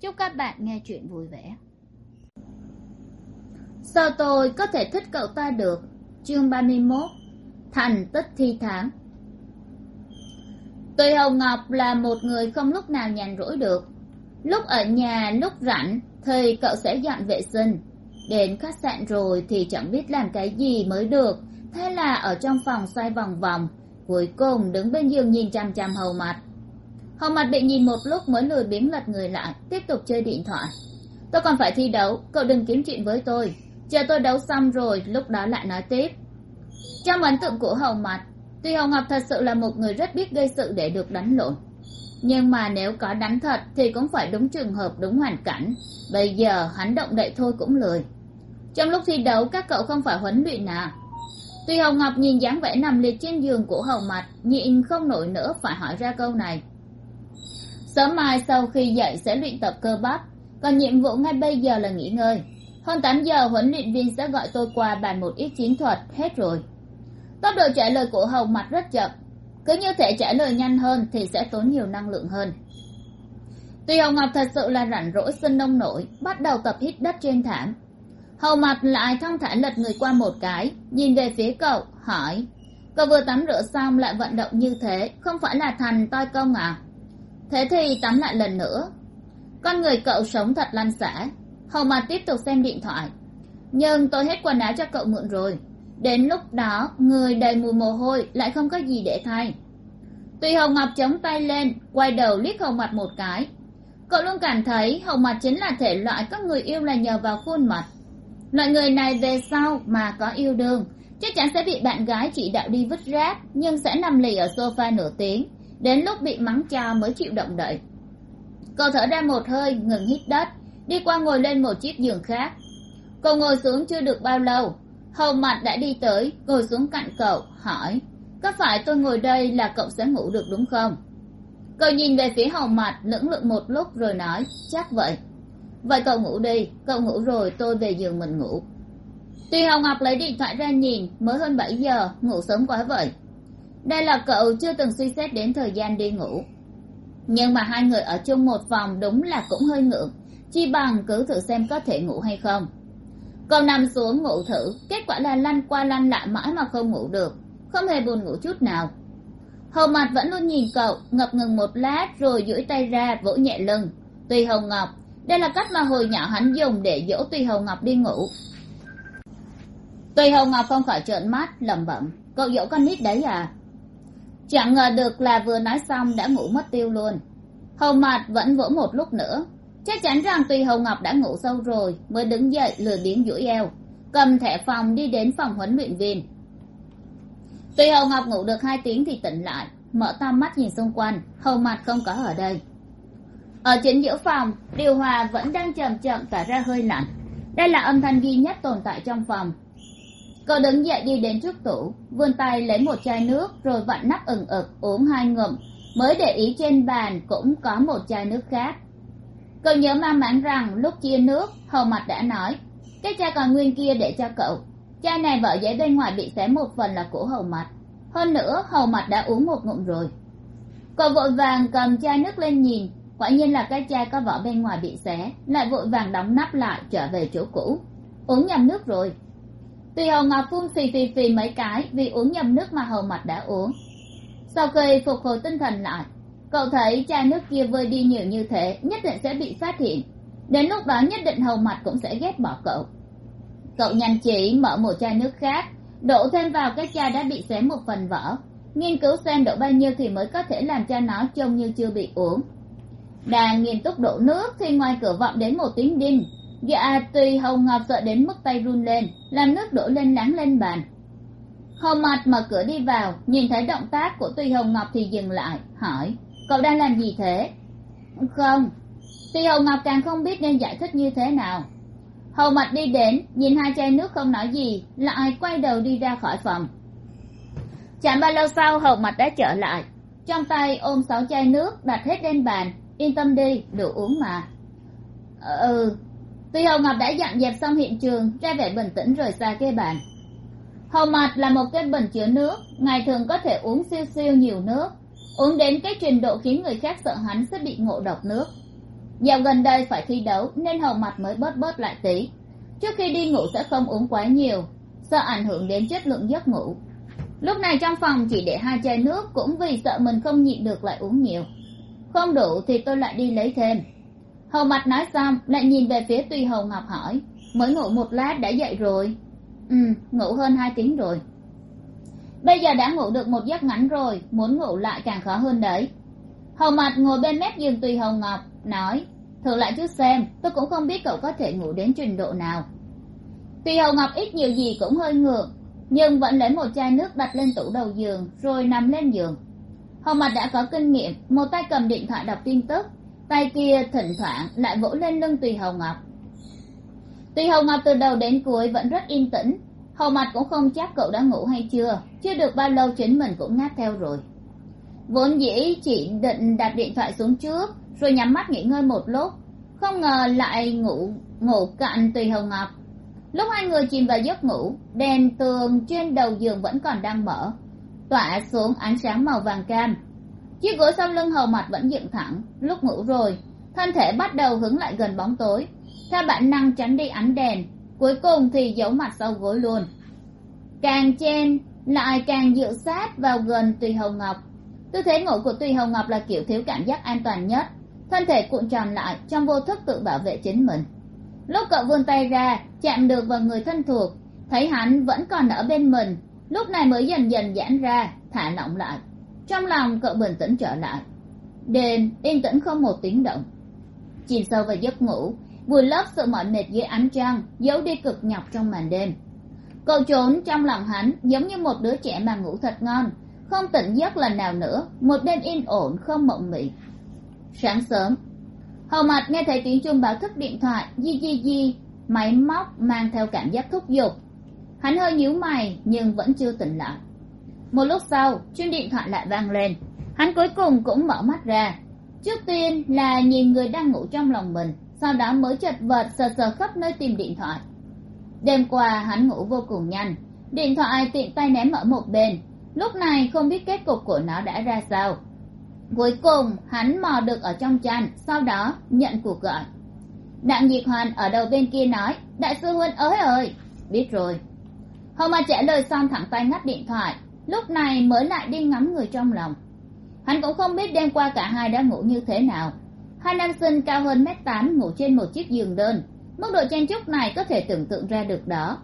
chúc các bạn nghe chuyện vui vẻ. Sao tôi có thể thích cậu ta được? Chương ba mươi mốt. Thành tích thi tháng. Tùy hồng ngọc là một người không lúc nào nhàn rỗi được. Lúc ở nhà, lúc rảnh, thì cậu sẽ dọn vệ sinh. Đến khách sạn rồi thì chẳng biết làm cái gì mới được. Thế là ở trong phòng xoay vòng vòng. Cuối cùng đứng bên giường nhìn chằm chằm hầu mặt hầu mặt bị nhìn một lúc mới lười biếng lật người lại, tiếp tục chơi điện thoại. Tôi còn phải thi đấu, cậu đừng kiếm chuyện với tôi. Chờ tôi đấu xong rồi, lúc đó lại nói tiếp. Trong ấn tượng của hầu mặt, tuy hầu ngọc thật sự là một người rất biết gây sự để được đánh lộn, nhưng mà nếu có đánh thật thì cũng phải đúng trường hợp, đúng hoàn cảnh. Bây giờ, hắn động đậy thôi cũng lười. Trong lúc thi đấu, các cậu không phải huấn luyện à? Tuy hồng ngọc nhìn dáng vẻ nằm liệt trên giường của hầu mặt, nhịn không nổi nữa phải hỏi ra câu này sớm mai sau khi dậy sẽ luyện tập cơ bắp. Còn nhiệm vụ ngay bây giờ là nghỉ ngơi. Hơn tám giờ, huấn luyện viên sẽ gọi tôi qua bàn một ít chiến thuật, hết rồi. Tốc độ trả lời của hầu mặt rất chậm. Cứ như thể trả lời nhanh hơn thì sẽ tốn nhiều năng lượng hơn. Tuy hồng ngọc thật sự là rảnh rỗi sinh nông nổi, bắt đầu tập hít đất trên thảm. Hầu mặt lại thong thả lật người qua một cái, nhìn về phía cậu, hỏi, cậu vừa tắm rửa xong lại vận động như thế, không phải là thành toi công à? Thế thì tắm lại lần nữa. Con người cậu sống thật lăn xả. Hầu mặt tiếp tục xem điện thoại. Nhưng tôi hết quần áo cho cậu mượn rồi. Đến lúc đó, người đầy mùi mồ hôi lại không có gì để thay. Tùy hồng ngọc chống tay lên, quay đầu liếc hầu mặt một cái. Cậu luôn cảm thấy hầu mặt chính là thể loại các người yêu là nhờ vào khuôn mặt. Loại người này về sau mà có yêu đương, chắc chắn sẽ bị bạn gái chỉ đạo đi vứt rác, nhưng sẽ nằm lì ở sofa nửa tiếng đến lúc bị mắng cho mới chịu động đậy. Cậu thở ra một hơi, ngừng hít đất, đi qua ngồi lên một chiếc giường khác. Cậu ngồi xuống chưa được bao lâu, hầu mặt đã đi tới, ngồi xuống cạnh cậu, hỏi, có phải tôi ngồi đây là cậu sẽ ngủ được đúng không? Cậu nhìn về phía hầu mặt lưỡng lự một lúc rồi nói, chắc vậy. Vậy cậu ngủ đi, cậu ngủ rồi tôi về giường mình ngủ. Tuy hồng ngọc lấy điện thoại ra nhìn, mới hơn bảy giờ, ngủ sớm quá vậy đây là cậu chưa từng suy xét đến thời gian đi ngủ. Nhưng mà hai người ở chung một phòng đúng là cũng hơi ngượng. Chi bằng cứ thử xem có thể ngủ hay không. Cậu nằm xuống ngủ thử, kết quả là lăn qua lăn lại mãi mà không ngủ được. Không hề buồn ngủ chút nào. Hầu mặt vẫn luôn nhìn cậu, ngập ngừng một lát rồi duỗi tay ra vỗ nhẹ lưng. Tùy hồng ngọc, đây là cách mà hồi nhỏ hắn dùng để dỗ tùy hồng ngọc đi ngủ. Tùy hồng ngọc không khỏi trợn mắt, lẩm bẩm, cậu dỗ con nít đấy à? Chẳng ngờ được là vừa nói xong đã ngủ mất tiêu luôn. Hầu mặt vẫn vỗ một lúc nữa. Chắc chắn rằng tùy hầu ngọc đã ngủ sâu rồi, mới đứng dậy lười biếng duỗi eo, cầm thẻ phòng đi đến phòng huấn luyện viên. Tùy hầu ngọc ngủ được hai tiếng thì tỉnh lại, mở to mắt nhìn xung quanh hầu mặt không có ở đây. Ở chính giữa phòng, điều hòa vẫn đang chậm chậm tỏa ra hơi lạnh. Đây là âm thanh duy nhất tồn tại trong phòng cậu đứng dậy đi đến trước tủ, vươn tay lấy một chai nước rồi vặn nắp ừng ực uống hai ngụm. Mới để ý trên bàn cũng có một chai nước khác. Cậu nhớ mang mãn rằng lúc chia nước hầu mặt đã nói, cái chai còn nguyên kia để cho cậu. Chai này vỏ giấy bên ngoài bị xé một phần là của hầu mặt hơn nữa hầu mặt đã uống một ngụm rồi. Cậu vội vàng cầm chai nước lên nhìn, quả nhiên là cái chai có vỏ bên ngoài bị xé, lại vội vàng đóng nắp lại trở về chỗ cũ. Uống nhầm nước rồi tùy hồng ngọc phun phì phì phì mấy cái, vì uống nhầm nước mà hầu mặt đã uống. Sau khi phục hồi tinh thần lại, cậu thấy chai nước kia vơi đi nhiều như thế, nhất định sẽ bị phát hiện. Đến lúc đó nhất định hầu mặt cũng sẽ ghét bỏ cậu. Cậu nhanh chỉ mở một chai nước khác, đổ thêm vào cái chai đã bị xé một phần vỏ nghiên cứu xem đổ bao nhiêu thì mới có thể làm cho nó trông như chưa bị uống. Đang nghiêm túc đổ nước thì ngoài cửa vọng đến một tiếng đinh dạ tùy hồng ngọc sợ đến mức tay run lên, làm nước đổ lên láng lên bàn. Hồng mặt mở cửa đi vào, nhìn thấy động tác của tùy hồng ngọc thì dừng lại, hỏi, cậu đang làm gì thế? Không, tuy hồng ngọc càng không biết nên giải thích như thế nào. Hầu mặt đi đến, nhìn hai chai nước không nói gì, lại quay đầu đi ra khỏi phòng. Chẳng bao lâu sau, hầu mặt đã trở lại. Trong tay ôm sáu chai nước đặt hết lên bàn, yên tâm đi đủ uống mà. Ờ, ừ tuy hầu ngọc đã dặn dẹp xong hiện trường, ra vẻ bình tĩnh rời xa cái bàn hầu mặt là một cái bình chứa nước, ngày thường có thể uống siêu siêu nhiều nước. Uống đến cái trình độ khiến người khác sợ hắn sẽ bị ngộ độc nước. Dạo gần đây phải thi đấu, nên hầu mặt mới bớt bớt lại tí. Trước khi đi ngủ sẽ không uống quá nhiều, sợ ảnh hưởng đến chất lượng giấc ngủ. Lúc này trong phòng chỉ để hai chai nước, cũng vì sợ mình không nhịn được lại uống nhiều. Không đủ thì tôi lại đi lấy thêm hầu mặt nói xong, lại nhìn về phía tùy hầu ngọc hỏi, mới ngủ một lát đã dậy rồi? Ừ ngủ hơn hai tiếng rồi. Bây giờ đã ngủ được một giấc ngắn rồi, muốn ngủ lại càng khó hơn đấy. Hầu mặt ngồi bên mép giường tùy hầu ngọc, nói, thử lại chút xem, tôi cũng không biết cậu có thể ngủ đến trình độ nào. Tùy hầu ngọc ít nhiều gì cũng hơi ngượng, nhưng vẫn lấy một chai nước đặt lên tủ đầu giường, rồi nằm lên giường. Hầu mặt đã có kinh nghiệm, một tay cầm điện thoại đọc tin tức tay kia thỉnh thoảng lại vỗ lên lưng tùy hầu ngọc. Tùy hầu ngọc từ đầu đến cuối vẫn rất yên tĩnh. Hầu mặt cũng không chắc cậu đã ngủ hay chưa chưa được bao lâu chính mình cũng ngáp theo rồi. Vốn dĩ chỉ định đặt điện thoại xuống trước, rồi nhắm mắt nghỉ ngơi một lúc. Không ngờ lại ngủ ngủ cạn tùy hầu ngọc. Lúc hai người chìm vào giấc ngủ, đèn tường trên đầu giường vẫn còn đang mở. Tỏa xuống ánh sáng màu vàng cam chiếc gối sau lưng hầu mặt vẫn dựng thẳng. Lúc ngủ rồi, thân thể bắt đầu hướng lại gần bóng tối. Theo bản năng tránh đi ánh đèn, cuối cùng thì giấu mặt sau gối luôn. Càng chen lại càng dựa sát vào gần tùy hầu ngọc. Tư thế ngủ của tùy hầu ngọc là kiểu thiếu cảm giác an toàn nhất. Thân thể cuộn tròn lại, trong vô thức tự bảo vệ chính mình. Lúc cậu vươn tay ra, chạm được vào người thân thuộc, thấy hắn vẫn còn ở bên mình. Lúc này mới dần dần giãn ra, thả lỏng lại trong lòng cậu bình tĩnh trở lại. Đêm yên tĩnh không một tiếng động. Chìm sâu vào giấc ngủ, vùi lấp sự mỏi mệt dưới ánh trăng, giấu đi cực nhọc trong màn đêm. Cậu trốn trong lòng hắn giống như một đứa trẻ mà ngủ thật ngon, không tỉnh giấc lần nào nữa, một đêm yên ổn không mộng mị. Sáng sớm, hầu mặt nghe thấy tiếng chuông báo thức điện thoại, di di di, máy móc mang theo cảm giác thúc giục. Hắn hơi nhíu mày nhưng vẫn chưa tỉnh lại một lúc sau chuông điện thoại lại vang lên. Hắn cuối cùng cũng mở mắt ra. Trước tiên là nhìn người đang ngủ trong lòng mình, sau đó mới chật vật sờ sờ khắp nơi tìm điện thoại. Đêm qua, hắn ngủ vô cùng nhanh. Điện thoại tiện tay ném ở một bên. Lúc này không biết kết cục của nó đã ra sao. Cuối cùng, hắn mò được ở trong chăn, sau đó nhận cuộc gọi. Đặng diệt hoàn ở đầu bên kia nói, đại sư huynh ơi ơi! Biết rồi. Hồng mà trả lời xong thẳng tay ngắt điện thoại lúc này mới lại đi ngắm người trong lòng. Hắn cũng không biết đêm qua cả hai đã ngủ như thế nào. Hai nam sinh cao hơn mét tám ngủ trên một chiếc giường đơn. Mức độ chen chúc này có thể tưởng tượng ra được đó.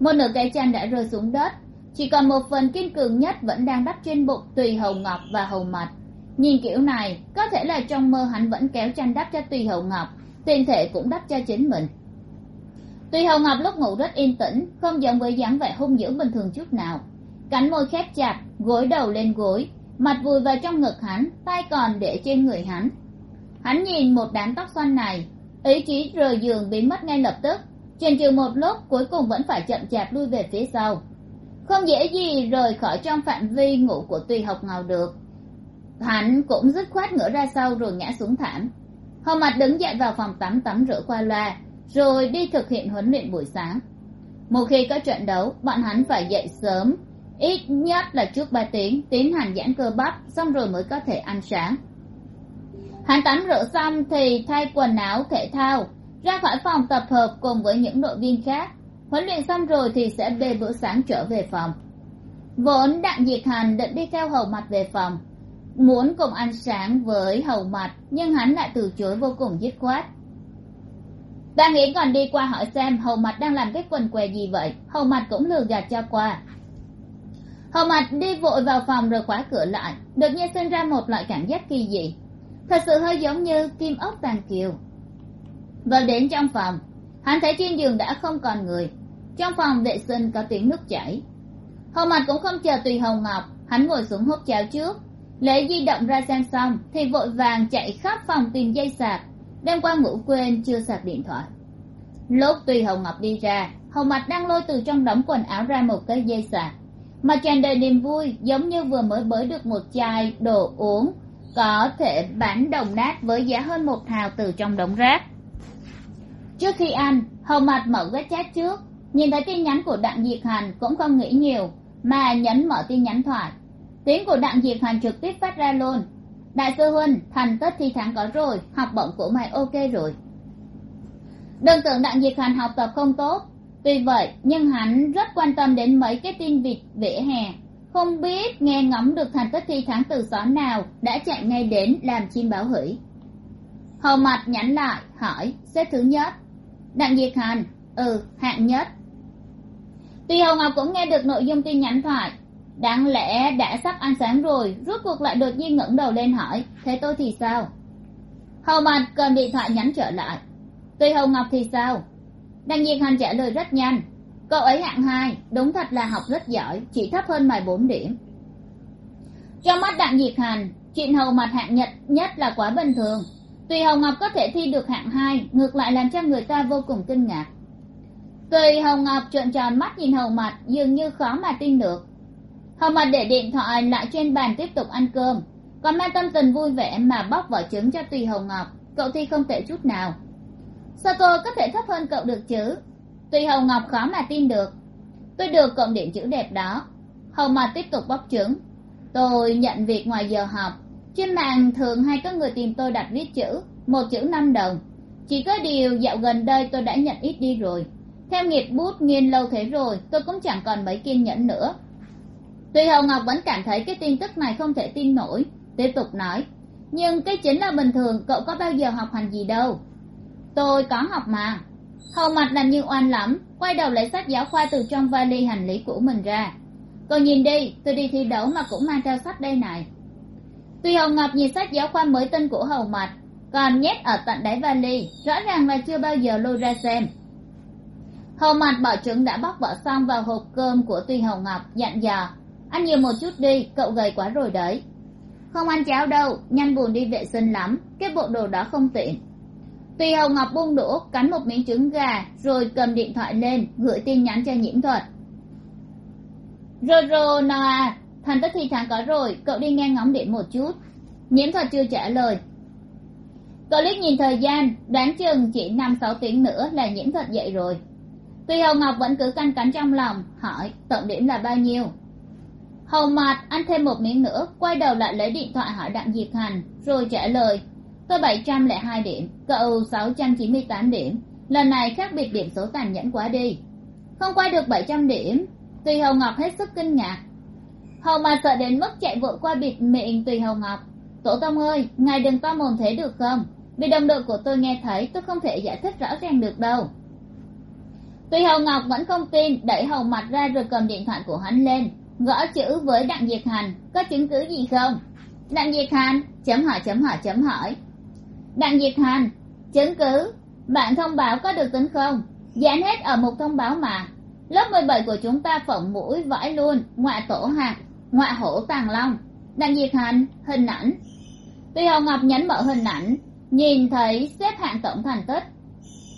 Một nửa cây chăn đã rơi xuống đất. Chỉ còn một phần kim cường nhất vẫn đang đắp trên bụng tùy hầu ngọc và hầu mặt nhìn kiểu này, có thể là trong mơ hắn vẫn kéo chăn đắp cho tùy hầu ngọc, tiền thể cũng đắp cho chính mình. Tùy hầu ngọc lúc ngủ rất yên tĩnh, không giống với dáng vẻ hung dữ bình thường chút nào cánh môi khép chặt, gối đầu lên gối, mặt vùi vào trong ngực hắn, tay còn để trên người hắn. Hắn nhìn một đám tóc xoăn này, ý chí rời giường biến mất ngay lập tức, chần chừ một lúc cuối cùng vẫn phải chậm chạp lui về phía sau. Không dễ gì rời khỏi trong phạm vi ngủ của tùy học ngào được. Hắn cũng dứt khoát ngửa ra sau rồi ngã xuống thảm. Hờ mặt đứng dậy vào phòng tắm tắm rửa qua loa, rồi đi thực hiện huấn luyện buổi sáng. Một khi có trận đấu, bọn hắn phải dậy sớm ít nhất là trước ba tiếng, tiến hành giãn cơ bắp, xong rồi mới có thể ăn sáng. Hắn tắm rửa xong thì thay quần áo, thể thao, ra khỏi phòng tập hợp cùng với những đội viên khác. Huấn luyện xong rồi thì sẽ bê bữa sáng trở về phòng. Vốn đặng diệt hành định đi theo hầu mặt về phòng, muốn cùng ăn sáng với hầu mặt nhưng hắn lại từ chối vô cùng dứt khoát. Ta nghĩ còn đi qua hỏi xem hầu mặt đang làm cái quần què gì vậy. Hầu mặt cũng lừa gạt cho qua hầu mặt đi vội vào phòng rồi khóa cửa lại, đột nhiên sinh ra một loại cảm giác kỳ dị. Thật sự hơi giống như kim ốc tàn kiều. Vào đến trong phòng, hắn thấy trên giường đã không còn người. Trong phòng vệ sinh có tiếng nước chảy. Hầu mặt cũng không chờ tùy Hồng ngọc, hắn ngồi xuống hút cháo trước. Lấy di động ra xem xong, thì vội vàng chạy khắp phòng tìm dây sạc. Đêm qua ngủ quên, chưa sạc điện thoại. Lúc tùy hồng ngọc đi ra, hầu mặt đang lôi từ trong đống quần áo ra một cái dây sạc mà tràn đầy niềm vui giống như vừa mới bới được một chai đồ uống, có thể bán đồng nát với giá hơn một thào từ trong đống rác. Trước khi ăn, hầu mặt mở web chat trước. Nhìn thấy tin nhắn của đặng diệt hành cũng không nghĩ nhiều, mà nhấn mở tin nhắn thoại. Tiếng của đặng diệt hành trực tiếp phát ra luôn. Đại sư huynh thành tất thi tháng có rồi, học bổng của mày ok rồi. Đừng tưởng đặng diệt hành học tập không tốt tuy vậy, nhưng hắn rất quan tâm đến mấy cái tin vịt, vỉa hè. Không biết nghe ngóng được thành tích thi tháng từ xó nào đã chạy ngay đến làm chim báo hủy. Hầu mặt nhắn lại, hỏi, xếp thứ nhất? Đặng diệt hành ừ hạng nhất. Tuy hầu ngọc cũng nghe được nội dung tin nhắn thoại, đáng lẽ đã sắp ăn sáng rồi rút cuộc lại đột nhiên ngẩng đầu lên hỏi, thế tôi thì sao? Hầu mặt cầm điện thoại nhắn trở lại, tuy hầu ngọc thì sao? Đặng nhiên hành trả lời rất nhanh. Cậu ấy hạng hai, đúng thật là học rất giỏi, chỉ thấp hơn mày bốn điểm. Trong mắt đặng diệt hàn chuyện hầu mặt hạng nhật nhất là quá bình thường. Tùy hầu ngọc có thể thi được hạng hai, ngược lại làm cho người ta vô cùng kinh ngạc. Tùy hầu ngọc trợn tròn mắt nhìn hầu mặt, dường như khó mà tin được. Hầu mặt để điện thoại lại trên bàn tiếp tục ăn cơm. Còn mang tâm tình vui vẻ mà bóc vỏ trứng cho tùy hầu ngọc, cậu thi không tệ chút nào sao tôi có thể thấp hơn cậu được chứ? Tuy hầu ngọc khó mà tin được. Tôi được cộng điểm chữ đẹp đó. Hầu mặt tiếp tục bóc trứng. Tôi nhận việc ngoài giờ học. Trên mạng thường hay có người tìm tôi đặt viết chữ, một chữ năm đồng. Chỉ có điều dạo gần đây tôi đã nhận ít đi rồi. Theo nghiệp bút nghiên lâu thế rồi, tôi cũng chẳng còn mấy kiên nhẫn nữa. Tuy hầu ngọc vẫn cảm thấy cái tin tức này không thể tin nổi, tiếp tục nói. Nhưng cái chính là bình thường, cậu có bao giờ học hành gì đâu tôi có học mà. Hầu mặt làm như oan lắm quay đầu lấy sách giáo khoa từ trong vali hành lý của mình ra. Cậu nhìn đi, tôi đi thi đấu mà cũng mang theo sách đây này. Tuy hầu ngọc nhìn sách giáo khoa mới tinh của hầu mặt, còn nhét ở tận đáy vali, rõ ràng là chưa bao giờ lôi ra xem. Hầu mặt bỏ trứng đã bóc vỏ xong vào hộp cơm của tuy hầu ngọc, dặn dò ăn nhiều một chút đi, cậu gầy quá rồi đấy. Không ăn cháo đâu, nhanh buồn đi vệ sinh lắm, cái bộ đồ đó không tiện tuy hồng ngọc buông đũa, cắn một miếng trứng gà, rồi cầm điện thoại lên, gửi tin nhắn cho nhiễm thuật. Roro noa thành tất thi thắng có rồi, cậu đi nghe ngóng điện một chút. Nhiễm thuật chưa trả lời. Cậu liếc nhìn thời gian, đoán chừng chỉ năm sáu tiếng nữa là nhiễm thuật dậy rồi. Tuy hồng ngọc vẫn cứ canh cánh trong lòng, hỏi, tổng điểm là bao nhiêu? Hầu mặt ăn thêm một miếng nữa, quay đầu lại lấy điện thoại hỏi đặng diệp hành, rồi trả lời tôi bảy trăm lẻ hai điểm cậu sáu trăm chín mươi tám điểm. Lần này khác biệt điểm số tàn nhẫn quá đi. Không qua được bảy trăm điểm, tùy hầu ngọc hết sức kinh ngạc. Hầu mà sợ đến mức chạy vội qua bịt miệng tùy hầu ngọc. Tổ tông ơi, ngài đừng to mồm thế được không? Vì đồng đội của tôi nghe thấy, tôi không thể giải thích rõ ràng được đâu. Tùy hầu ngọc vẫn không tin, đẩy hầu mặt ra rồi cầm điện thoại của hắn lên. Gõ chữ với đặng diệt hành, có chứng cứ gì không? Đặng diệt hành, chấm hỏi chấm hỏi chấm hỏi đặng diệt hành chứng cứ, bạn thông báo có được tính không? Dán hết ở một thông báo mà lớp mười bảy của chúng ta phỏng mũi vãi luôn, ngoại tổ hạt ngoại hổ tàng long. Đặng diệt hành hình ảnh. Tuy hồng ngọc nhấn mở hình ảnh, nhìn thấy xếp hạng tổng thành tích.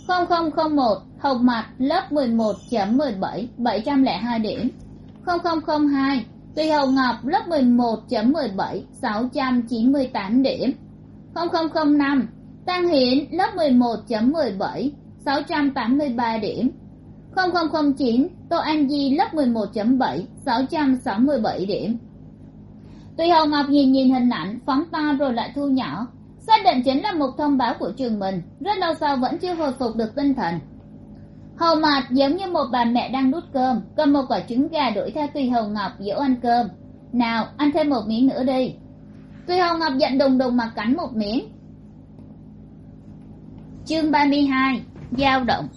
Không không không một hồng mặt, lớp mười một chấm mười bảy bảy trăm lẻ hai điểm. Không không không hai tùy hồng ngọc, lớp mười một chấm mười bảy, sáu trăm chín mươi tám điểm năm, tăng hiển, lớp mười một chấm mười bảy, sáu trăm tám mươi ba điểm. không không không chín, tô an di, lớp mười một chấm bảy, sáu trăm sáu mươi bảy điểm. Tùy hồng ngọc nhìn nhìn hình ảnh phóng to rồi lại thu nhỏ, xác định chính là một thông báo của trường mình, rất lâu sau vẫn chưa hồi phục được tinh thần. Hầu mặt giống như một bà mẹ đang đút cơm, cầm một quả trứng gà đuổi theo tùy hồng ngọc dỗ ăn cơm. Nào, ăn thêm một miếng nữa đi. Tuy hồng ngọc giận đùng đùng mà cắn một miếng. Chương ba mươi hai, dao động.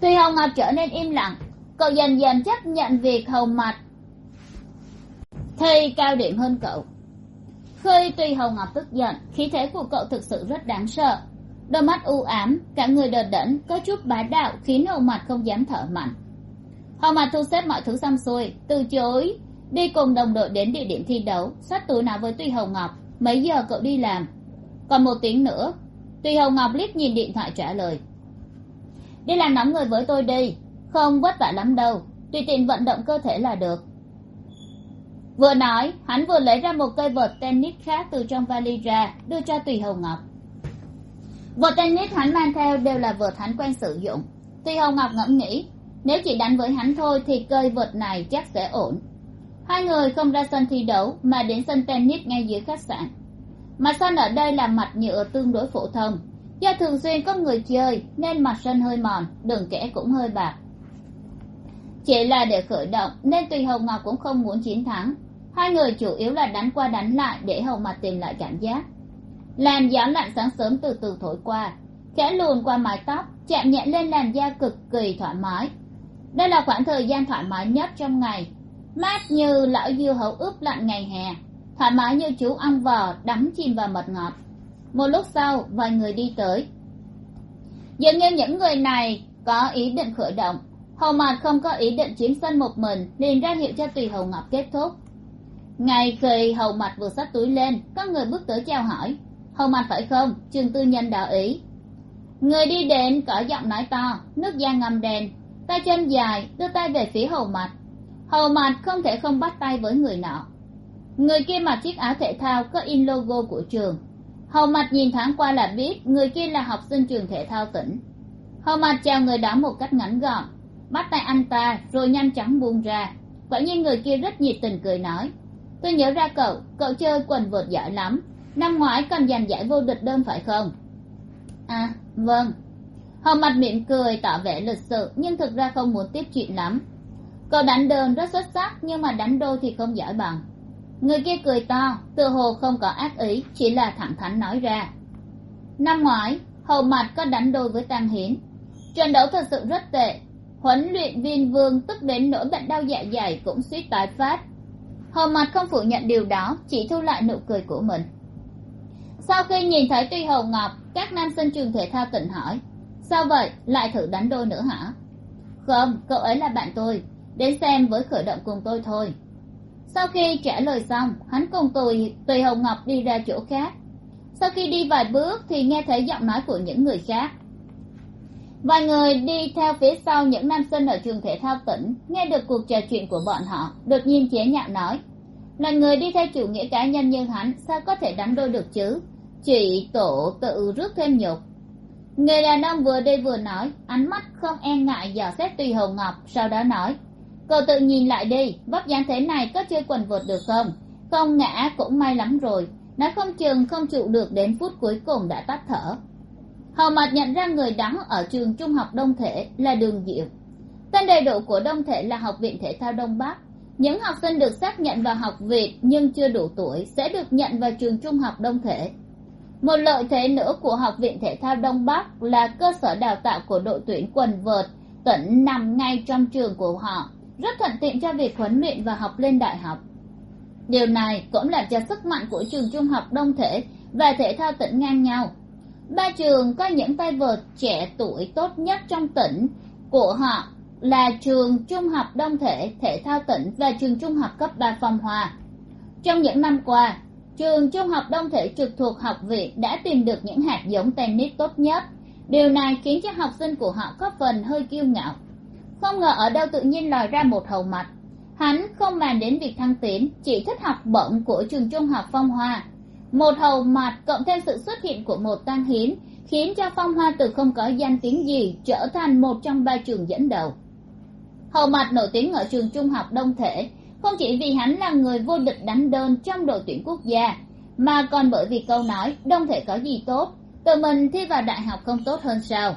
Tuy hồng ngọc trở nên im lặng, cậu dần dần chấp nhận việc hầu mặt thi cao điểm hơn cậu. Khi Tuy hồng ngọc tức giận, khí thế của cậu thực sự rất đáng sợ. Đôi mắt u ám, cả người đờ đẫn, có chút bá đạo khiến hầu mặt không dám thở mạnh. Hầu mặt thu xếp mọi thứ xong xuôi, từ chối đi cùng đồng đội đến địa điểm thi đấu. Sát túi nào với tùy hồng ngọc? Mấy giờ cậu đi làm? Còn một tiếng nữa. Tùy hồng ngọc liếc nhìn điện thoại trả lời. Đi làm nóng người với tôi đi. Không vất vả lắm đâu. Tùy tiện vận động cơ thể là được. Vừa nói, hắn vừa lấy ra một cây vợt tennis khác từ trong vali ra, đưa cho tùy hồng ngọc. Vợt tennis hắn mang theo đều là vợt hắn quen sử dụng. Tùy hồng ngọc ngẫm nghĩ, nếu chỉ đánh với hắn thôi thì cây vợt này chắc sẽ ổn hai người không ra sân thi đấu, mà đến sân tennis ngay dưới khách sạn. Mặt sân ở đây là mặt nhựa tương đối phổ thông. Do thường xuyên có người chơi, nên mặt sân hơi mòn, đường kẽ cũng hơi bạc. Chỉ là để khởi động, nên tùy hồng ngọc cũng không muốn chiến thắng. Hai người chủ yếu là đánh qua đánh lại để hồng mặt tìm lại cảm giác. Làn gió lạnh sáng sớm từ từ thổi qua, khẽ luồn qua mái tóc, chạm nhẹ lên làn da cực kỳ thoải mái. Đây là khoảng thời gian thoải mái nhất trong ngày mát như lão dưa hấu ướp lạnh ngày hè, thoải mái như chú ăn vò, đắm chìm vào mật ngọt. Một lúc sau, vài người đi tới. Dường như những người này có ý định khởi động. Hầu mạt không có ý định chiếm sân một mình, liền ra hiệu cho tùy hầu ngọc kết thúc. Ngay khi hầu mặt vừa xách túi lên, có người bước tới chào hỏi. Hầu mặt phải không? Trường tư nhân đạo ý. Người đi đến có giọng nói to, nước da ngầm đèn tay chân dài, đưa tay về phía hầu mặt hầu mặt không thể không bắt tay với người nọ. Người kia mặc chiếc áo thể thao có in logo của trường. Hầu mặt nhìn thoáng qua là biết người kia là học sinh trường thể thao tỉnh. Hầu mặt chào người đó một cách ngắn gọn, bắt tay anh ta rồi nhanh chóng buông ra. Quả nhiên người kia rất nhiệt tình cười nói, tôi nhớ ra cậu cậu chơi quần vợt giỏi lắm. Năm ngoái còn giành giải vô địch đơn phải không? À vâng. Hầu mặt mỉm cười tỏ vẻ lịch sự nhưng thực ra không muốn tiếp chuyện lắm cậu đánh đơn rất xuất sắc, nhưng mà đánh đô thì không giỏi bằng. Người kia cười to tự hồ không có ác ý, chỉ là thẳng thắn nói ra. Năm ngoái, hầu mặt có đánh đôi với tam hiến. Trận đấu thật sự rất tệ. Huấn luyện viên vương tức đến nỗi bệnh đau dạ dày cũng suýt tái phát. Hầu mặt không phủ nhận điều đó, chỉ thu lại nụ cười của mình. Sau khi nhìn thấy tuy hầu ngọc, các nam sinh trường thể thao tỉnh hỏi, sao vậy? Lại thử đánh đôi nữa hả? Không, cậu ấy là bạn tôi đến xem với khởi động cùng tôi thôi. Sau khi trả lời xong, hắn cùng tùy tùy hồng ngọc đi ra chỗ khác. Sau khi đi vài bước thì nghe thấy giọng nói của những người khác. Vài người đi theo phía sau những nam sinh ở trường thể thao tỉnh, nghe được cuộc trò chuyện của bọn họ, đột nhiên chế nhạo nói. Là người đi theo chủ nghĩa cá nhân như hắn, sao có thể đánh đôi được chứ? Chỉ tổ tự rước thêm nhục. Người đàn ông vừa đi vừa nói, ánh mắt không e ngại dò xét tùy hồng ngọc, sau đó nói cậu tự nhìn lại đi, vóc dáng thế này có chơi quần vợt được không? Không ngã cũng may lắm rồi. Nó không chừng không chịu được đến phút cuối cùng đã tắt thở. Hầu mặt nhận ra người đắng ở trường trung học đông thể là đường diệu. Tên đầy đủ của đông thể là học viện thể thao đông bắc. Những học sinh được xác nhận vào học viện nhưng chưa đủ tuổi sẽ được nhận vào trường trung học đông thể. Một lợi thế nữa của học viện thể thao đông bắc là cơ sở đào tạo của đội tuyển quần vợt tỉnh nằm ngay trong trường của họ rất thuận tiện cho việc huấn luyện và học lên đại học. Điều này cũng làm cho sức mạnh của trường trung học đông thể và thể thao tỉnh ngang nhau. Ba trường có những tay vợt trẻ tuổi tốt nhất trong tỉnh của họ là trường trung học đông thể thể thao tỉnh và trường trung học cấp ba phong Hòa. trong những năm qua, trường trung học đông thể trực thuộc học viện đã tìm được những hạt giống tennis tốt nhất. Điều này khiến cho học sinh của họ có phần hơi kiêu ngạo không ngờ ở đâu tự nhiên lòi ra một hầu mặt hắn không bàn đến việc thăng tiến, chỉ thích học bổng của trường trung học phong hoa. Một hầu mặt cộng thêm sự xuất hiện của một tăng hiến, khiến cho phong hoa từ không có danh tiếng gì trở thành một trong ba trường dẫn đầu. Hầu mặt nổi tiếng ở trường trung học đông thể không chỉ vì hắn là người vô địch đánh đơn trong đội tuyển quốc gia, mà còn bởi vì câu nói đông thể có gì tốt, tự mình thi vào đại học không tốt hơn sao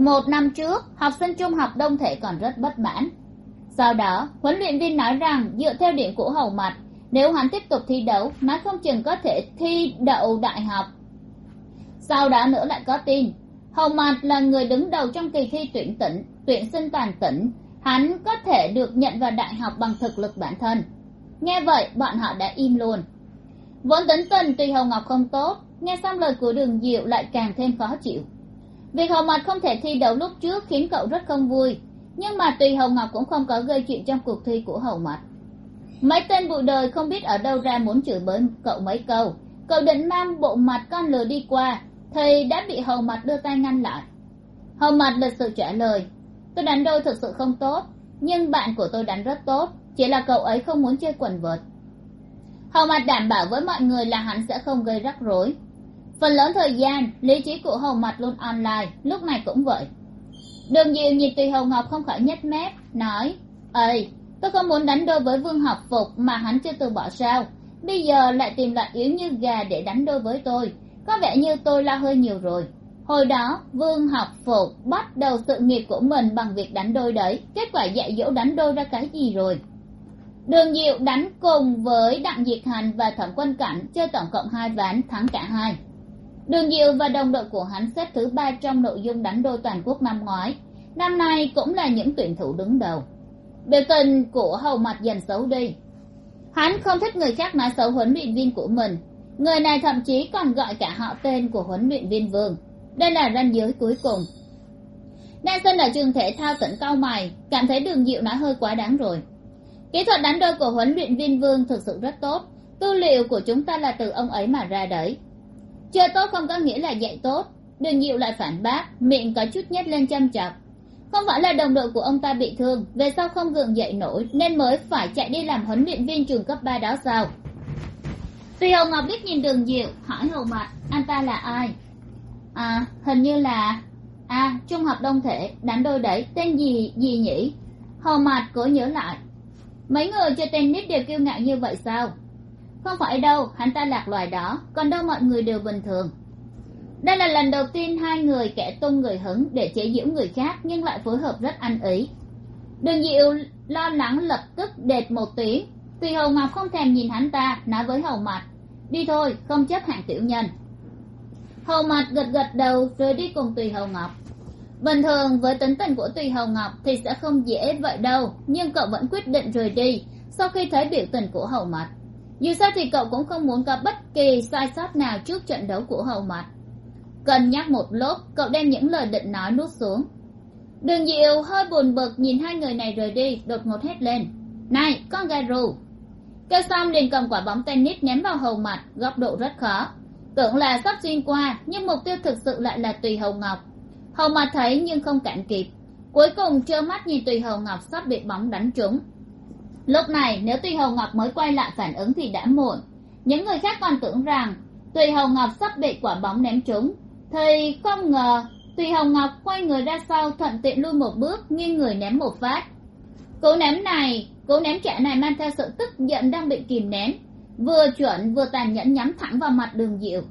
một năm trước, học sinh trung học đông thể còn rất bất mãn. Sau đó, huấn luyện viên nói rằng, dựa theo điểm của hầu mặt nếu hắn tiếp tục thi đấu nói không chừng có thể thi đậu đại học. Sau đó nữa lại có tin, hầu mặt là người đứng đầu trong kỳ thi tuyển tỉnh, tuyển sinh toàn tỉnh. Hắn có thể được nhận vào đại học bằng thực lực bản thân. Nghe vậy, bọn họ đã im luôn. Vốn tính tình tùy hầu ngọc không tốt, nghe xong lời của đường diệu lại càng thêm khó chịu việc hầu mặt không thể thi đấu lúc trước khiến cậu rất không vui. Nhưng mà tùy hầu ngọc cũng không có gây chuyện trong cuộc thi của hầu mặt mấy tên bụi đời không biết ở đâu ra muốn chửi bới cậu mấy câu. Cậu định mang bộ mặt con lừa đi qua, thì đã bị hầu mặt đưa tay ngăn lại. Hầu mặt lịch sự trả lời, tôi đánh đôi thực sự không tốt, nhưng bạn của tôi đánh rất tốt, chỉ là cậu ấy không muốn chơi quần vợt. Hầu mặt đảm bảo với mọi người là hắn sẽ không gây rắc rối phần lớn thời gian, lý trí của hầu mặt luôn online, lúc này cũng vậy. Đường diệu nhìn tùy hầu ngọc không khỏi nhếch mép, nói ây tôi không muốn đánh đôi với vương học phục mà hắn chưa từ bỏ sao? Bây giờ lại tìm loại yếu như gà để đánh đôi với tôi. Có vẻ như tôi lo hơi nhiều rồi. Hồi đó, vương học phục bắt đầu sự nghiệp của mình bằng việc đánh đôi đấy. Kết quả dạy dỗ đánh đôi ra cái gì rồi? Đường diệu đánh cùng với đặng diệt hành và thẩm quân cảnh chơi tổng cộng hai ván, thắng cả hai đường diệu và đồng đội của hắn xếp thứ ba trong nội dung đánh đôi toàn quốc năm ngoái. Năm nay cũng là những tuyển thủ đứng đầu. Biểu tình của hầu mặt dần xấu đi. Hắn không thích người khác nói xấu huấn luyện viên của mình. Người này thậm chí còn gọi cả họ tên của huấn luyện viên vương. Đây là ranh giới cuối cùng. Nam sinh ở trường thể thao tỉnh cao mày, cảm thấy đường diệu nói hơi quá đáng rồi. Kỹ thuật đánh đôi của huấn luyện viên vương thực sự rất tốt. Tư liệu của chúng ta là từ ông ấy mà ra đấy chơi tốt không có nghĩa là dạy tốt. Đường diệu lại phản bác, miệng có chút nhét lên chăm chọc. Không phải là đồng đội của ông ta bị thương, về sau không gượng dậy nổi, nên mới phải chạy đi làm huấn luyện viên trường cấp ba đó sao? Tuy hồng ngọc biết nhìn đường diệu hỏi hầu mặt anh ta là ai? À hình như là à trung học đông thể, đánh đôi đẩy tên gì gì nhỉ? Hầu mặt cố nhớ lại. Mấy người chơi tennis đều kiêu ngạo như vậy sao? Không phải đâu, hắn ta lạc loài đó, còn đâu mọi người đều bình thường. Đây là lần đầu tiên hai người kẻ tung người hứng để chế giễu người khác, nhưng lại phối hợp rất ăn ý. Đường diệu lo lắng lập tức đệt một tiếng. Tùy hầu ngọc không thèm nhìn hắn ta, nói với hầu mặt đi thôi, không chấp hạng tiểu nhân. Hầu mặt gật gật đầu rồi đi cùng tùy hầu ngọc. Bình thường với tính tình của tùy hầu ngọc thì sẽ không dễ vậy đâu, nhưng cậu vẫn quyết định rời đi sau khi thấy biểu tình của hầu mặt dù sao thì cậu cũng không muốn có bất kỳ sai sót nào trước trận đấu của hầu mặt cân nhắc một lúc, cậu đem những lời định nói nuốt xuống. Đường diệu hơi buồn bực nhìn hai người này rời đi, đột ngột hét lên. Này, con gà rù. Kêu xong liền cầm quả bóng tennis ném vào hầu mặt góc độ rất khó. Tưởng là sắp xuyên qua, nhưng mục tiêu thực sự lại là tùy hầu ngọc. Hầu mặt thấy nhưng không cản kịp cuối cùng trơ mắt nhìn tùy hầu ngọc sắp bị bóng đánh trúng lúc này, nếu tùy hầu ngọc mới quay lại phản ứng thì đã muộn. Những người khác còn tưởng rằng tùy hầu ngọc sắp bị quả bóng ném trúng. Thì không ngờ tùy hồng ngọc quay người ra sau thuận tiện lui một bước, nghiêng người ném một phát. Cú ném này, cú ném trẻ này mang theo sự tức giận đang bị kìm nén. Vừa chuẩn, vừa tàn nhẫn nhắm thẳng vào mặt đường diệu.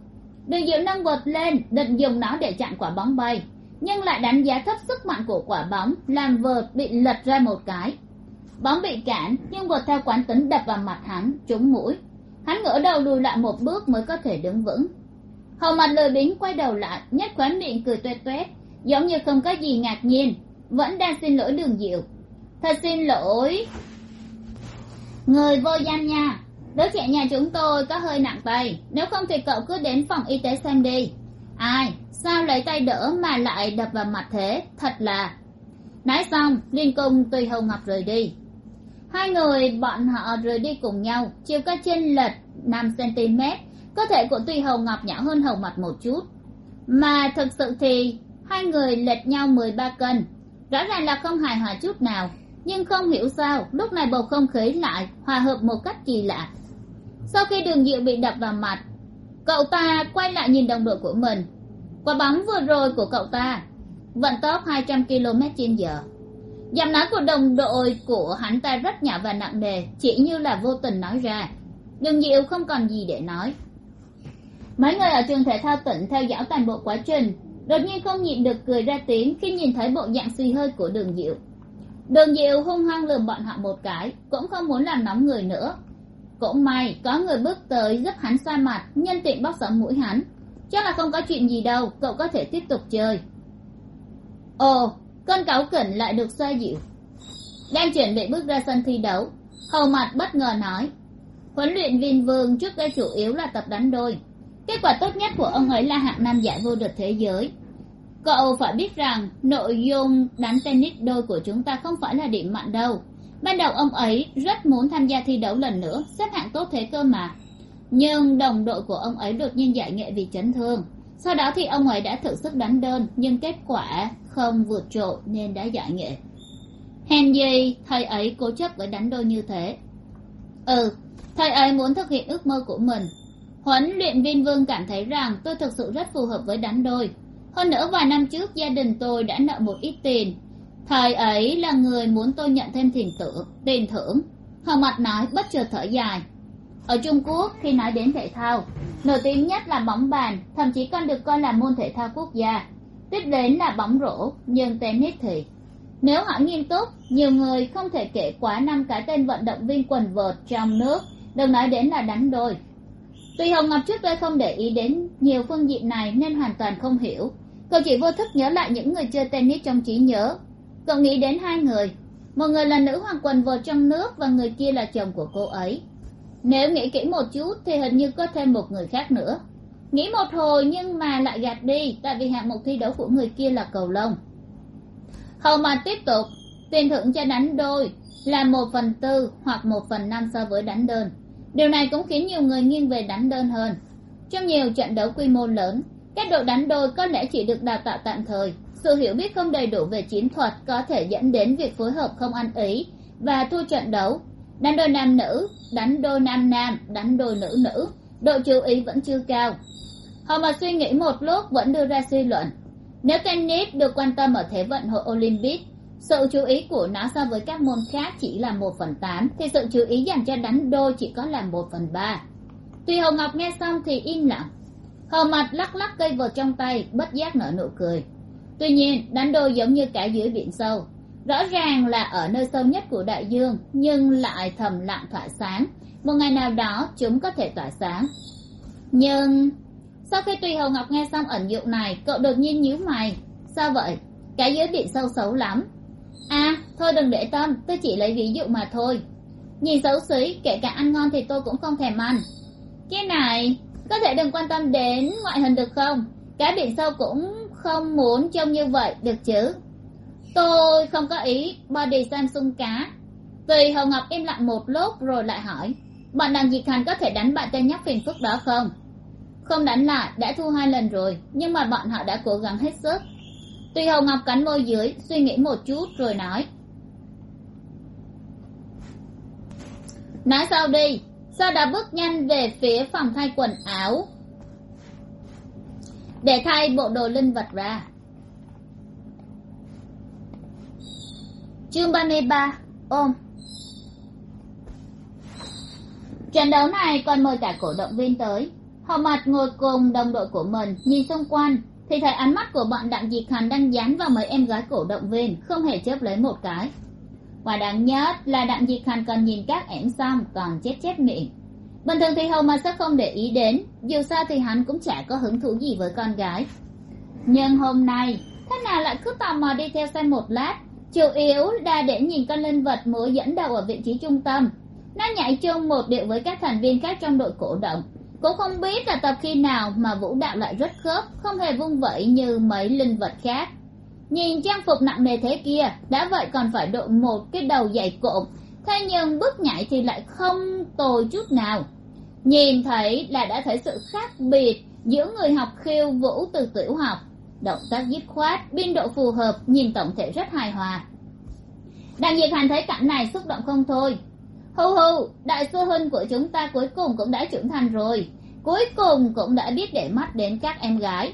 Đường diệu nâng vợt lên, định dùng nó để chặn quả bóng bay. Nhưng lại đánh giá thấp sức mạnh của quả bóng, làm vợt bị lật ra một cái bóng bị cản nhưng vượt theo quán tính đập vào mặt hắn, trúng mũi. Hắn ngỡ đầu lùi lại một bước mới có thể đứng vững. Hầu mặt lười biếng quay đầu lại, nhếch khóe miệng cười tuét tuét, giống như không có gì ngạc nhiên, vẫn đang xin lỗi đường diệu. Thật xin lỗi. Người vô danh nha, đứa trẻ nhà chúng tôi có hơi nặng tay, nếu không thì cậu cứ đến phòng y tế xem đi. Ai, sao lấy tay đỡ mà lại đập vào mặt thế, thật là. Nói xong liên cung tùy hầu ngọc rời đi hai người bọn họ rời đi cùng nhau, chiều cao chênh lệch năm cm cơ thể của tuy hầu ngọc nhỏ hơn hầu mặt một chút. Mà thực sự thì hai người lệch nhau mười ba cân, rõ ràng là không hài hòa chút nào, nhưng không hiểu sao lúc này bầu không khí lại hòa hợp một cách kỳ lạ. Sau khi đường diệu bị đập vào mặt, cậu ta quay lại nhìn đồng đội của mình. Quả bóng vừa rồi của cậu ta, vận tốc hai trăm km trên giờ giọng nói của đồng đội của hắn ta rất nhỏ và nặng nề, chỉ như là vô tình nói ra. Đường diệu không còn gì để nói. Mấy người ở trường thể thao tỉnh theo dõi toàn bộ quá trình, đột nhiên không nhịn được cười ra tiếng khi nhìn thấy bộ dạng suy hơi của đường diệu. Đường diệu hung hăng lườm bọn họ một cái, cũng không muốn làm nóng người nữa. Cũng may, có người bước tới giúp hắn xoa mặt, nhân tiện bóc sợ mũi hắn. Chắc là không có chuyện gì đâu, cậu có thể tiếp tục chơi. Ồ cơn cáu kỉnh lại được xoa dịu. Đang chuẩn bị bước ra sân thi đấu, hầu mặt bất ngờ nói, huấn luyện viên vương trước đây chủ yếu là tập đánh đôi. Kết quả tốt nhất của ông ấy là hạng năm giải vô địch thế giới. Cậu phải biết rằng nội dung đánh tennis đôi của chúng ta không phải là điểm mạnh đâu. Ban đầu ông ấy rất muốn tham gia thi đấu lần nữa, xếp hạng tốt thế cơ mà. Nhưng đồng đội của ông ấy đột nhiên giải nghệ vì chấn thương sau đó thì ông ấy đã thử sức đánh đơn, nhưng kết quả không vượt trội nên đã giải nghệ. Hèn gì thầy ấy cố chấp với đánh đôi như thế. Ừ thầy ấy muốn thực hiện ước mơ của mình. Huấn luyện viên vương cảm thấy rằng tôi thực sự rất phù hợp với đánh đôi. Hơn nữa, vài năm trước, gia đình tôi đã nợ một ít tiền. Thầy ấy là người muốn tôi nhận thêm tiền thưởng tiền thưởng. Hờ mặt nói, bất chợt thở dài ở trung quốc, khi nói đến thể thao, nổi tiếng nhất là bóng bàn, thậm chí còn được coi là môn thể thao quốc gia. Tiếp đến là bóng rổ, nhưng tennis thì nếu họ nghiêm túc, nhiều người không thể kể quá năm cái tên vận động viên quần vợt trong nước đừng nói đến là đánh đôi. Tuy hồng ngọc trước đây không để ý đến nhiều phương diện này nên hoàn toàn không hiểu. Cậu chỉ vô thức nhớ lại những người chơi tennis trong trí nhớ. Cậu nghĩ đến hai người, một người là nữ hoàng quần vợt trong nước và người kia là chồng của cô ấy nếu nghĩ kỹ một chút thì hình như có thêm một người khác nữa. Nghĩ một hồi nhưng mà lại gạt đi, tại vì hạng mục thi đấu của người kia là cầu lông. Hầu mà tiếp tục, tiền thưởng cho đánh đôi là một phần tư hoặc một phần năm so với đánh đơn. Điều này cũng khiến nhiều người nghiêng về đánh đơn hơn. Trong nhiều trận đấu quy mô lớn, các đội đánh đôi có lẽ chỉ được đào tạo tạm thời. Sự hiểu biết không đầy đủ về chiến thuật có thể dẫn đến việc phối hợp không ăn ý và thua trận đấu đánh đôi nam nữ, đánh đôi nam nam, đánh đôi nữ nữ. Độ chú ý vẫn chưa cao. Họ mà suy nghĩ một lúc vẫn đưa ra suy luận. Nếu tennis được quan tâm ở thế vận hội olympic, sự chú ý của nó so với các môn khác chỉ là một phần tám, thì sự chú ý dành cho đánh đôi chỉ có là một phần ba. Tuy hồng ngọc nghe xong thì im lặng. Hầu mặt lắc lắc cây vợt trong tay, bất giác nở nụ cười. Tuy nhiên, đánh đôi giống như cả dưới biển sâu rõ ràng là ở nơi sâu nhất của đại dương, nhưng lại thầm lặng tỏa sáng. Một ngày nào đó, chúng có thể tỏa sáng. Nhưng, sau khi tùy hầu ngọc nghe xong ẩn dụ này, cậu đột nhiên nhíu mày. Sao vậy? Cái dưới biển sâu xấu lắm. À thôi đừng để tâm, tôi chỉ lấy ví dụ mà thôi. Nhìn xấu xí, kể cả ăn ngon thì tôi cũng không thèm ăn. Cái này, có thể đừng quan tâm đến ngoại hình được không? Cái biển sâu cũng không muốn trông như vậy, được chứ? Tôi không có ý, body samsung cá. Tùy hồng ngọc im lặng một lúc rồi lại hỏi, bọn đàn diệt thành có thể đánh bại tên nhóc phiền phức đó không? Không đánh lại, đã thua hai lần rồi, nhưng mà bọn họ đã cố gắng hết sức. Tùy hồng ngọc cắn môi dưới, suy nghĩ một chút rồi nói nói sau đi sao đó bước nhanh về phía phòng thay quần áo để thay bộ đồ linh vật ra. Chương ba mươi ba, ôm. Trận đấu này còn mời cả cổ động viên tới. Họ mặt ngồi cùng đồng đội của mình, nhìn xung quanh, thì thấy ánh mắt của bọn đặng diệt hành đang dán vào mấy em gái cổ động viên, không hề chớp lấy một cái. Và đáng nhất là đặng diệt hành còn nhìn các em xong còn chép chép miệng. Bình thường thì hầu mà sẽ không để ý đến, dù sao thì hắn cũng chả có hứng thú gì với con gái. Nhưng hôm nay, thế nào lại cứ tò mò đi theo xem một lát? Chủ yếu là để nhìn con linh vật múa dẫn đầu ở vị trí trung tâm. Nó nhảy chung một điệu với các thành viên khác trong đội cổ động. Cũng không biết là tập khi nào mà vũ đạo lại rất khớp, không hề vung vẩy như mấy linh vật khác. Nhìn trang phục nặng nề thế kia, đã vậy còn phải đội một cái đầu dày cộm. Thế nhưng bước nhảy thì lại không tồi chút nào. Nhìn thấy là đã thấy sự khác biệt giữa người học khiêu vũ từ tiểu học động tác dứt khoát, biên độ phù hợp, nhìn tổng thể rất hài hòa. Đặng diệt hành thấy cảnh này xúc động không thôi. Hô hô, đại sư huynh của chúng ta cuối cùng cũng đã trưởng thành rồi. Cuối cùng cũng đã biết để mắt đến các em gái.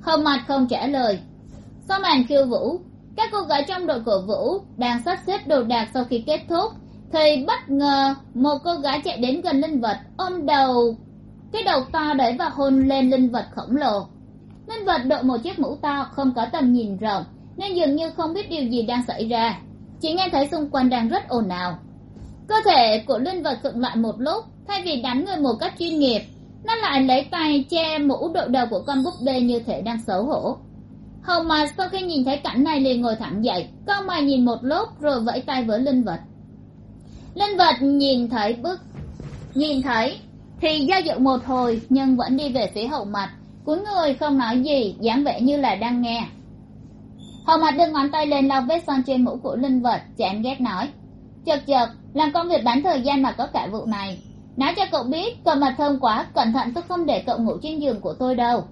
Không mặt không trả lời. Sau màn khiêu vũ, các cô gái trong đội cổ vũ đang sắp xếp đồ đạc sau khi kết thúc. Thì bất ngờ, một cô gái chạy đến gần linh vật, ôm đầu. Cái đầu to đẩy và hôn lên linh vật khổng lồ linh vật đội một chiếc mũ to, không có tầm nhìn rộng, nên dường như không biết điều gì đang xảy ra. Chỉ nghe thấy xung quanh đang rất ồn ào. Cơ thể của linh vật khựng lại một lúc, thay vì đánh người một cách chuyên nghiệp, nó lại lấy tay che mũ đội đầu của con búp bê như thể đang xấu hổ. Hầu mà sau khi nhìn thấy cảnh này liền ngồi thẳng dậy, con mày nhìn một lúc rồi vẫy tay với linh vật linh vật nhìn thấy bức, nhìn thấy thì do dự một hồi nhưng vẫn đi về phía hậu mặt cúi người không nói gì, dáng vẻ như là đang nghe. Hầu mặt đưa ngón tay lên lau vết son trên mũ của linh vật chán ghét nói. Chật chật, làm công việc bán thời gian mà có cả vụ này. Nói cho cậu biết, cậu mặt thơm quá, cẩn thận tôi không để cậu ngủ trên giường của tôi đâu.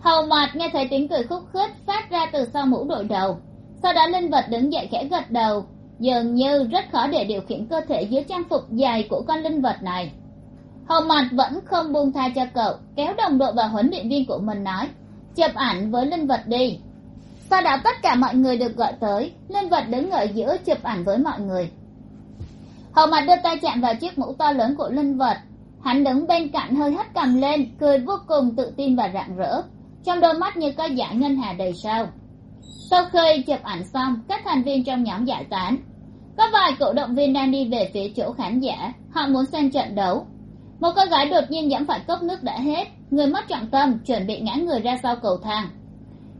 Hầu mặt nghe thấy tiếng cười khúc khích phát ra từ sau mũ đội đầu. Sau đó linh vật đứng dậy khẽ gật đầu. Dường như rất khó để điều khiển cơ thể dưới trang phục dài của con linh vật này hầu mặt vẫn không buông tha cho cậu, kéo đồng đội và huấn luyện viên của mình nói. Chụp ảnh với linh vật đi. Sau đó tất cả mọi người được gọi tới, linh vật đứng ở giữa chụp ảnh với mọi người. Hầu mặt đưa tay chạm vào chiếc mũ to lớn của linh vật. Hắn đứng bên cạnh hơi hất cằm lên, cười vô cùng tự tin và rạng rỡ. Trong đôi mắt như có giải ngân hà đầy sao. Sau khi chụp ảnh xong, các thành viên trong nhóm giải tán. Có vài cổ động viên đang đi về phía chỗ khán giả. Họ muốn xem trận đấu một cô gái đột nhiên dẫm phải cốc nước đã hết. Người mất trọng tâm, chuẩn bị ngã người ra sau cầu thang.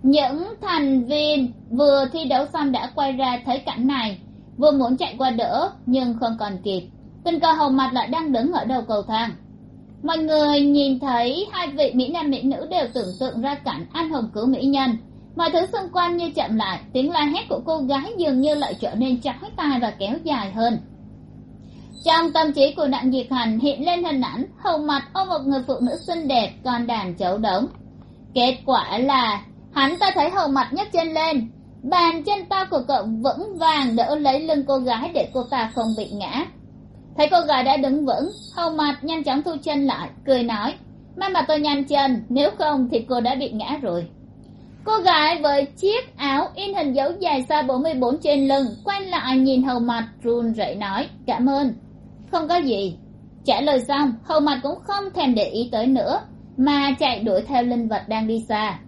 Những thành viên vừa thi đấu xong đã quay ra thấy cảnh này. Vừa muốn chạy qua đỡ, nhưng không còn kịp. Tình cờ hầu mặt lại đang đứng ở đầu cầu thang. Mọi người nhìn thấy hai vị mỹ nam mỹ nữ đều tưởng tượng ra cảnh anh hùng cứu mỹ nhân. Mọi thứ xung quanh như chậm lại, tiếng la hét của cô gái dường như lại trở nên trói tai và kéo dài hơn trong tâm trí của đặng diệt hành hiện lên hình ảnh hầu mặt ôm một người phụ nữ xinh đẹp còn đàn chấu đống. Kết quả là, hắn ta thấy hầu mặt nhấc chân lên, bàn chân to của cậu vững vàng đỡ lấy lưng cô gái để cô ta không bị ngã. Thấy cô gái đã đứng vững, hầu mặt nhanh chóng thu chân lại, cười nói, may mà tôi nhanh chân, nếu không thì cô đã bị ngã rồi. Cô gái với chiếc áo in hình dấu dài xa bốn mươi bốn trên lưng, quay lại nhìn hầu mặt run rẩy nói, cảm ơn không có gì. Trả lời xong, hầu mặt cũng không thèm để ý tới nữa, mà chạy đuổi theo linh vật đang đi xa.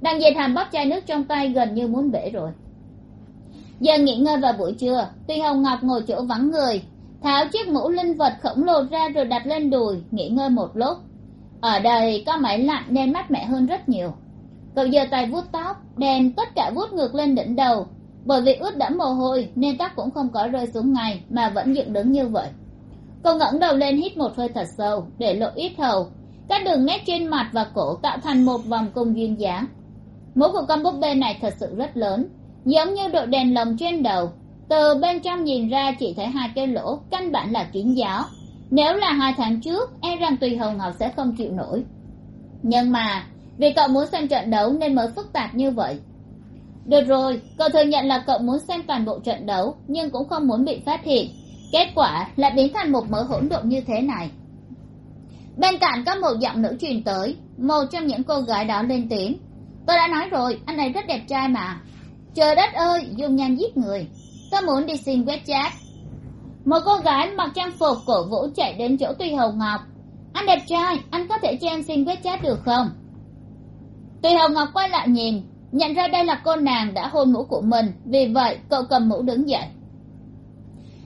Đằng dệt hàm bóp chai nước trong tay gần như muốn bể rồi. Giờ nghỉ ngơi vào buổi trưa, tuy hồng ngọc ngồi chỗ vắng người, tháo chiếc mũ linh vật khổng lồ ra rồi đặt lên đùi, nghỉ ngơi một lúc. Ở đây có máy lạnh nên mát mẻ hơn rất nhiều. Cậu giơ tay vuốt tóc, đèn tất cả vuốt ngược lên đỉnh đầu. Bởi vì ướt đẫm mồ hôi nên tóc cũng không có rơi xuống ngay, mà vẫn dựng đứng như vậy cô ngẩng đầu lên hít một hơi thật sâu, để lộ ít hầu các đường nét trên mặt và cổ tạo thành một vòng cung duyên dáng. Mũ của con búp bê này thật sự rất lớn, giống như đội đèn lồng trên đầu. Từ bên trong nhìn ra chỉ thấy hai cái lỗ, căn bản là kín gió nếu là hai tháng trước e rằng tùy hồng ngọc sẽ không chịu nổi. Nhưng mà, vì cậu muốn xem trận đấu nên mới phức tạp như vậy. Được rồi, cậu thừa nhận là cậu muốn xem toàn bộ trận đấu, nhưng cũng không muốn bị phát hiện kết quả lại biến thành một mớ hỗn độn như thế này. Bên cạnh có một giọng nữ truyền tới, một trong những cô gái đó lên tiếng. Tôi đã nói rồi, anh ấy rất đẹp trai mà. Trời đất ơi dùng nhan giết người. Tôi muốn đi xin quét chat một cô gái mặc trang phục cổ vũ chạy đến chỗ tùy hồng ngọc. Anh đẹp trai, anh có thể cho em xin quét chat được không? Tùy hồng ngọc quay lại nhìn, nhận ra đây là cô nàng đã hôn mũ của mình. Vì vậy, cậu cầm mũ đứng dậy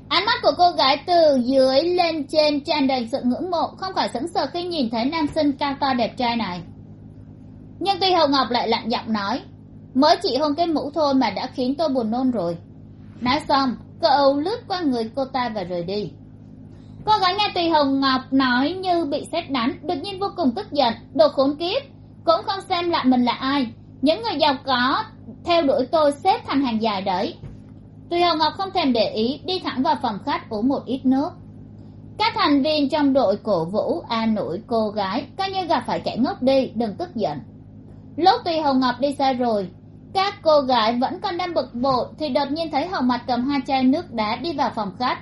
ánh mắt của cô gái từ dưới lên trên tràn đầy sự ngưỡng mộ, không khỏi sững sờ khi nhìn thấy nam sinh cao to đẹp trai này. Nhưng tuy hồng ngọc lại lạnh giọng nói, mới chỉ hôn cái mũ thôi mà đã khiến tôi buồn nôn rồi. Nói xong cậu lướt qua người cô ta và rời đi. Cô gái nghe tùy hồng ngọc nói như bị xét đánh, đột nhiên vô cùng tức giận, đồ khốn kiếp. Cũng không xem lại mình là ai. Những người giàu có theo đuổi tôi xếp thành hàng dài đấy tùy hồng ngọc không thèm để ý, đi thẳng vào phòng khách uống một ít nước. Các thành viên trong đội cổ vũ an ủi cô gái, coi như gặp phải kẻ ngốc đi, đừng tức giận. Lúc tùy hồng ngọc đi xa rồi, các cô gái vẫn còn đang bực bội, thì đột nhiên thấy hồng mặt cầm hai chai nước đá đi vào phòng khách.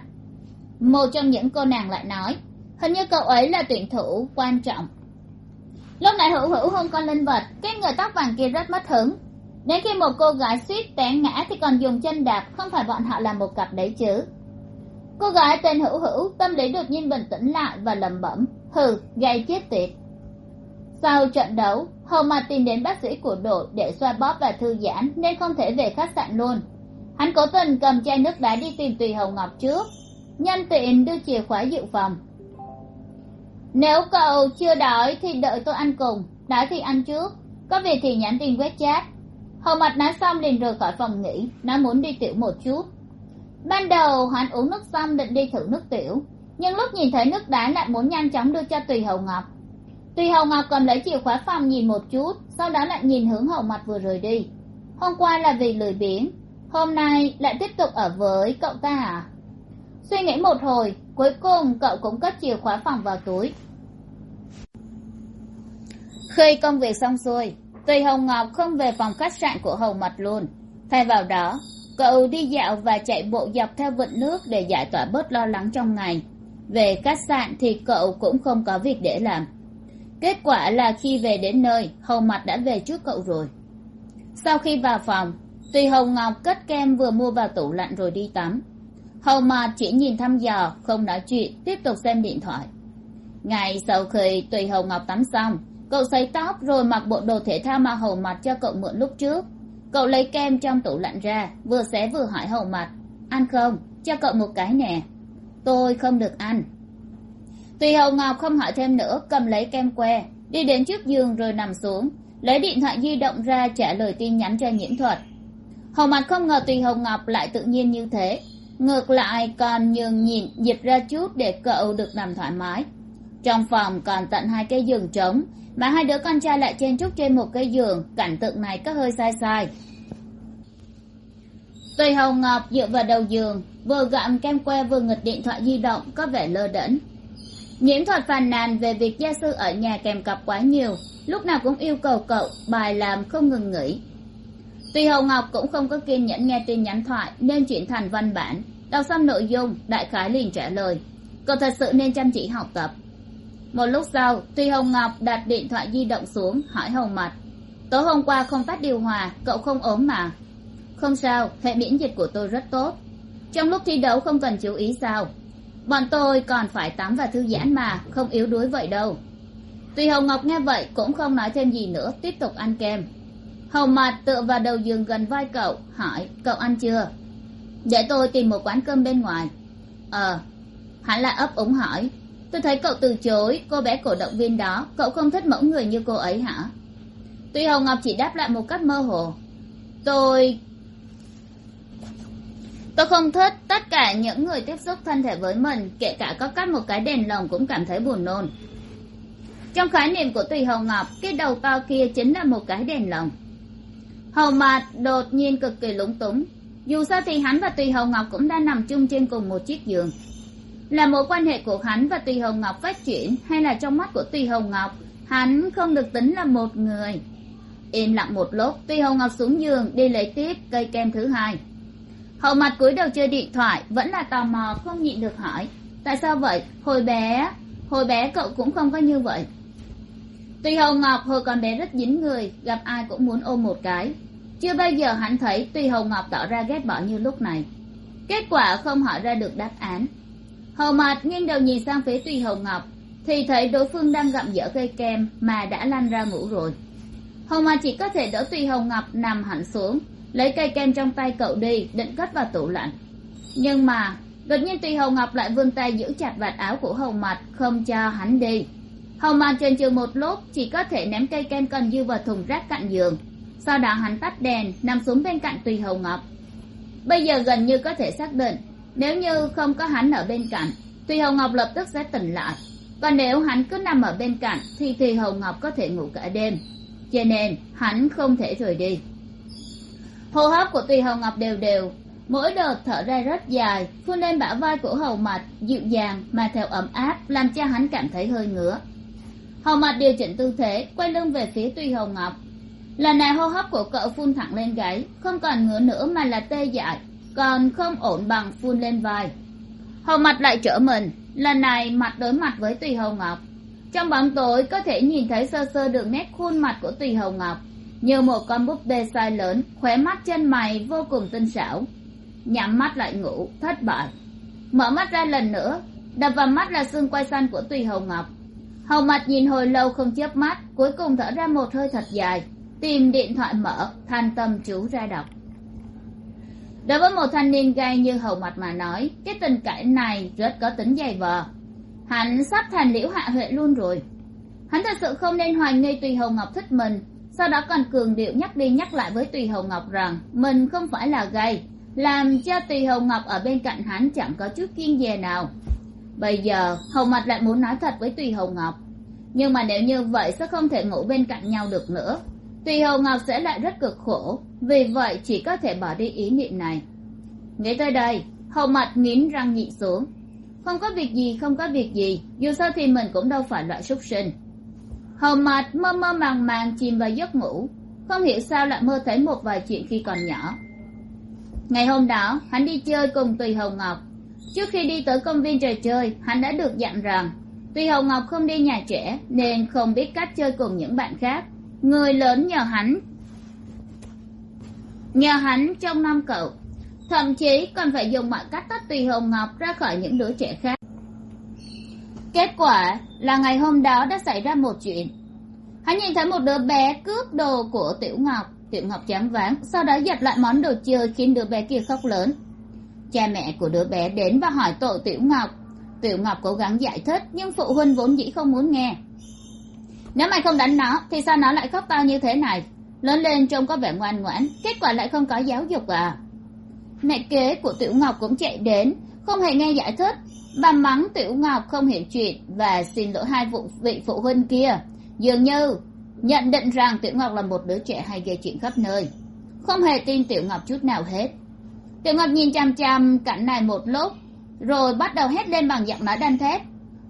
Một trong những cô nàng lại nói, hình như cậu ấy là tuyển thủ quan trọng. Lúc này hữu hữu hôn con linh vật, cái người tóc vàng kia rất mất hứng đến khi một cô gái suýt té ngã thì còn dùng chân đạp, không phải bọn họ là một cặp đấy chứ. Cô gái tên hữu hữu, tâm lý đột nhiên bình tĩnh lại và lẩm bẩm, hừ gây chết tiệt. Sau trận đấu hầu mà tìm đến bác sĩ của đội để xoa bóp và thư giãn, nên không thể về khách sạn luôn. Hắn cố tình cầm chai nước đá đi tìm tùy hồng ngọc trước. Nhân tiện đưa chìa khóa dự phòng. Nếu cậu chưa đói thì đợi tôi ăn cùng, đói thì ăn trước. Có việc thì nhắn tin quét hồ mặt nói xong liền rời khỏi phòng nghỉ nó muốn đi tiểu một chút. Ban đầu, hắn uống nước xong định đi thử nước tiểu, nhưng lúc nhìn thấy nước đá lại muốn nhanh chóng đưa cho tùy hầu ngọc. Tùy hầu ngọc cầm lấy chìa khóa phòng nhìn một chút, sau đó lại nhìn hướng hầu mặt vừa rời đi. Hôm qua là vì lười biếng, hôm nay lại tiếp tục ở với cậu ta à? Suy nghĩ một hồi, cuối cùng cậu cũng cất chìa khóa phòng vào túi. Khi công việc xong xuôi tùy hồng ngọc không về phòng khách sạn của hầu mật luôn. Thay vào đó, cậu đi dạo và chạy bộ dọc theo vịnh nước để giải tỏa bớt lo lắng trong ngày. Về khách sạn thì cậu cũng không có việc để làm. Kết quả là khi về đến nơi hầu mặt đã về trước cậu rồi. Sau khi vào phòng, tùy hồng ngọc cất kem vừa mua vào tủ lạnh rồi đi tắm. Hầu mặt chỉ nhìn thăm dò, không nói chuyện, tiếp tục xem điện thoại. Ngày sau khi tùy hồng ngọc tắm xong cậu sấy tóc rồi mặc bộ đồ thể thao mà hầu mặt cho cậu mượn lúc trước. Cậu lấy kem trong tủ lạnh ra, vừa xé vừa hỏi hầu mặt. Ăn không? Cho cậu một cái nè. Tôi không được ăn. Tùy hầu ngọc không hỏi thêm nữa, cầm lấy kem que. Đi đến trước giường rồi nằm xuống. Lấy điện thoại di động ra trả lời tin nhắn cho nhiễm thuật. Hầu mặt không ngờ tùy hầu ngọc lại tự nhiên như thế. Ngược lại còn nhường nhịn dịp ra chút để cậu được nằm thoải mái. Trong phòng còn tận hai cái giường trống mà hai đứa con trai lại chen chúc trên một cây giường. Cảnh tượng này có hơi sai sai. Tùy Hồng ngọc dựa vào đầu giường, vừa gặm kem que vừa nghịch điện thoại di động, có vẻ lơ đễnh. Nhiễm thuật phàn nàn về việc gia sư ở nhà kèm cặp quá nhiều. Lúc nào cũng yêu cầu cậu, bài làm không ngừng nghỉ. Tuy Hồng ngọc cũng không có kiên nhẫn nghe tin nhắn thoại, nên chuyển thành văn bản. Đọc xong nội dung, đại khái liền trả lời. Cậu thật sự nên chăm chỉ học tập một lúc sau, tuy hồng ngọc đặt điện thoại di động xuống, hỏi hồng mặt tối hôm qua không tắt điều hòa, cậu không ốm mà? Không sao, hệ miễn dịch của tôi rất tốt. Trong lúc thi đấu không cần chú ý sao? Bọn tôi còn phải tắm và thư giãn mà, không yếu đuối vậy đâu. Tuy hồng ngọc nghe vậy cũng không nói thêm gì nữa, tiếp tục ăn kem. Hồng mặt tựa vào đầu giường gần vai cậu, hỏi, cậu ăn chưa? Để tôi tìm một quán cơm bên ngoài. Ờ. Hắn lại ấp úng hỏi tôi thấy cậu từ chối, cô bé cổ động viên đó. Cậu không thích mẫu người như cô ấy hả? Tuy hồng ngọc chỉ đáp lại một cách mơ hồ. Tôi tôi không thích tất cả những người tiếp xúc thân thể với mình, kể cả có cắt một cái đèn lồng cũng cảm thấy buồn nôn. Trong khái niệm của tùy hồng ngọc, cái đầu to kia chính là một cái đèn lồng. Hầu mạt đột nhiên cực kỳ lúng túng. Dù sao thì hắn và tùy hồng ngọc cũng đang nằm chung trên cùng một chiếc giường là mối quan hệ của hắn và tùy hồng ngọc phát triển hay là trong mắt của tùy hồng ngọc, hắn không được tính là một người. Im lặng một lúc, tùy hồng ngọc xuống giường đi lấy tiếp cây kem thứ hai. Hậu mặt cúi đầu chơi điện thoại, vẫn là tò mò, không nhịn được hỏi, tại sao vậy? Hồi bé hồi bé cậu cũng không có như vậy. Tùy hồng ngọc hồi còn bé rất dính người, gặp ai cũng muốn ôm một cái. Chưa bao giờ hắn thấy tùy hồng ngọc tỏ ra ghét bỏ như lúc này. Kết quả không hỏi ra được đáp án hầu Mạt nghiêng đầu nhìn sang phía tùy hồng ngọc thì thấy đối phương đang gặm dở cây kem mà đã lăn ra ngủ rồi. Hầu Mạt chỉ có thể đỡ tùy hồng ngọc nằm hẳn xuống lấy cây kem trong tay cậu đi định cất vào tủ lạnh. Nhưng mà đột nhiên tùy hồng ngọc lại vươn tay giữ chặt vạt áo của hầu Mạt, không cho hắn đi. Hầu Mạt chần chừ một lúc chỉ có thể ném cây kem còn dư vào thùng rác cạnh giường. Sau đó hắn tắt đèn nằm xuống bên cạnh tùy hầu ngọc. Bây giờ gần như có thể xác định nếu như không có hắn ở bên cạnh, thì hồng ngọc lập tức sẽ tỉnh lại. Còn nếu hắn cứ nằm ở bên cạnh, thì thì hồng ngọc có thể ngủ cả đêm. Cho nên, hắn không thể rời đi. Hô hấp của tùy hồng ngọc đều đều, mỗi đợt thở ra rất dài, phun lên bả vai của hầu mặt dịu dàng mà theo ấm áp, làm cho hắn cảm thấy hơi ngứa. Hầu mặt điều chỉnh tư thế, quay lưng về phía tùy hồng ngọc. Lần này hô hấp của cậu phun thẳng lên gáy, không còn ngứa nữa mà là tê dại còn không ổn bằng phun lên vai. Hầu mặt lại trở mình, lần này mặt đối mặt với tùy hầu ngọc. Trong bóng tối có thể nhìn thấy sơ sơ đường nét khuôn mặt của tùy hầu ngọc, như một con búp bê sai lớn, khóe mắt chân mày vô cùng tinh xảo. Nhắm mắt lại ngủ, thất bại. Mở mắt ra lần nữa, đập vào mắt là xương quay xanh của tùy hầu ngọc. Hầu mặt nhìn hồi lâu không chớp mắt, cuối cùng thở ra một hơi thật dài, tìm điện thoại mở thanh tâm chú ra đọc đối với một thanh niên gay như hầu mặt mà nói, cái tình cãi này rất có tính dày vờ. hắn sắp thành liễu hạ huệ luôn rồi. Hắn thật sự không nên hoài nghi tùy hầu ngọc thích mình, sau đó còn cường điệu nhắc đi nhắc lại với tùy hầu ngọc rằng mình không phải là gay, làm cho tùy hầu ngọc ở bên cạnh hắn chẳng có chút kiên dè nào. Bây giờ, hầu mặt lại muốn nói thật với tùy hầu ngọc. Nhưng mà nếu như vậy sẽ không thể ngủ bên cạnh nhau được nữa tùy hầu ngọc sẽ lại rất cực khổ, vì vậy chỉ có thể bỏ đi ý niệm này. Nghĩ tới đây, hầu mặt nghiến răng nhịn xuống. Không có việc gì, không có việc gì, dù sao thì mình cũng đâu phải loại súc sinh. Hầu mặt mơ mơ màng màng chìm vào giấc ngủ, không hiểu sao lại mơ thấy một vài chuyện khi còn nhỏ. Ngày hôm đó, hắn đi chơi cùng tùy hầu ngọc. Trước khi đi tới công viên trò chơi, hắn đã được dặn rằng, tùy hầu ngọc không đi nhà trẻ, nên không biết cách chơi cùng những bạn khác người lớn nhờ hắn. Nhờ hắn trong năm cậu. Thậm chí còn phải dùng mọi cách tách tùy hồng ngọc ra khỏi những đứa trẻ khác. Kết quả là ngày hôm đó đã xảy ra một chuyện. Hắn nhìn thấy một đứa bé cướp đồ của tiểu ngọc. Tiểu ngọc chán váng, sau đó giật lại món đồ chơi khiến đứa bé kia khóc lớn. Cha mẹ của đứa bé đến và hỏi tội tiểu ngọc. Tiểu ngọc cố gắng giải thích, nhưng phụ huynh vốn dĩ không muốn nghe nếu mày không đánh nó, thì sao nó lại khóc to như thế này? Lớn lên trông có vẻ ngoan ngoãn, kết quả lại không có giáo dục à? Mẹ kế của tiểu ngọc cũng chạy đến, không hề nghe giải thích. Bà mắng tiểu ngọc không hiểu chuyện và xin lỗi hai vụ, vị phụ huynh kia. Dường như, nhận định rằng tiểu ngọc là một đứa trẻ hay gây chuyện khắp nơi. Không hề tin tiểu ngọc chút nào hết. Tiểu ngọc nhìn chằm chằm cảnh này một lúc, rồi bắt đầu hét lên bằng giọng nói đanh thép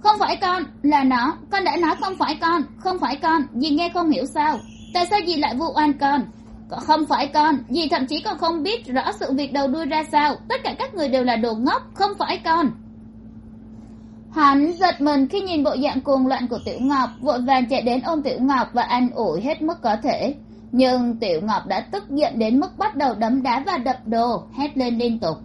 không phải con, là nó. Con đã nói không phải con, không phải con. Dì nghe không hiểu sao. Tại sao dì lại vu oan con? Không phải con, dì thậm chí còn không biết rõ sự việc đầu đuôi ra sao. Tất cả các người đều là đồ ngốc, không phải con. Hắn giật mình khi nhìn bộ dạng cuồng loạn của tiểu ngọc, vội vàng chạy đến ôm tiểu ngọc và an ủi hết mức có thể. Nhưng tiểu ngọc đã tức giận đến mức bắt đầu đấm đá và đập đồ, hét lên liên tục.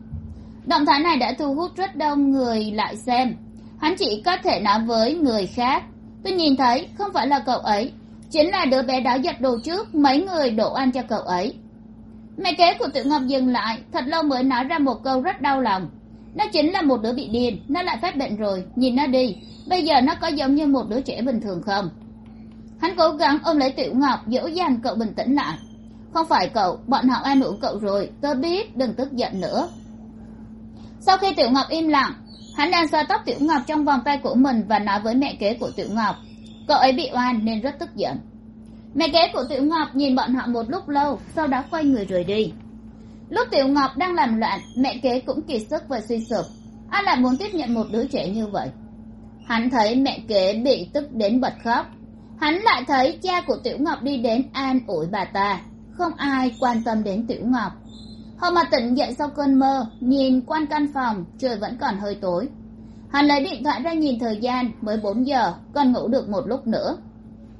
Động thái này đã thu hút rất đông người lại xem hắn chỉ có thể nói với người khác. Tôi nhìn thấy, không phải là cậu ấy, chính là đứa bé đó giật đồ trước, mấy người đổ ăn cho cậu ấy. Mẹ kế của tiểu ngọc dừng lại, thật lâu mới nói ra một câu rất đau lòng. Nó chính là một đứa bị điên, nó lại phát bệnh rồi, nhìn nó đi, bây giờ nó có giống như một đứa trẻ bình thường không? Hắn cố gắng ôm lấy tiểu ngọc, dỗ dành cậu bình tĩnh lại. Không phải cậu, bọn họ an ủi cậu rồi tớ biết, đừng tức giận nữa. Sau khi tiểu ngọc im lặng hắn đang xoa tóc tiểu ngọc trong vòng tay của mình và nói với mẹ kế của tiểu ngọc, cậu ấy bị oan nên rất tức giận. Mẹ kế của tiểu ngọc nhìn bọn họ một lúc lâu, sau đó quay người rời đi. Lúc tiểu ngọc đang làm loạn, mẹ kế cũng kiệt sức và suy sụp. Ai lại muốn tiếp nhận một đứa trẻ như vậy. Hắn thấy mẹ kế bị tức đến bật khóc. Hắn lại thấy cha của tiểu ngọc đi đến an ủi bà ta. Không ai quan tâm đến tiểu ngọc họ mà tỉnh dậy sau cơn mơ, nhìn quanh căn phòng, trời vẫn còn hơi tối. Hắn lấy điện thoại ra nhìn thời gian, mới bốn giờ, còn ngủ được một lúc nữa.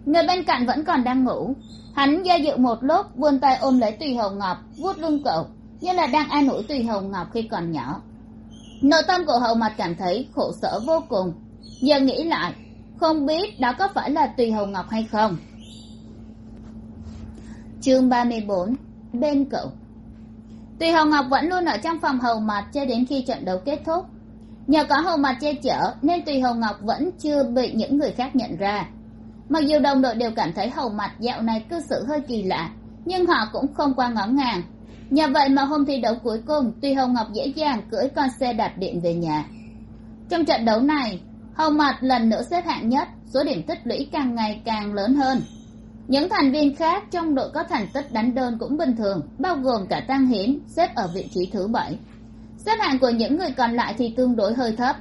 Người bên cạnh vẫn còn đang ngủ. Hắn do dự một lúc vươn tay ôm lấy tùy hồng ngọc, vuốt lưng cậu, như là đang an ủi tùy hồng ngọc khi còn nhỏ. Nội tâm của hậu mặt cảm thấy khổ sở vô cùng. Giờ nghĩ lại, không biết đó có phải là tùy hồng ngọc hay không. Chương ba mươi bốn, bên cậu tùy hồng ngọc vẫn luôn ở trong phòng hầu mặt cho đến khi trận đấu kết thúc. Nhờ có hầu mặt che chở, nên tùy hồng ngọc vẫn chưa bị những người khác nhận ra. Mặc dù đồng đội đều cảm thấy hầu mặt dạo này cư xử hơi kỳ lạ, nhưng họ cũng không qua ngõ ngàng. Nhờ vậy mà hôm thi đấu cuối cùng tùy hồng ngọc dễ dàng cưỡi con xe đạp điện về nhà. Trong trận đấu này, hầu mặt lần nữa xếp hạng nhất, số điểm tích lũy càng ngày càng lớn hơn những thành viên khác trong đội có thành tích đánh đơn cũng bình thường, bao gồm cả tăng hiến xếp ở vị trí thứ bảy. Xếp hạng của những người còn lại thì tương đối hơi thấp.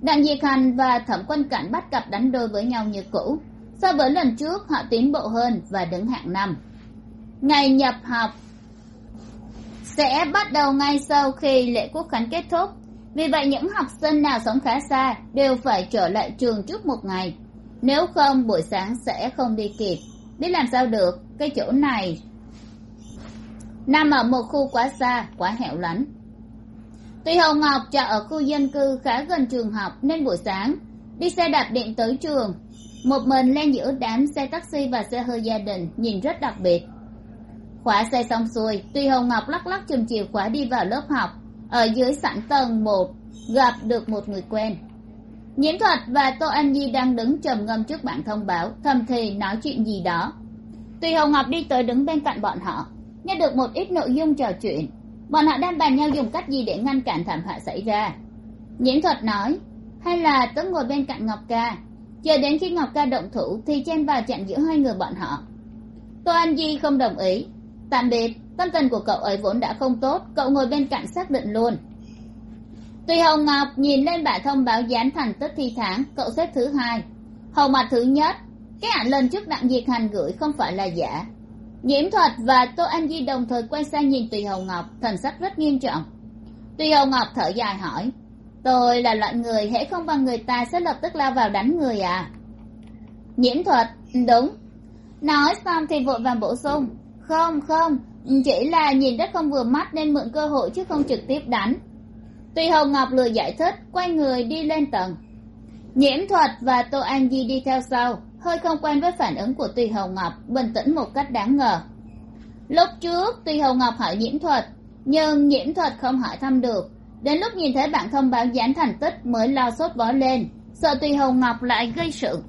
Đặng diệt hành và thẩm quân cảnh bắt cặp đánh đôi với nhau như cũ. So với lần trước, họ tiến bộ hơn và đứng hạng năm. Ngày nhập học sẽ bắt đầu ngay sau khi lễ quốc khánh kết thúc. Vì vậy, những học sinh nào sống khá xa đều phải trở lại trường trước một ngày. Nếu không, buổi sáng sẽ không đi kịp biết làm sao được, cái chỗ này. Nằm ở một khu quá xa, quá hẻo lánh. Tuy hồng ngọc trọ ở khu dân cư khá gần trường học nên buổi sáng, đi xe đạp điện tới trường. Một mình len giữa đám xe taxi và xe hơi gia đình nhìn rất đặc biệt. Khóa xe xong xuôi, tuy hồng ngọc lắc lắc chùm chìa khóa đi vào lớp học, ở dưới sảnh tầng một, gặp được một người quen nhiễm thuật và tô anh nhi đang đứng trầm ngâm trước bảng thông báo, thầm thì nói chuyện gì đó. Tùy hồng ngọc đi tới đứng bên cạnh bọn họ, nghe được một ít nội dung trò chuyện. Bọn họ đang bàn nhau dùng cách gì để ngăn cản thảm họa xảy ra. Nhiễm thuật nói, hay là tớ ngồi bên cạnh ngọc ca. Chờ đến khi ngọc ca động thủ thì chen vào chặn giữa hai người bọn họ. Tô anh di không đồng ý. Tạm biệt, tâm tình của cậu ấy vốn đã không tốt, cậu ngồi bên cạnh xác định luôn tùy hồng ngọc nhìn lên bảng thông báo dán thành tích thi tháng cậu xếp thứ hai. Hầu mặt thứ nhất cái ảnh lần trước đặng diệt hành gửi không phải là giả. Nhiễm thuật và tô anh di đồng thời quay sang nhìn tùy Hồng ngọc thần sắc rất nghiêm trọng. Tùy Hồng ngọc thở dài hỏi, tôi là loại người hễ không bằng người ta sẽ lập tức lao vào đánh người à nhiễm thuật, đúng. Nói xong thì vội vàng bổ sung, không không, chỉ là nhìn rất không vừa mắt nên mượn cơ hội chứ không trực tiếp đánh. Tuy hồng ngọc lừa giải thích, quay người đi lên tầng. Nhiễm thuật và tô an di đi theo sau, hơi không quen với phản ứng của tùy hồng ngọc, bình tĩnh một cách đáng ngờ. Lúc trước tùy hồng ngọc hỏi nhiễm thuật, nhưng nhiễm thuật không hỏi thăm được. Đến lúc nhìn thấy bạn thông báo dán thành tích mới lo sốt vó lên, sợ tùy hồng ngọc lại gây sự.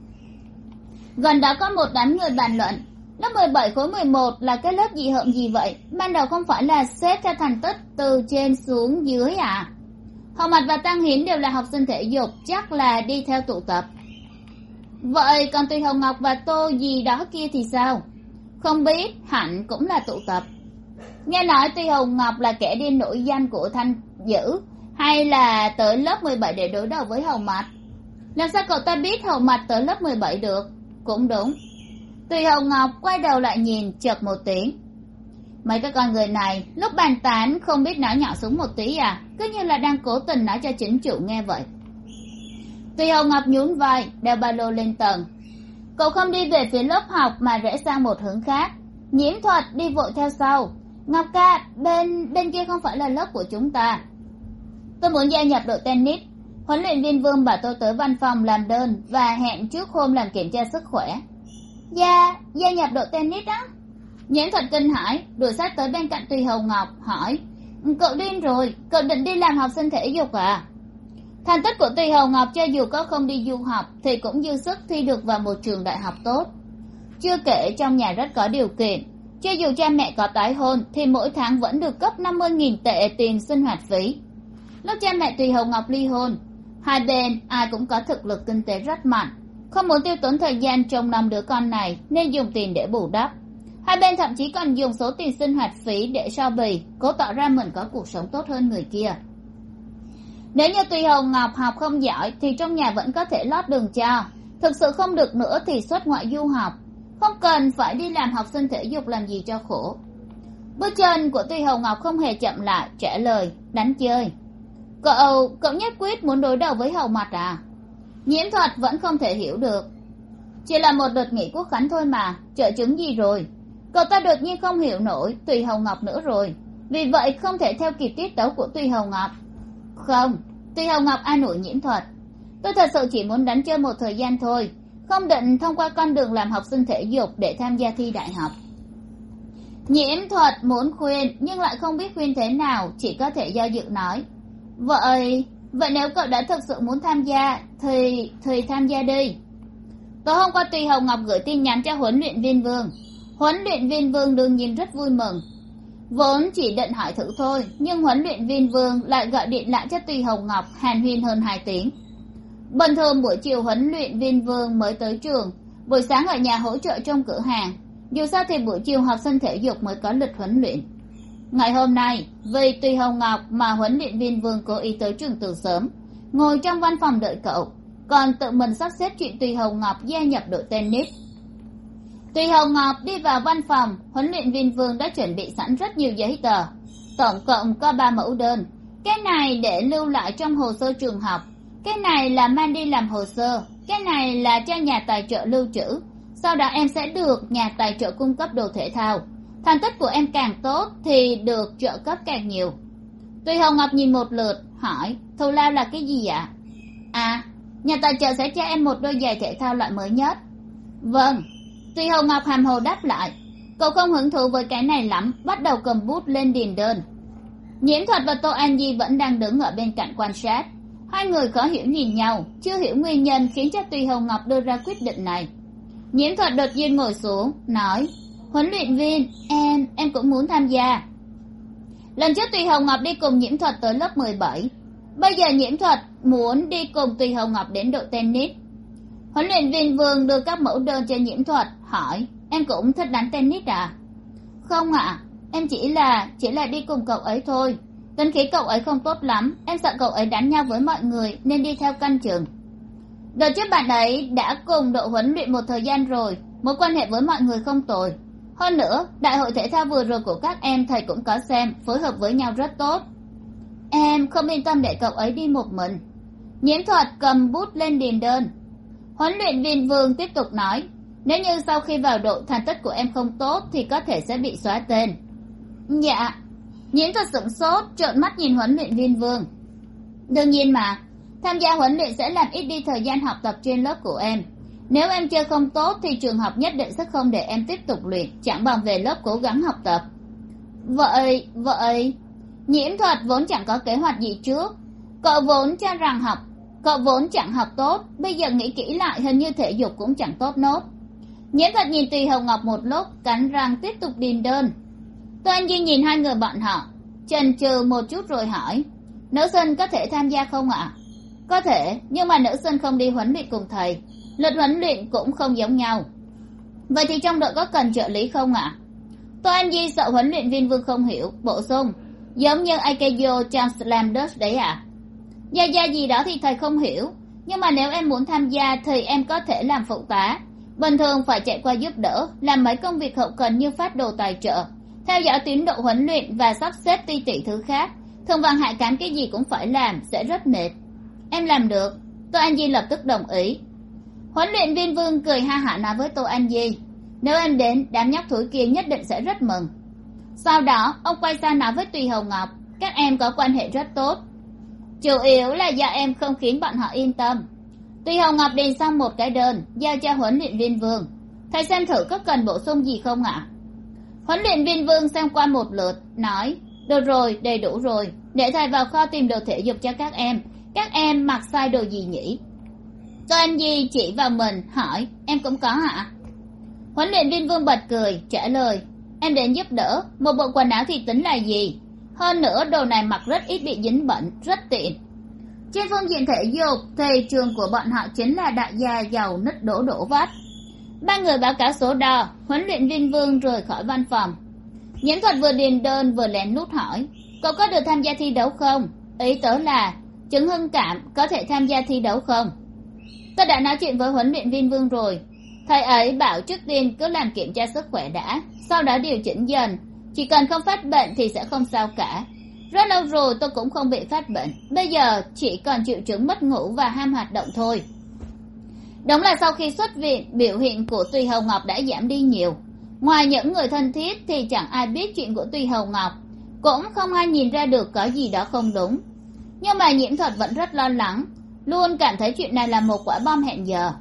Gần đó có một đám người bàn luận, lớp mười bảy khối mười một là cái lớp gì hợm gì vậy? Ban đầu không phải là xếp theo thành tích từ trên xuống dưới à? Hồng mạch và tăng hiến đều là học sinh thể dục, chắc là đi theo tụ tập. Vậy còn tùy hồng ngọc và tô gì đó kia thì sao? Không biết, Hạnh cũng là tụ tập. Nghe nói tùy hồng ngọc là kẻ điên nổi danh của thanh dữ, hay là tới lớp mười bảy để đối đầu với hồng mạch làm sao cậu ta biết hồng mạch tới lớp mười bảy được? Cũng đúng. Tùy hồng ngọc quay đầu lại nhìn, chợt một tiếng mấy cái con người này, lúc bàn tán không biết nói nhỏ xuống một tí à? Cứ như là đang cố tình nói cho chính chủ nghe vậy. Tùy hồng ngọc nhún vai, đeo ba lô lên tầng. Cậu không đi về phía lớp học mà rẽ sang một hướng khác. Nhiễm thuật đi vội theo sau. Ngọc ca, bên bên kia không phải là lớp của chúng ta. Tôi muốn gia nhập đội tennis. Huấn luyện viên vương bảo tôi tới văn phòng làm đơn và hẹn trước hôm làm kiểm tra sức khỏe. Gia gia nhập đội tennis đó nhiễm thuật kinh hãi đuổi sát tới bên cạnh tùy hầu ngọc, hỏi, cậu điên rồi, cậu định đi làm học sinh thể dục à? Thành tích của tùy hầu ngọc cho dù có không đi du học thì cũng dư sức thi được vào một trường đại học tốt. Chưa kể trong nhà rất có điều kiện, cho dù cha mẹ có tái hôn thì mỗi tháng vẫn được cấp năm mươi nghìn tệ tiền sinh hoạt phí. Lúc cha mẹ tùy hầu ngọc ly hôn, hai bên ai cũng có thực lực kinh tế rất mạnh, không muốn tiêu tốn thời gian trông năm đứa con này nên dùng tiền để bù đắp hai bên thậm chí còn dùng số tiền sinh hoạt phí để so bì, cố tỏ ra mình có cuộc sống tốt hơn người kia. Nếu như tùy hồng ngọc học không giỏi, thì trong nhà vẫn có thể lót đường cho. Thực sự không được nữa thì xuất ngoại du học. Không cần phải đi làm học sinh thể dục làm gì cho khổ. Bước chân của tùy hồng ngọc không hề chậm lại, trả lời, đánh chơi. Cậu cậu nhất quyết muốn đối đầu với hầu mặt à? Nhiễm thuật vẫn không thể hiểu được. Chỉ là một đợt nghỉ quốc khánh thôi mà, trợ chứng gì rồi? Cậu ta đột nhiên không hiểu nổi, tùy hầu ngọc nữa rồi. Vì vậy không thể theo kịp tiết tấu của tùy hầu ngọc. Không, tùy hầu ngọc an ủi nhiễm thuật. Tôi thật sự chỉ muốn đánh chơi một thời gian thôi, không định thông qua con đường làm học sinh thể dục để tham gia thi đại học. Nhiễm thuật muốn khuyên, nhưng lại không biết khuyên thế nào, chỉ có thể do dự nói. Vậy vậy nếu cậu đã thực sự muốn tham gia, thì thì tham gia đi. Tối hôm qua tùy hồng ngọc gửi tin nhắn cho huấn luyện viên vương huấn luyện viên vương đương nhiên rất vui mừng. Vốn chỉ định hỏi thử thôi, nhưng huấn luyện viên vương lại gọi điện lại cho tùy hồng ngọc hàn huyên hơn hai tiếng. Bình thường buổi chiều huấn luyện viên vương mới tới trường, buổi sáng ở nhà hỗ trợ trong cửa hàng. Dù sao thì buổi chiều học sinh thể dục mới có lịch huấn luyện. Ngày hôm nay, vì tùy hồng ngọc mà huấn luyện viên vương cố ý tới trường từ sớm, ngồi trong văn phòng đợi cậu, còn tự mình sắp xếp chuyện tùy hồng ngọc gia nhập đội tennis tùy hồng ngọc đi vào văn phòng, huấn luyện viên vương đã chuẩn bị sẵn rất nhiều giấy tờ. Tổng cộng có ba mẫu đơn. Cái này để lưu lại trong hồ sơ trường học. Cái này là mang đi làm hồ sơ. Cái này là cho nhà tài trợ lưu trữ. Sau đó em sẽ được nhà tài trợ cung cấp đồ thể thao. Thành tích của em càng tốt thì được trợ cấp càng nhiều. Tùy hồng ngọc nhìn một lượt, hỏi, thù lao là cái gì ạ? À nhà tài trợ sẽ cho em một đôi giày thể thao loại mới nhất. Vâng. Tuy hồng ngọc hàm hồ đáp lại, cậu không hứng thú với cái này lắm, bắt đầu cầm bút lên điền đơn. Nhiễm thuật và tô an di vẫn đang đứng ở bên cạnh quan sát. Hai người khó hiểu nhìn nhau, chưa hiểu nguyên nhân khiến cho tùy hồng ngọc đưa ra quyết định này. Nhiễm thuật đột nhiên ngồi xuống, nói, huấn luyện viên, em em cũng muốn tham gia. Lần trước tùy hồng ngọc đi cùng nhiễm thuật tới lớp mười bảy. Bây giờ nhiễm thuật muốn đi cùng tùy hồng ngọc đến đội tennis huấn luyện viên vương đưa các mẫu đơn cho nhiễm thuật, hỏi, em cũng thích đánh tennis à? Không ạ, em chỉ là chỉ là đi cùng cậu ấy thôi. Tính khí cậu ấy không tốt lắm, em sợ cậu ấy đánh nhau với mọi người nên đi theo căn trường. Đợt trước bạn ấy đã cùng đội huấn luyện một thời gian rồi, mối quan hệ với mọi người không tồi. Hơn nữa, đại hội thể thao vừa rồi của các em thầy cũng có xem, phối hợp với nhau rất tốt. Em không yên tâm để cậu ấy đi một mình. Nhiễm thuật cầm bút lên điền đơn huấn luyện viên vương tiếp tục nói, nếu như sau khi vào đội thành tích của em không tốt thì có thể sẽ bị xóa tên. Dạ nhiễm thật sửng sốt, trợn mắt nhìn huấn luyện viên vương. Đương nhiên mà, tham gia huấn luyện sẽ làm ít đi thời gian học tập trên lớp của em. Nếu em chơi không tốt thì trường học nhất định sẽ không để em tiếp tục luyện, chẳng bằng về lớp cố gắng học tập. Vậy vậy, nhiễm thuật vốn chẳng có kế hoạch gì trước. Cậu vốn cho rằng học cậu vốn chẳng học tốt, bây giờ nghĩ kỹ lại hình như thể dục cũng chẳng tốt nốt. Nhiễm thật nhìn tùy hồng ngọc một lúc, cắn răng tiếp tục điền đơn. Toan duy nhìn hai người bọn họ, chần chừ một chút rồi hỏi, nữ sinh có thể tham gia không ạ? Có thể, nhưng mà nữ sinh không đi huấn luyện cùng thầy, luật huấn luyện cũng không giống nhau. Vậy thì trong đội có cần trợ lý không ạ? Toan di sợ huấn luyện viên vương không hiểu, bổ sung, giống như akeyo trong slam dust đấy ạ gia gia gì đó thì thầy không hiểu. Nhưng mà nếu em muốn tham gia thì em có thể làm phụ tá. Bình thường phải chạy qua giúp đỡ, làm mấy công việc hậu cần như phát đồ tài trợ, theo dõi tiến độ huấn luyện và sắp xếp ti tỉ thứ khác. Thường văn hại cán cái gì cũng phải làm, sẽ rất mệt. Em làm được. Tô an di lập tức đồng ý. Huấn luyện viên vương cười ha hả nói với tô an di, nếu em đến, đám nhóc thủi kia nhất định sẽ rất mừng. Sau đó, ông quay sang nói với tùy hồng ngọc, các em có quan hệ rất tốt chủ yếu là do em không khiến bọn họ yên tâm. Tuy hồng ngọc điền xong một cái đơn, giao cho huấn luyện viên vương. Thầy xem thử có cần bổ sung gì không ạ? Huấn luyện viên vương xem qua một lượt, nói, được rồi, đầy đủ rồi. Để thầy vào kho tìm đồ thể dục cho các em. Các em mặc sai đồ gì nhỉ? Tô anh di chỉ vào mình, hỏi, em cũng có hả huấn luyện viên vương bật cười, trả lời, em đến giúp đỡ. Một bộ quần áo thì tính là gì? Hơn nữa, đồ này mặc rất ít bị dính bẩn, rất tiện. Trên phương diện thể dục thì trường của bọn họ chính là đại gia giàu nứt đổ đổ vách ba người báo cáo số đo, huấn luyện viên vương rời khỏi văn phòng. Nhiễm thuật vừa điền đơn vừa lén nút hỏi cậu có được tham gia thi đấu không? Ý tớ là chứng hưng cảm, có thể tham gia thi đấu không? Tôi đã nói chuyện với huấn luyện viên vương rồi. Thầy ấy bảo trước tiên cứ làm kiểm tra sức khỏe đã, sau đó điều chỉnh dần chỉ cần không phát bệnh thì sẽ không sao cả. Rất lâu rồi tôi cũng không bị phát bệnh. Bây giờ chỉ còn triệu chứng mất ngủ và ham hoạt động thôi. Đúng là sau khi xuất viện, biểu hiện của tùy hồng ngọc đã giảm đi nhiều. Ngoài những người thân thiết thì chẳng ai biết chuyện của tùy hồng ngọc. Cũng không ai nhìn ra được có gì đó không đúng. Nhưng mà nhiễm thuật vẫn rất lo lắng. Luôn cảm thấy chuyện này là một quả bom hẹn giờ.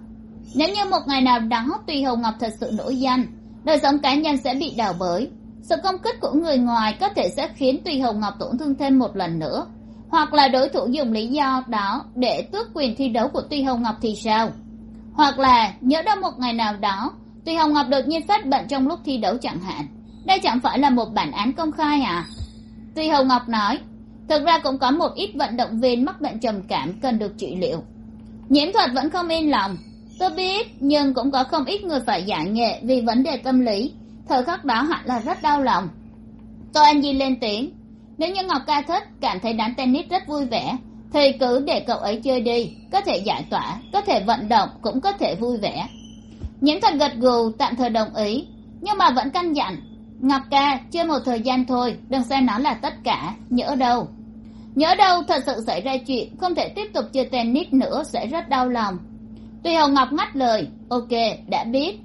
Nếu như một ngày nào đó tùy hồng ngọc thật sự nổi danh, đời sống cá nhân sẽ bị đào bới sự công kích của người ngoài có thể sẽ khiến tùy hồng ngọc tổn thương thêm một lần nữa. Hoặc là đối thủ dùng lý do đó để tước quyền thi đấu của tùy hồng ngọc thì sao? Hoặc là nhớ đâu một ngày nào đó tùy hồng ngọc đột nhiên phát bệnh trong lúc thi đấu chẳng hạn. Đây chẳng phải là một bản án công khai à? Tùy hồng ngọc nói, thực ra cũng có một ít vận động viên mắc bệnh trầm cảm cần được trị liệu. Nhiễm thuật vẫn không yên lòng. Tôi biết, nhưng cũng có không ít người phải giải nghệ vì vấn đề tâm lý thời khắc đó hẳn là rất đau lòng. Tôi anh di lên tiếng. Nếu như ngọc ca thích, cảm thấy đánh tennis rất vui vẻ, thì cứ để cậu ấy chơi đi, có thể giải tỏa, có thể vận động, cũng có thể vui vẻ. Nhiễm thuật gật gù, tạm thời đồng ý, nhưng mà vẫn căn dặn, ngọc ca, chơi một thời gian thôi, đừng xem nó là tất cả, nhỡ đâu. Nhỡ đâu, thật sự xảy ra chuyện, không thể tiếp tục chơi tennis nữa sẽ rất đau lòng. Tuy hồng ngọc ngắt lời, ok, đã biết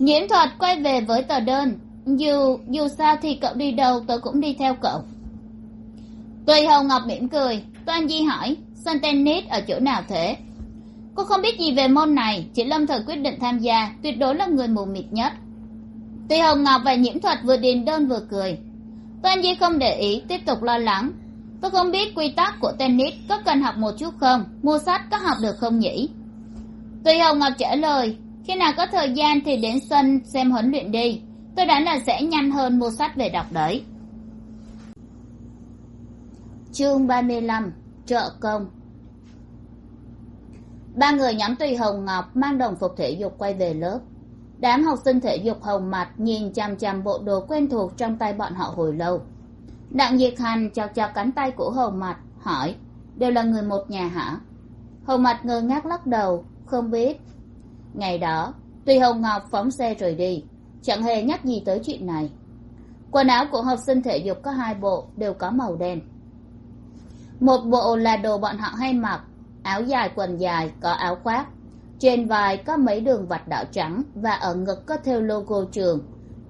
nhiễm thuật quay về với tờ đơn. Dù dù sao thì cậu đi đâu tôi cũng đi theo cậu. Tùy hồng ngọc mỉm cười, toan di hỏi sân tennis ở chỗ nào thế? Cô không biết gì về môn này, chỉ lâm thời quyết định tham gia, tuyệt đối là người mù mịt nhất. Tùy hồng ngọc và nhiễm thuật vừa điền đơn vừa cười. Toan di không để ý, tiếp tục lo lắng. Tôi không biết quy tắc của tennis có cần học một chút không? Mua sách có học được không nhỉ? Tùy hồng ngọc trả lời khi nào có thời gian thì đến sân xem huấn luyện đi. Tôi đoán là sẽ nhanh hơn mua sách về đọc đấy. Chương ba mươi lăm, trợ công. Ba người nhóm tùy hồng ngọc mang đồng phục thể dục quay về lớp. Đám học sinh thể dục hồng mặt nhìn chằm chằm bộ đồ quen thuộc trong tay bọn họ hồi lâu. Đặng diệt hành chọc chọc cánh tay của hồng mặt, hỏi, đều là người một nhà hả? Hồng mặt ngơ ngác lắc đầu, không biết ngày đó, tuy hồng ngọc phóng xe rời đi, chẳng hề nhắc gì tới chuyện này. Quần áo của học sinh thể dục có hai bộ đều có màu đen. Một bộ là đồ bọn họ hay mặc, áo dài quần dài, có áo khoác, trên vai có mấy đường vạch đỏ trắng và ở ngực có thêu logo trường.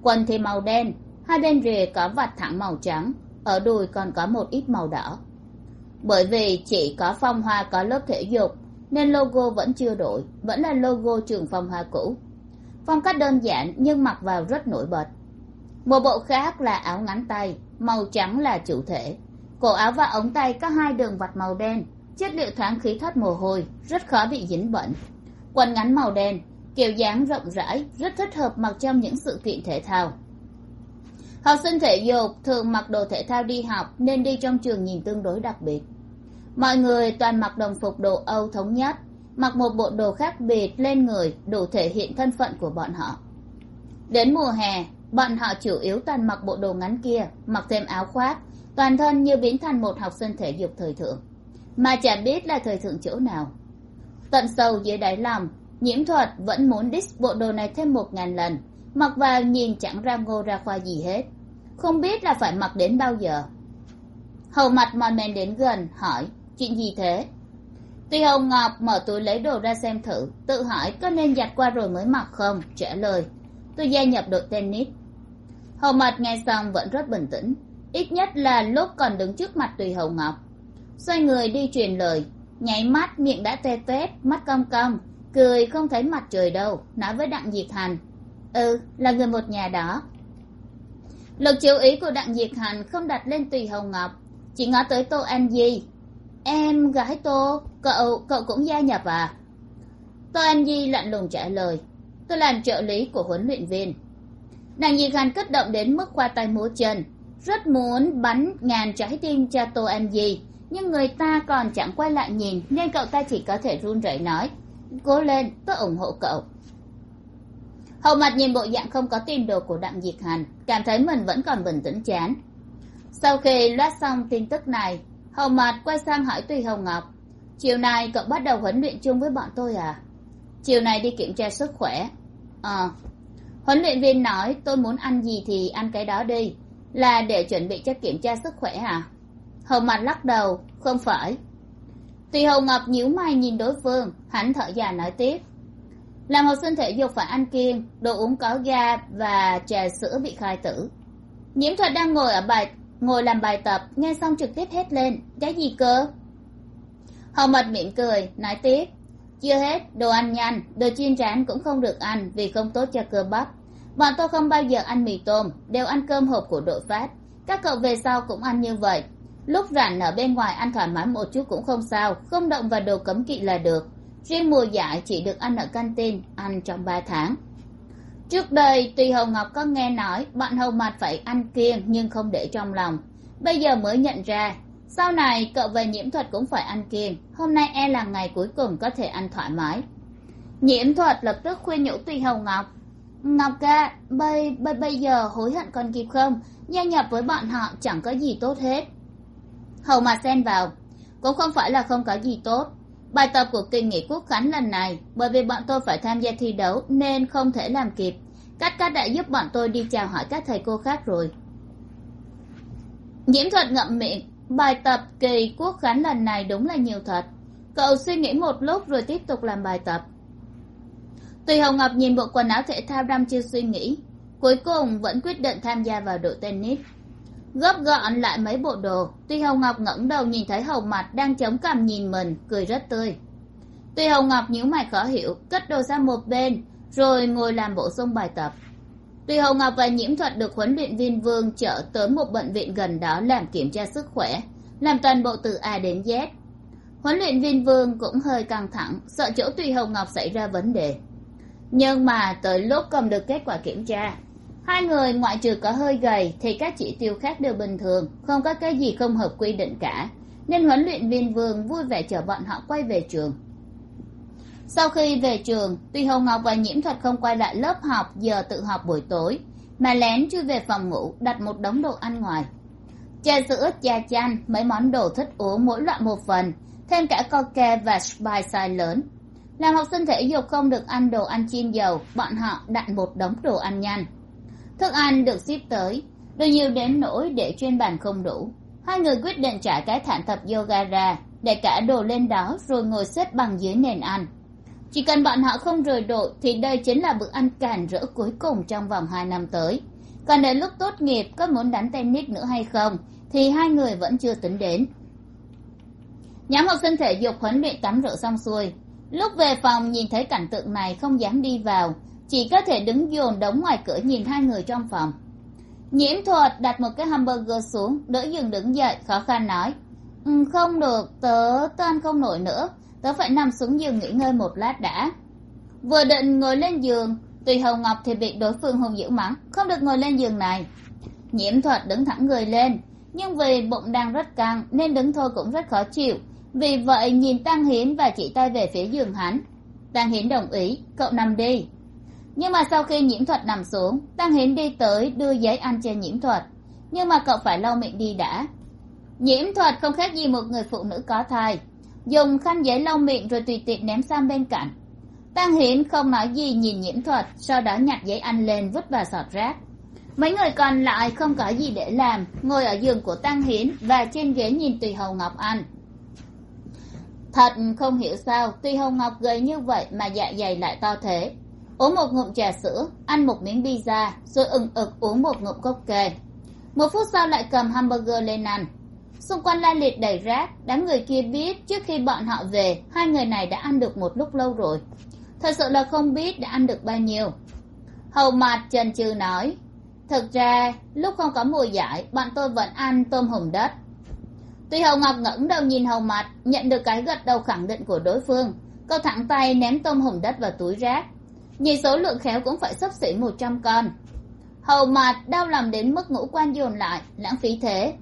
Quần thì màu đen, hai bên rìa có vạch thẳng màu trắng, ở đùi còn có một ít màu đỏ. Bởi vì chỉ có phong hoa có lớp thể dục nên logo vẫn chưa đổi, vẫn là logo trường phòng hoa cũ. Phong cách đơn giản nhưng mặc vào rất nổi bật. Một bộ khác là áo ngắn tay, màu trắng là chủ thể. Cổ áo và ống tay có hai đường vạch màu đen, chất liệu thoáng khí thoát mồ hôi, rất khó bị dính bẩn. Quần ngắn màu đen, kiểu dáng rộng rãi, rất thích hợp mặc trong những sự kiện thể thao. Học sinh thể dục thường mặc đồ thể thao đi học nên đi trong trường nhìn tương đối đặc biệt mọi người toàn mặc đồng phục đồ âu thống nhất, mặc một bộ đồ khác biệt lên người đủ thể hiện thân phận của bọn họ. Đến mùa hè, bọn họ chủ yếu toàn mặc bộ đồ ngắn kia, mặc thêm áo khoác, toàn thân như biến thành một học sinh thể dục thời thượng. Mà chả biết là thời thượng chỗ nào. Tận sâu dưới đáy lòng, nhiễm thuật vẫn muốn đích bộ đồ này thêm một ngàn lần, mặc vào nhìn chẳng ra ngô ra khoa gì hết. Không biết là phải mặc đến bao giờ. Hầu mặt mòn mèn đến gần, hỏi chuyện gì thế? Tuy hồng ngọc mở túi lấy đồ ra xem thử, tự hỏi có nên giặt qua rồi mới mặc không? Trả lời, tôi gia nhập đội tennis. Hầu Mật nghe xong vẫn rất bình tĩnh, ít nhất là lúc còn đứng trước mặt tùy Hồng ngọc. Xoay người đi truyền lời, nháy mắt miệng đã tê tét mắt cong cong, cười không thấy mặt trời đâu, nói với đặng diệt hành ừ là người một nhà đó. Lực chú ý của đặng diệt hành không đặt lên tùy Hồng ngọc, chỉ ngó tới tô an di em gái tô cậu cậu cũng gia nhập à? Tô an di lạnh lùng trả lời. Tôi làm trợ lý của huấn luyện viên. Nàng diệt hành kích động đến mức qua tay múa chân. Rất muốn bắn ngàn trái tim cho tô an di nhưng người ta còn chẳng quay lại nhìn, nên cậu ta chỉ có thể run rẩy nói, cố lên, tôi ủng hộ cậu. Hầu mặt nhìn bộ dạng không có tin đồ của đặng diệt hành cảm thấy mình vẫn còn bình tĩnh chán. Sau khi loát xong tin tức này hầu Mạt quay sang hỏi tùy hồng ngọc, chiều nay cậu bắt đầu huấn luyện chung với bọn tôi à? Chiều nay đi kiểm tra sức khỏe. Ờ. Huấn luyện viên nói tôi muốn ăn gì thì ăn cái đó đi, là để chuẩn bị cho kiểm tra sức khỏe à? Hầu Mạt lắc đầu, không phải. Tùy Hồng ngọc nhíu mày nhìn đối phương, hắn thở dài nói tiếp, làm học sinh thể dục phải ăn kiêng, đồ uống có ga và trà sữa bị khai tử. Nhiễm thuật đang ngồi ở bài ngồi làm bài tập, nghe xong trực tiếp hét lên, cái gì cơ? Hầu mật miệng cười, nói tiếp, chưa hết, đồ ăn nhanh, đồ chiên rán cũng không được ăn vì không tốt cho cơ bắp. Bọn tôi không bao giờ ăn mì tôm, đều ăn cơm hộp của đội phát. Các cậu về sau cũng ăn như vậy. Lúc rảnh ở bên ngoài ăn thoải mái một chút cũng không sao, không động vào đồ cấm kỵ là được. Riêng mùa giải chỉ được ăn ở canteen, ăn trong ba tháng trước đây, tuy hồng ngọc có nghe nói bạn hầu mặt phải ăn kiêng nhưng không để trong lòng. Bây giờ mới nhận ra, sau này cậu về nhiễm thuật cũng phải ăn kiêng. Hôm nay e là ngày cuối cùng có thể ăn thoải mái. Nhiễm thuật lập tức khuyên nhủ tuy hồng ngọc. Ngọc ca, bây bây bây giờ hối hận còn kịp không? Gia nhập với bọn họ chẳng có gì tốt hết. Hầu mặt xen vào. Cũng không phải là không có gì tốt bài tập của kỳ nghỉ quốc khánh lần này, bởi vì bọn tôi phải tham gia thi đấu nên không thể làm kịp. Cát cát đã giúp bọn tôi đi chào hỏi các thầy cô khác rồi. Nhiễm thuật ngậm miệng. Bài tập kỳ quốc khánh lần này đúng là nhiều thật. Cậu suy nghĩ một lúc rồi tiếp tục làm bài tập. Tùy hồng ngọc nhìn bộ quần áo thể thao đăm chiêu suy nghĩ, cuối cùng vẫn quyết định tham gia vào đội tennis gấp gọn lại mấy bộ đồ, tuy hồng ngọc ngẩng đầu nhìn thấy hầu mặt đang chống cằm nhìn mình, cười rất tươi. Tuy hồng ngọc nhíu mày khó hiểu, cất đồ sang một bên, rồi ngồi làm bổ sung bài tập. Tuy hồng ngọc và nhiễm thuật được huấn luyện viên vương chở tới một bệnh viện gần đó làm kiểm tra sức khỏe, làm toàn bộ từ a đến z. Huấn luyện viên vương cũng hơi căng thẳng, sợ chỗ tuy hồng ngọc xảy ra vấn đề. Nhưng mà tới lúc cầm được kết quả kiểm tra hai người ngoại trừ có hơi gầy thì các chỉ tiêu khác đều bình thường, không có cái gì không hợp quy định cả. Nên huấn luyện viên vương vui vẻ chở bọn họ quay về trường. Sau khi về trường, tuy hồng ngọc và nhiễm thuật không quay lại lớp học giờ tự học buổi tối, mà lén chui về phòng ngủ đặt một đống đồ ăn ngoài. Trà sữa trà chanh mấy món đồ thích uống mỗi loại một phần, thêm cả coca và spice size lớn. Làm học sinh thể dục không được ăn đồ ăn chiên dầu, bọn họ đặt một đống đồ ăn nhanh thức ăn được ship tới. Đồ nhiều đến nỗi để trên bàn không đủ. Hai người quyết định trải cái thảm tập yoga ra, để cả đồ lên đó rồi ngồi xếp bằng dưới nền ăn. Chỉ cần bọn họ không rời đội thì đây chính là bữa ăn cản rỡ cuối cùng trong vòng hai năm tới. Còn đến lúc tốt nghiệp, có muốn đánh tennis nữa hay không, thì hai người vẫn chưa tính đến. Nhóm học sinh thể dục huấn luyện tắm rửa xong xuôi. Lúc về phòng, nhìn thấy cảnh tượng này không dám đi vào chỉ có thể đứng dồn đống ngoài cửa nhìn hai người trong phòng. Nhiễm thuật đặt một cái hamburger xuống, đỡ dừng đứng dậy, khó khăn nói ừ, không được, tớ tớ ăn không nổi nữa, tớ phải nằm xuống giường nghỉ ngơi một lát đã. Vừa định ngồi lên giường, tùy hồng ngọc thì bị đối phương hùng dữ mắng, không được ngồi lên giường này. Nhiễm thuật đứng thẳng người lên, nhưng vì bụng đang rất căng nên đứng thôi cũng rất khó chịu. Vì vậy nhìn tăng hiến và chỉ tay về phía giường hắn. Tăng hiến đồng ý, cậu nằm đi nhưng mà sau khi nhiễm thuật nằm xuống, tăng hiến đi tới đưa giấy ăn cho nhiễm thuật. Nhưng mà cậu phải lau miệng đi đã. Nhiễm thuật không khác gì một người phụ nữ có thai. Dùng khăn giấy lau miệng rồi tùy tiện ném sang bên cạnh. Tăng hiến không nói gì nhìn nhiễm thuật, sau đó nhặt giấy ăn lên vứt vào sọt rác. Mấy người còn lại không có gì để làm, ngồi ở giường của tăng hiến và trên ghế nhìn tùy hầu ngọc ăn. Thật không hiểu sao tùy hầu ngọc gầy như vậy mà dạ dày lại to thế uống một ngụm trà sữa, ăn một miếng pizza, rồi ừng ực uống một ngụm cốc kê một phút sau lại cầm hamburger lên ăn. Xung quanh la liệt đầy rác, đám người kia biết trước khi bọn họ về, hai người này đã ăn được một lúc lâu rồi. Thật sự là không biết đã ăn được bao nhiêu. Hầu mặt trần trừ nói thực ra, lúc không có mùa giải, bọn tôi vẫn ăn tôm hùm đất. Tuy hầu ngọc ngẩng đầu nhìn hầu mặt nhận được cái gật đầu khẳng định của đối phương cậu thẳng tay ném tôm hùm đất vào túi rác nhìn số lượng khéo cũng phải sắp xỉ một trăm con. Hầu mặt đau lòng đến mức ngũ quan dồn lại, lãng phí thế.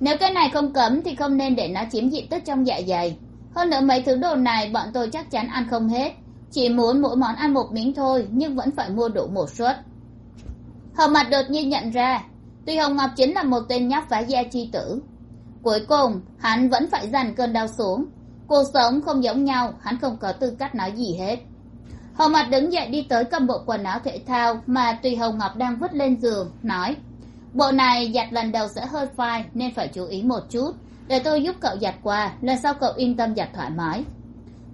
Nếu cái này không cấm thì không nên để nó chiếm diện tích trong dạ dày. Hơn nữa mấy thứ đồ này bọn tôi chắc chắn ăn không hết. Chỉ muốn mỗi món ăn một miếng thôi, nhưng vẫn phải mua đủ một suất. Hầu mặt đột nhiên nhận ra, tuy hồng ngọc chính là một tên nhóc phá gia chi tử. Cuối cùng, hắn vẫn phải dằn cơn đau xuống. Cuộc sống không giống nhau, hắn không có tư cách nói gì hết hầu mặt đứng dậy đi tới cầm bộ quần áo thể thao mà tùy hồng ngọc đang vứt lên giường, nói, bộ này giặt lần đầu sẽ hơi phai, nên phải chú ý một chút. Để tôi giúp cậu giặt qua, lần sau cậu yên tâm giặt thoải mái.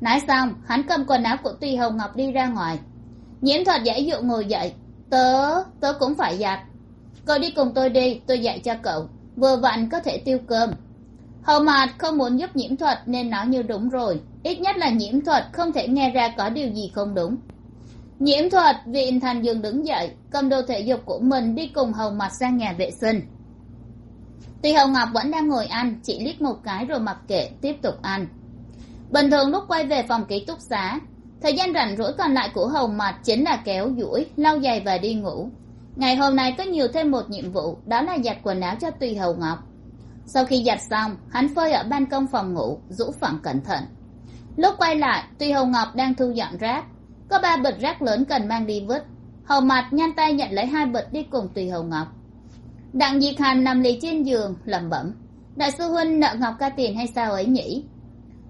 Nói xong, hắn cầm quần áo của tùy hồng ngọc đi ra ngoài. Nhiễm thuật dễ dụ ngồi dậy. Tớ tớ cũng phải giặt. Cậu đi cùng tôi đi, tôi dạy cho cậu. Vừa vặn có thể tiêu cơm. Hầu mạt không muốn giúp nhiễm thuật nên nói như đúng rồi ít nhất là nhiễm thuật, không thể nghe ra có điều gì không đúng. Nhiễm thuật viện thành giường đứng dậy, cầm đồ thể dục của mình đi cùng hầu mặt sang nhà vệ sinh. Tuy hầu ngọc vẫn đang ngồi ăn, chỉ liếc một cái rồi mặc kệ, tiếp tục ăn. Bình thường lúc quay về phòng ký túc xá, thời gian rảnh rỗi còn lại của hầu mặt chính là kéo duỗi, lau giày và đi ngủ. Ngày hôm nay có nhiều thêm một nhiệm vụ, đó là giặt quần áo cho tùy hầu ngọc sau khi giặt xong, hắn phơi ở ban công phòng ngủ, rũ phẳng cẩn thận lúc quay lại, tuy hồng ngọc đang thu dọn rác, có ba bịch rác lớn cần mang đi vứt. Hầu mặt nhanh tay nhận lấy hai bịch đi cùng tùy hồng ngọc. Đặng diệt hành nằm lì trên giường, lẩm bẩm, đại sư huynh, nợ ngọc ca tiền hay sao ấy nhỉ?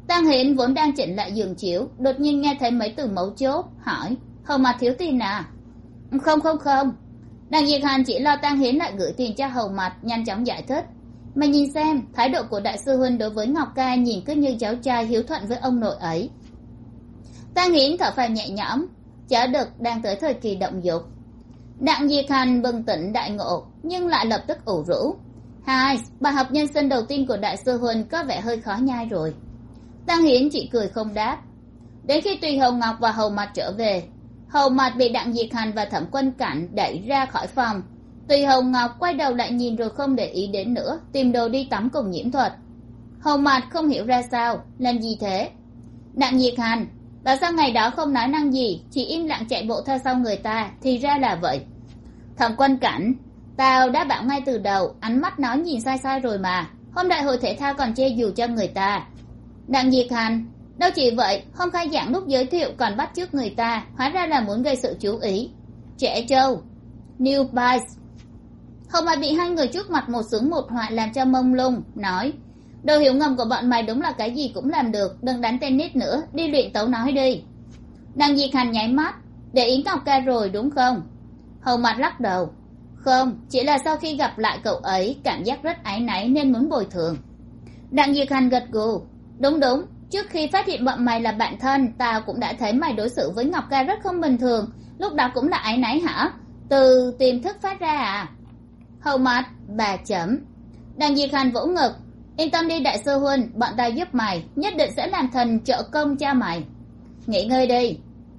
Tăng hiển vốn đang chỉnh lại giường chiếu, đột nhiên nghe thấy mấy từ mấu chốt, hỏi hầu mặt thiếu tiền à? Không không không. Đặng diệt hành chỉ lo tăng hiến lại gửi tiền cho hầu mặt nhanh chóng giải thích mà nhìn xem, thái độ của đại sư huynh đối với ngọc ca nhìn cứ như cháu trai hiếu thuận với ông nội ấy. Ta nghĩ thở phào nhẹ nhõm, chả đực đang tới thời kỳ động dục. Đặng diệt hành bừng tỉnh đại ngộ, nhưng lại lập tức ủ rũ. Hai, bài học nhân sinh đầu tiên của đại sư huynh có vẻ hơi khó nhai rồi. Tăng hiến chỉ cười không đáp. Đến khi tùy hầu ngọc và hầu mặt trở về, hầu mặt bị đặng diệt hành và thẩm quân cảnh đẩy ra khỏi phòng tùy hồng ngọc quay đầu lại nhìn rồi không để ý đến nữa, tìm đồ đi tắm cùng nhiễm thuật. Hồng mạt không hiểu ra sao, làm gì thế? Đặng diệt hàn bảo sao ngày đó không nói năng gì, chỉ im lặng chạy bộ theo sau người ta, thì ra là vậy. Thẩm quân cảnh, tao đã bảo ngay từ đầu, ánh mắt nó nhìn sai sai rồi mà, hôm đại hội thể thao còn che dù cho người ta. Đặng diệt hành đâu chỉ vậy, hôm khai giảng lúc giới thiệu còn bắt trước người ta, hóa ra là muốn gây sự chú ý. Trẻ trâu new bice không ai bị hai người trước mặt một sướng một họa làm cho mông lung, nói, đồ hiểu ngầm của bọn mày đúng là cái gì cũng làm được, đừng đánh tennis nữa, đi luyện tấu nói đi. Đặng diệt hành nháy mắt, để ý ngọc ca rồi, đúng không? Hầu mặt lắc đầu, không, chỉ là sau khi gặp lại cậu ấy, cảm giác rất áy náy nên muốn bồi thường. Đặng diệt hành gật gù, đúng đúng, trước khi phát hiện bọn mày là bạn thân, tao cũng đã thấy mày đối xử với ngọc ca rất không bình thường, lúc đó cũng là áy náy hả? Từ tiềm thức phát ra à? Hầu mặt, bà chấm. Đặng diệt hành vỗ ngực. Yên tâm đi, đại sư huynh, bọn ta giúp mày, nhất định sẽ làm thần trợ công cho mày. Nghỉ ngơi đi.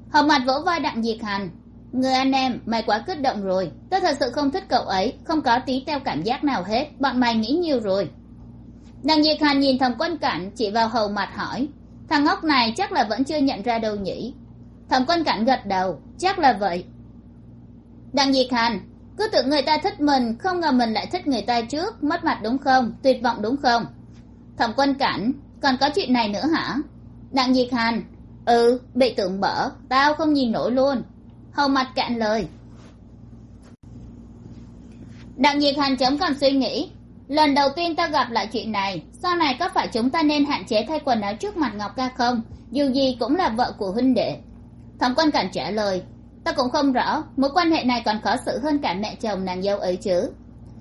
Hầu mặt vỗ vai đặng diệt hành người anh em, mày quá kích động rồi. Tôi thật sự không thích cậu ấy, không có tí teo cảm giác nào hết. Bọn mày nghĩ nhiều rồi. Đặng diệt hành nhìn thẩm quân cảnh chỉ vào hầu mặt hỏi. Thằng ngốc này chắc là vẫn chưa nhận ra đâu nhỉ? Thẩm quân cảnh gật đầu. Chắc là vậy. Đặng diệt hành cứ tưởng người ta thích mình, không ngờ mình lại thích người ta trước. Mất mặt đúng không? Tuyệt vọng đúng không? Thẩm quân cảnh, còn có chuyện này nữa hả? Đặng diệt hành ừ bị tưởng bở. Tao không nhìn nổi luôn. Hầu mặt cạn lời. Đặng diệt hành chấm còn suy nghĩ. Lần đầu tiên ta gặp lại chuyện này, sau này có phải chúng ta nên hạn chế thay quần áo trước mặt ngọc ca không? Dù gì cũng là vợ của huynh đệ. Thẩm quân cảnh trả lời ta cũng không rõ, mối quan hệ này còn khó xử hơn cả mẹ chồng nàng dâu ấy chứ.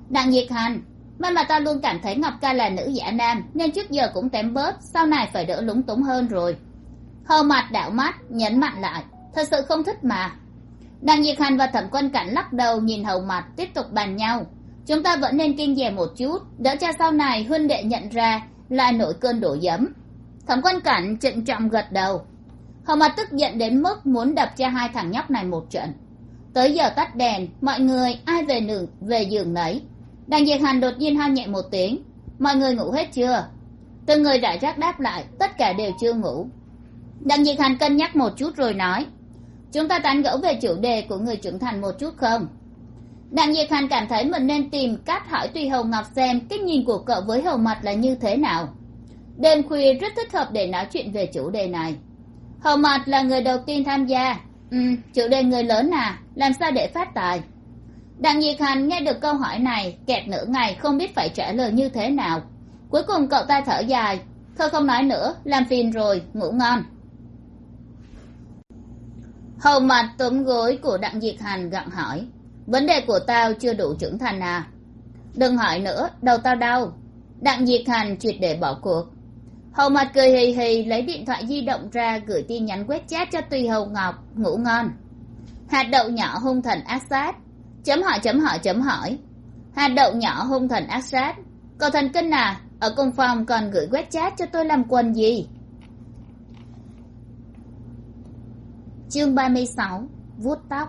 Đặng nhiệt hành may mà ta luôn cảm thấy ngọc ca là nữ giả nam, nên trước giờ cũng tém bớt, sau này phải đỡ lúng túng hơn rồi. Hầu mặt đảo mắt, nhấn mạnh lại, thật sự không thích mà. Đặng nhiệt hành và thẩm quân cảnh lắc đầu nhìn hầu mặt, tiếp tục bàn nhau. Chúng ta vẫn nên kiên dè một chút, đỡ cho sau này huynh đệ nhận ra là nổi cơn đổ dấm thẩm quân cảnh trịnh trọng gật đầu hầu mặt tức giận đến mức muốn đập cho hai thằng nhóc này một trận. Tới giờ tắt đèn, mọi người, ai về nường về giường nấy. Đặng diệt hành đột nhiên ho nhẹ một tiếng. Mọi người ngủ hết chưa? Từng người rải rác đáp lại, tất cả đều chưa ngủ. Đặng diệt hành cân nhắc một chút rồi nói, chúng ta tán gẫu về chủ đề của người trưởng thành một chút không? Đặng diệt hành cảm thấy mình nên tìm cách hỏi tùy hầu ngọc xem cái nhìn của cậu với hầu mặt là như thế nào. Đêm khuya rất thích hợp để nói chuyện về chủ đề này hầu Mạt là người đầu tiên tham gia. Ừ chủ đề người lớn à làm sao để phát tài? Đặng diệt hành nghe được câu hỏi này, kẹt nửa ngày không biết phải trả lời như thế nào. Cuối cùng cậu ta thở dài, thôi không nói nữa, làm phiền rồi, ngủ ngon. Hầu mặt túm gối của đặng diệt hành gặng hỏi, vấn đề của tao chưa đủ trưởng thành à? Đừng hỏi nữa, đầu tao đau. Đặng diệt hành triệt để bỏ cuộc hầu mặt cười hì hì, lấy điện thoại di động ra, gửi tin nhắn quét chat cho tùy hầu ngọc, ngủ ngon. Hạt đậu nhỏ hung thần ác sát. Chấm hỏi chấm hỏi chấm hỏi. Hạt đậu nhỏ hung thần ác sát. Cậu thần kinh à ở cùng phòng còn gửi quét chat cho tôi làm quần gì? Chương ba mươi sáu, vuốt tóc.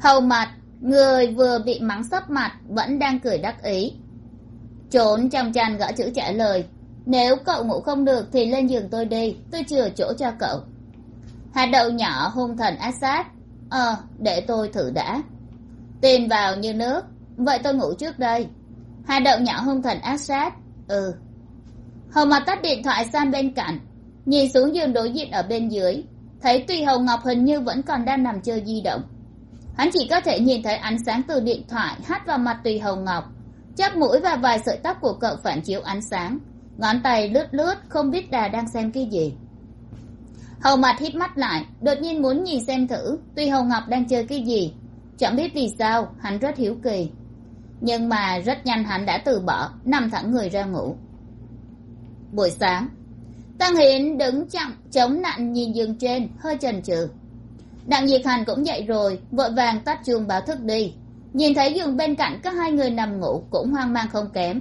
Hầu mặt người vừa bị mắng sấp mặt, vẫn đang cười đắc ý trốn trong chăn gõ chữ trả lời. Nếu cậu ngủ không được thì lên giường tôi đi, tôi chừa chỗ cho cậu. Hạt đậu nhỏ hung thần ác sát ờ để tôi thử đã. Tìm vào như nước. Vậy tôi ngủ trước đây. Hạt đậu nhỏ hung thần ác sát ừ. Hầu mà tắt điện thoại sang bên cạnh. Nhìn xuống giường đối diện ở bên dưới. Thấy tùy hồng ngọc hình như vẫn còn đang nằm chơi di động. Hắn chỉ có thể nhìn thấy ánh sáng từ điện thoại hắt vào mặt tùy hồng ngọc chắp mũi và vài sợi tóc của cậu phản chiếu ánh sáng. Ngón tay lướt lướt, không biết đà đang xem cái gì. Hầu mặt hít mắt lại, đột nhiên muốn nhìn xem thử, tuy hầu ngọc đang chơi cái gì. Chẳng biết vì sao, hắn rất hiếu kỳ. Nhưng mà rất nhanh hắn đã từ bỏ, nằm thẳng người ra ngủ. Buổi sáng, tăng hiến đứng chậm, chống nặng nhìn giường trên, hơi chần chừ. Đặng diệt hành cũng dậy rồi, vội vàng tắt chuông báo thức đi nhìn thấy giường bên cạnh các hai người nằm ngủ cũng hoang mang không kém.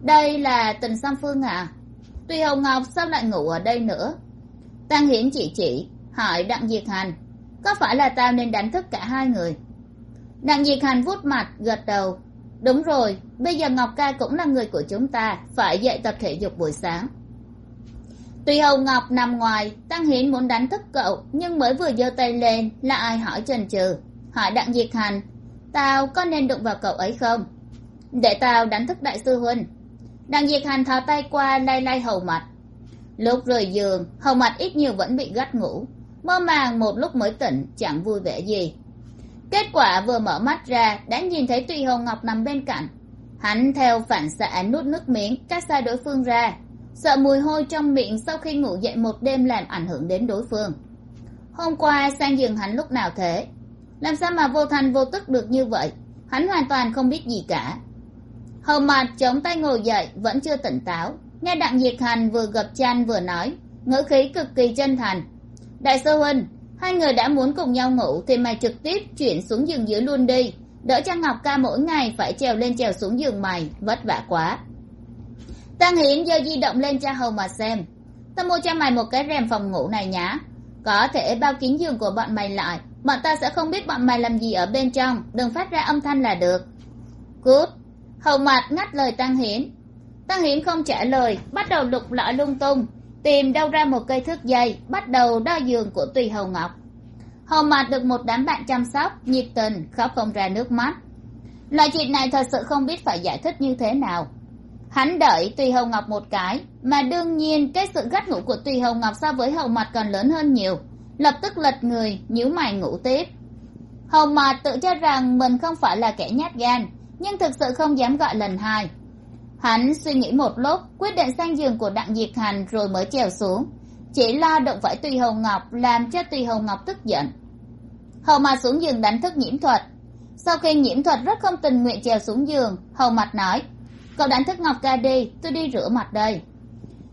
Đây là tình song phương à tuy hồng ngọc sao lại ngủ ở đây nữa? Tăng hiển chỉ chỉ, hỏi đặng diệt hành, có phải là tao nên đánh thức cả hai người? Đặng diệt hành vuốt mặt, gật đầu. Đúng rồi, bây giờ ngọc ca cũng là người của chúng ta, phải dậy tập thể dục buổi sáng. Tùy hồng ngọc nằm ngoài tăng hiển muốn đánh thức cậu, nhưng mới vừa giơ tay lên, là ai hỏi chần chừ? Hỏi đặng diệt hành tao có nên đụng vào cậu ấy không? Để tao đánh thức đại sư huynh. Đặng diệt hành thò tay qua lay lay hầu mặt. Lúc rời giường, hầu mặt ít nhiều vẫn bị gắt ngủ. Mơ màng một lúc mới tỉnh, chẳng vui vẻ gì. Kết quả vừa mở mắt ra, đã nhìn thấy tùy hồng ngọc nằm bên cạnh. Hắn theo phản xạ nuốt nước miếng cách xa đối phương ra. Sợ mùi hôi trong miệng sau khi ngủ dậy một đêm làm ảnh hưởng đến đối phương. Hôm qua, sang giường hắn lúc nào thế? Làm sao mà vô thành vô tức được như vậy? Hắn hoàn toàn không biết gì cả. Hầu mặt chống tay ngồi dậy, vẫn chưa tỉnh táo. Nghe đặng diệt hành vừa gập chăn vừa nói, ngữ khí cực kỳ chân thành. Đại sư huynh, hai người đã muốn cùng nhau ngủ thì mày trực tiếp chuyển xuống giường dưới luôn đi. Đỡ cho ngọc ca mỗi ngày phải trèo lên trèo xuống giường mày, vất vả quá. Tăng hiến giơ di động lên cho hầu mà xem. Ta mua cho mày một cái rèm phòng ngủ này nhá. Có thể bao kín giường của bọn mày lại bọn ta sẽ không biết bọn mày làm gì ở bên trong. Đừng phát ra âm thanh là được. Cút. Hầu mặt ngắt lời tăng hiến tăng hiến không trả lời, bắt đầu lục lọi lung tung, tìm đâu ra một cây thước dây, bắt đầu đo giường của tùy hầu ngọc. Hầu mặt được một đám bạn chăm sóc, nhiệt tình, khóc không ra nước mắt. Loại chuyện này thật sự không biết phải giải thích như thế nào. Hắn đợi tùy hầu ngọc một cái, mà đương nhiên cái sự gắt ngủ của tùy hầu ngọc so với hầu mặt còn lớn hơn nhiều lập tức lật người, nhíu mày ngủ tiếp. Hầu mặt tự cho rằng mình không phải là kẻ nhát gan, nhưng thực sự không dám gọi lần hai. Hắn suy nghĩ một lúc, quyết định sang giường của đặng diệt hành rồi mới trèo xuống. Chỉ lo động phải tùy hầu ngọc, làm cho tùy hầu ngọc tức giận. Hầu mặt xuống giường đánh thức nhiễm thuật. Sau khi nhiễm thuật rất không tình nguyện trèo xuống giường hầu mặt nói, cậu đánh thức ngọc ca đi, tôi đi rửa mặt đây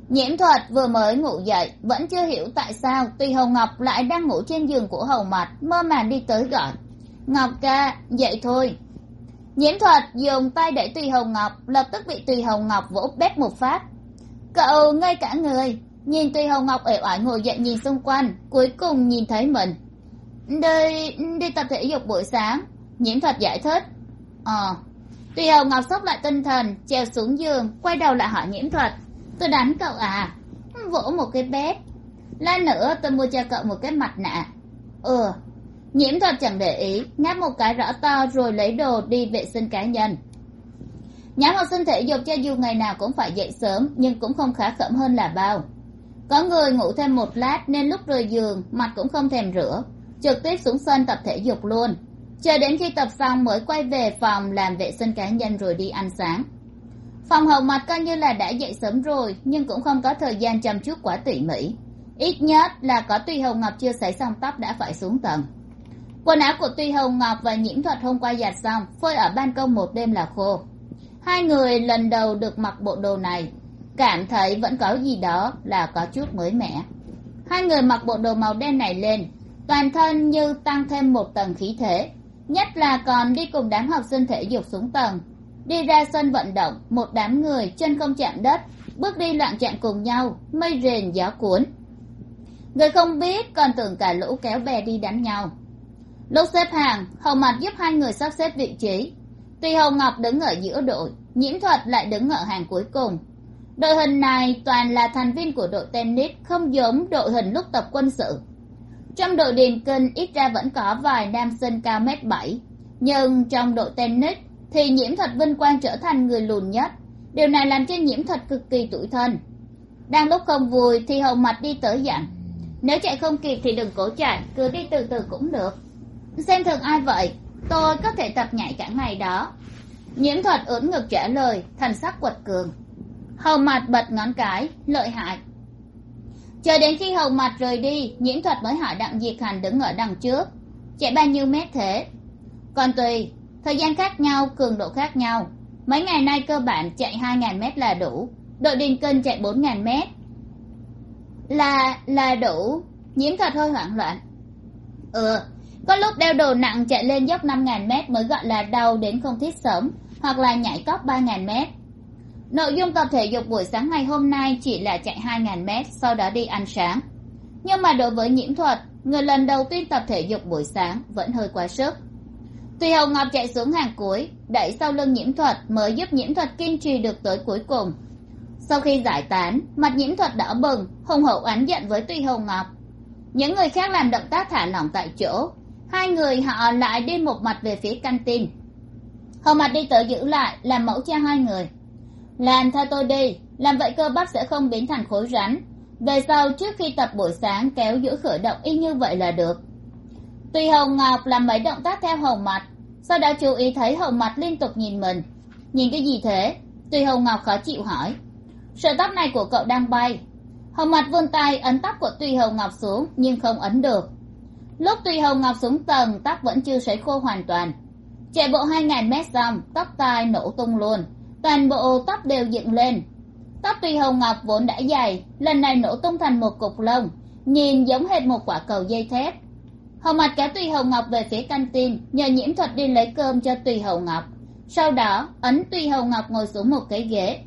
nhiễm thuật vừa mới ngủ dậy, vẫn chưa hiểu tại sao tùy hầu ngọc lại đang ngủ trên giường của hầu mặt mơ màng đi tới gọi. Ngọc ca, dậy thôi. Nhiễm thuật dùng tay đẩy tùy hồng ngọc, lập tức bị tùy hồng ngọc vỗ bét một phát. Cậu ngay cả người, nhìn tùy hồng ngọc ể oải ngồi dậy nhìn xung quanh, cuối cùng nhìn thấy mình. Đi đi tập thể dục buổi sáng, nhiễm thuật giải thích. Ờ. Tùy hồng ngọc sốc lại tinh thần, trèo xuống giường, quay đầu lại hỏi nhiễm thuật tôi đánh cậu à? Vỗ một cái bếp, lát nữa tôi mua cho cậu một cái mặt nạ. Ừ. Nhiễm thuật chẳng để ý ngáp một cái rõ to rồi lấy đồ đi vệ sinh cá nhân. Nhóm học sinh thể dục cho dù ngày nào cũng phải dậy sớm nhưng cũng không khá khẩm hơn là bao. Có người ngủ thêm một lát nên lúc rời giường mặt cũng không thèm rửa. Trực tiếp xuống sân tập thể dục luôn. Chờ đến khi tập xong mới quay về phòng làm vệ sinh cá nhân rồi đi ăn sáng phòng hầu mặt coi như là đã dậy sớm rồi, nhưng cũng không có thời gian chăm chút quá tỉ mỉ. Ít nhất là có tuy hồng ngọc chưa sấy xong tóc đã phải xuống tầng. Quần áo của tuy hồng ngọc và nhiễm thuật hôm qua giặt xong, phơi ở ban công một đêm là khô. Hai người lần đầu được mặc bộ đồ này, cảm thấy vẫn có gì đó là có chút mới mẻ. Hai người mặc bộ đồ màu đen này lên, toàn thân như tăng thêm một tầng khí thế, nhất là còn đi cùng đám học sinh thể dục xuống tầng đi ra sân vận động, một đám người chân không chạm đất, bước đi loạn trạng cùng nhau, mây rền gió cuốn. Người không biết còn tưởng cả lũ kéo bè đi đánh nhau. Lúc xếp hàng hầu mặt giúp hai người sắp xếp vị trí. Tuy hầu ngọc đứng ở giữa đội nhiễm thuật lại đứng ở hàng cuối cùng. Đội hình này toàn là thành viên của đội tennis không giống đội hình lúc tập quân sự. Trong đội điền kinh ít ra vẫn có vài nam sinh cao m bảy, nhưng trong đội tennis thì nhiễm thuật vinh quang trở thành người lùn nhất. Điều này làm cho nhiễm thuật cực kỳ tủi thân. Đang lúc không vui thì hầu mặt đi tới dặn nếu chạy không kịp thì đừng cố chạy, cứ đi từ từ cũng được. Xem thường ai vậy? Tôi có thể tập nhảy cả ngày đó. Nhiễm thuật ưỡn ngực trả lời, thành sắc quật cường. Hầu mặt bật ngón cái, lợi hại. Chờ đến khi hầu mặt rời đi, nhiễm thuật mới hỏi đặng diệt hành đứng ở đằng trước. Chạy bao nhiêu mét thế? Còn tùy thời gian khác nhau, cường độ khác nhau. Mấy ngày nay cơ bản chạy hai ngàn mét là đủ. Đội điền kinh chạy bốn ngàn mét. Là là đủ. Nhiễm thuật hơi hoảng loạn. Ừ có lúc đeo đồ nặng chạy lên dốc năm ngàn mét mới gọi là đau đến không thiết sớm hoặc là nhảy cóc ba ngàn mét. Nội dung tập thể dục buổi sáng ngày hôm nay chỉ là chạy hai ngàn mét, sau đó đi ăn sáng. Nhưng mà đối với nhiễm thuật, người lần đầu tiên tập thể dục buổi sáng vẫn hơi quá sức. Tuy hồng ngọc chạy xuống hàng cuối, đẩy sau lưng nhiễm thuật mới giúp nhiễm thuật kiên trì được tới cuối cùng. Sau khi giải tán, mặt nhiễm thuật đỏ bừng, hùng hậu oán giận với Tuy hồng ngọc. Những người khác làm động tác thả lỏng tại chỗ. Hai người họ lại đi một mặt về phía căn tin. Hồng mặt đi tới giữ lại, làm mẫu cho hai người. Làm theo tôi đi, làm vậy cơ bắp sẽ không biến thành khối rắn. Về sau, trước khi tập buổi sáng kéo giữ khởi động y như vậy là được. Tùy hồng ngọc làm mấy động tác theo Hồng mặt sau đó chú ý thấy hậu mặt liên tục nhìn mình? Nhìn cái gì thế? Tùy hồng ngọc khó chịu hỏi. Sợi tóc này của cậu đang bay. Hồng mặt vươn tay ấn tóc của tùy hồng ngọc xuống, nhưng không ấn được. Lúc tùy hồng ngọc xuống tầng, tóc vẫn chưa sấy khô hoàn toàn. Chạy bộ hai ngàn mét xong tóc tai nổ tung luôn. Toàn bộ tóc đều dựng lên. Tóc tùy hồng ngọc vốn đã dày, lần này nổ tung thành một cục lông. Nhìn giống hệt một quả cầu dây thép. Hầu mặt kéo tùy hồng ngọc về phía căn tin, nhờ nhiễm thuật đi lấy cơm cho tùy hồng ngọc. Sau đó, ấn tùy hồng ngọc ngồi xuống một cái ghế.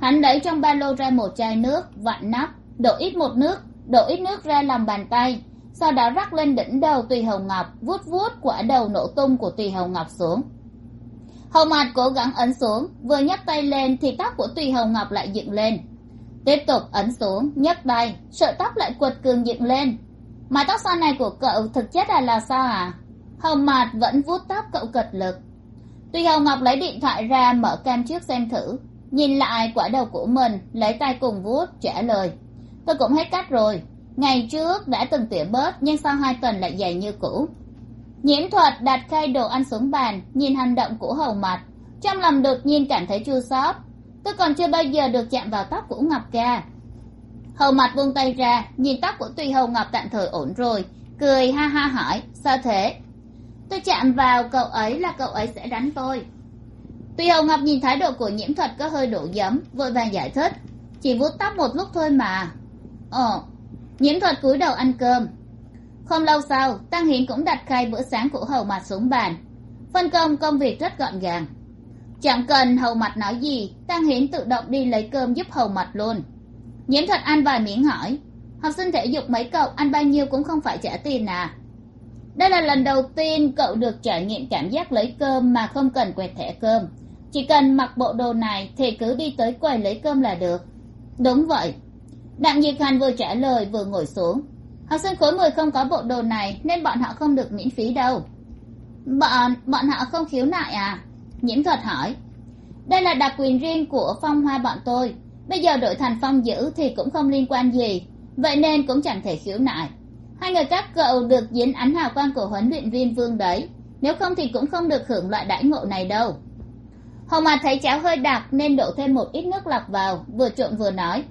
Hắn lấy trong ba lô ra một chai nước, vặn nắp, đổ ít một nước, đổ ít nước ra lòng bàn tay. Sau đó rắc lên đỉnh đầu tùy hồng ngọc, vuốt vuốt quả đầu nổ tung của tùy hồng ngọc xuống. Hầu mặt cố gắng ấn xuống, vừa nhấc tay lên thì tóc của tùy hồng ngọc lại dựng lên. Tiếp tục ấn xuống, nhấc tay, sợi tóc lại quật cường dựng lên mái tóc xoăn này của cậu thực chất là là sao à Hồng Mạt vẫn vuốt tóc cậu cật lực. Tuy hồng ngọc lấy điện thoại ra mở cam trước xem thử, nhìn lại quả đầu của mình, lấy tay cùng vuốt, trả lời. Tôi cũng hết cách rồi. Ngày trước đã từng tỉa bớt, nhưng sau hai tuần lại dày như cũ. Nhiễm thuật đặt khay đồ ăn xuống bàn, nhìn hành động của hầu mặt trong lòng đột nhiên cảm thấy chua xót. Tôi còn chưa bao giờ được chạm vào tóc của ngọc ca hầu mặt buông tay ra, nhìn tóc của tùy hầu ngọc tạm thời ổn rồi, cười ha ha hỏi, sao thế? Tôi chạm vào cậu ấy là cậu ấy sẽ đánh tôi. Tùy hầu ngọc nhìn thái độ của nhiễm thuật có hơi đổ giấm, vội vàng giải thích, chỉ vuốt tóc một lúc thôi mà. Ồ nhiễm thuật cúi đầu ăn cơm. Không lâu sau, tăng hiến cũng đặt khay bữa sáng của hầu mặt xuống bàn, phân công công việc rất gọn gàng. Chẳng cần hầu mặt nói gì, tăng hiến tự động đi lấy cơm giúp hầu mặt luôn nhiễm thuật ăn vài miếng hỏi. Học sinh thể dục mấy cậu ăn bao nhiêu cũng không phải trả tiền à? Đây là lần đầu tiên cậu được trải nghiệm cảm giác lấy cơm mà không cần quẹt thẻ cơm. Chỉ cần mặc bộ đồ này thì cứ đi tới quầy lấy cơm là được. Đúng vậy. Đặng diệt hành vừa trả lời vừa ngồi xuống. Học sinh khối mười không có bộ đồ này nên bọn họ không được miễn phí đâu. Bọn bọn họ không khiếu nại à? Nhiễm thuật hỏi. Đây là đặc quyền riêng của phong hoa bọn tôi bây giờ đổi thành phong dữ thì cũng không liên quan gì. Vậy nên cũng chẳng thể khiếu nại. Hai người các cậu được dính ánh hào quang của huấn luyện viên vương đấy. Nếu không thì cũng không được hưởng loại đãi ngộ này đâu. Hồng mà thấy cháo hơi đặc nên đổ thêm một ít nước lọc vào, vừa trộn vừa nói.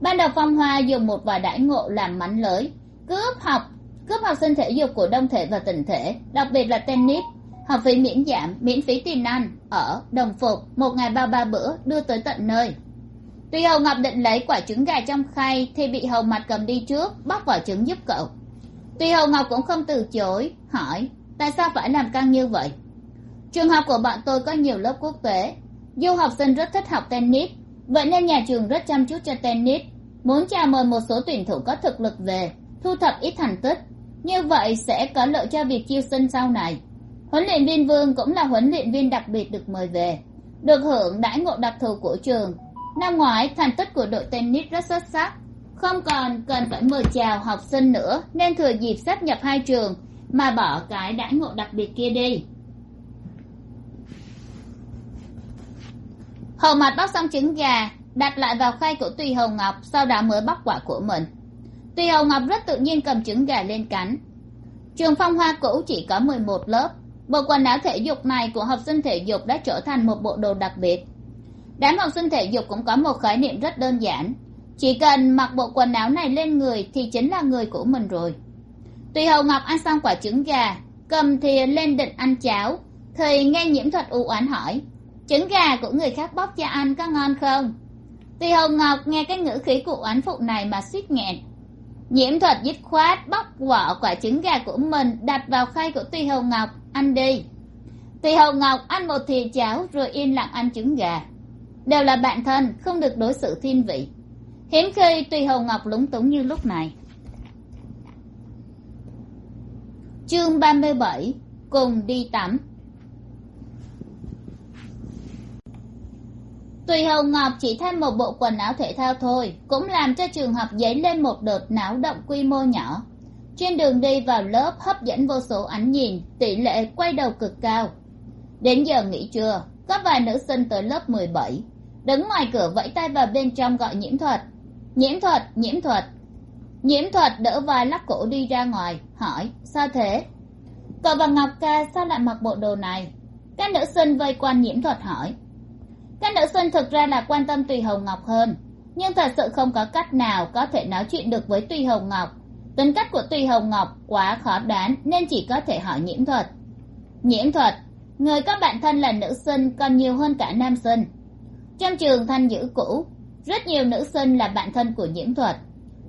Ban đầu phong hoa dùng một vài đãi ngộ làm mánh lới cướp học cướp học sinh thể dục của đông thể và tỉnh thể, đặc biệt là tennis. Học phí miễn giảm, miễn phí tiền ăn, ở, đồng phục, một ngày bao ba bữa đưa tới tận nơi tuy hầu ngọc định lấy quả trứng gà trong khay thì bị hầu mặt cầm đi trước, bóc quả trứng giúp cậu. Tuy hầu ngọc cũng không từ chối, hỏi, tại sao phải làm căng như vậy? Trường học của bọn tôi có nhiều lớp quốc tế. Du học sinh rất thích học tennis, vậy nên nhà trường rất chăm chút cho tennis. Muốn chào mời một số tuyển thủ có thực lực về, thu thập ít thành tích, như vậy sẽ có lợi cho việc chiêu sinh sau này. Huấn luyện viên vương cũng là huấn luyện viên đặc biệt được mời về, được hưởng đãi ngộ đặc thù của trường năm ngoái, thành tích của đội tennis rất xuất sắc. Không còn cần phải mời chào học sinh nữa, nên thừa dịp sắp nhập hai trường, mà bỏ cái đãi ngộ đặc biệt kia đi. Hầu mặt bóc xong trứng gà, đặt lại vào khay của tùy hồng ngọc sau đó mới bóc quả của mình. Tùy hồng ngọc rất tự nhiên cầm trứng gà lên cắn trường phong hoa cũ chỉ có mười một lớp, bộ quần áo thể dục này của học sinh thể dục đã trở thành một bộ đồ đặc biệt đám học sinh thể dục cũng có một khái niệm rất đơn giản. Chỉ cần mặc bộ quần áo này lên người thì chính là người của mình rồi. Tùy hồng ngọc ăn xong quả trứng gà, cầm thìa lên định ăn cháo. Thì nghe nhiễm thuật u oán hỏi, trứng gà của người khác bóc cho ăn có ngon không? Tùy hồng ngọc nghe cái ngữ khí của oán phụ này mà suýt nghẹn. Nhiễm thuật dứt khoát bóc vỏ quả trứng gà của mình đặt vào khay của tùy hồng ngọc, ăn đi. Tùy hồng ngọc ăn một thìa cháo rồi yên lặng ăn trứng gà đều là bạn thân, không được đối xử thiên vị. Hiếm khi tùy hồng ngọc lúng túng như lúc này. Chương ba mươi bảy, cùng đi tắm. Tùy hồng ngọc chỉ thay một bộ quần áo thể thao thôi, cũng làm cho trường học dấy lên một đợt náo động quy mô nhỏ. Trên đường đi vào lớp hấp dẫn vô số ánh nhìn, tỷ lệ quay đầu cực cao. Đến giờ nghỉ trưa, có vài nữ sinh tới lớp mười bảy đứng ngoài cửa vẫy tay vào bên trong gọi nhiễm thuật. Nhiễm thuật nhiễm thuật. Nhiễm thuật đỡ vai lắc cổ đi ra ngoài, hỏi, sao thế? Cậu và ngọc ca sao lại mặc bộ đồ này? Các nữ sinh vây quanh nhiễm thuật hỏi. Các nữ sinh thực ra là quan tâm tùy hồng ngọc hơn, nhưng thật sự không có cách nào có thể nói chuyện được với tùy hồng ngọc. Tính cách của tùy hồng ngọc quá khó đoán nên chỉ có thể hỏi nhiễm thuật. Nhiễm thuật, người có bạn thân là nữ sinh còn nhiều hơn cả nam sinh trong trường thanh dữ cũ, rất nhiều nữ sinh là bạn thân của nhiễm thuật.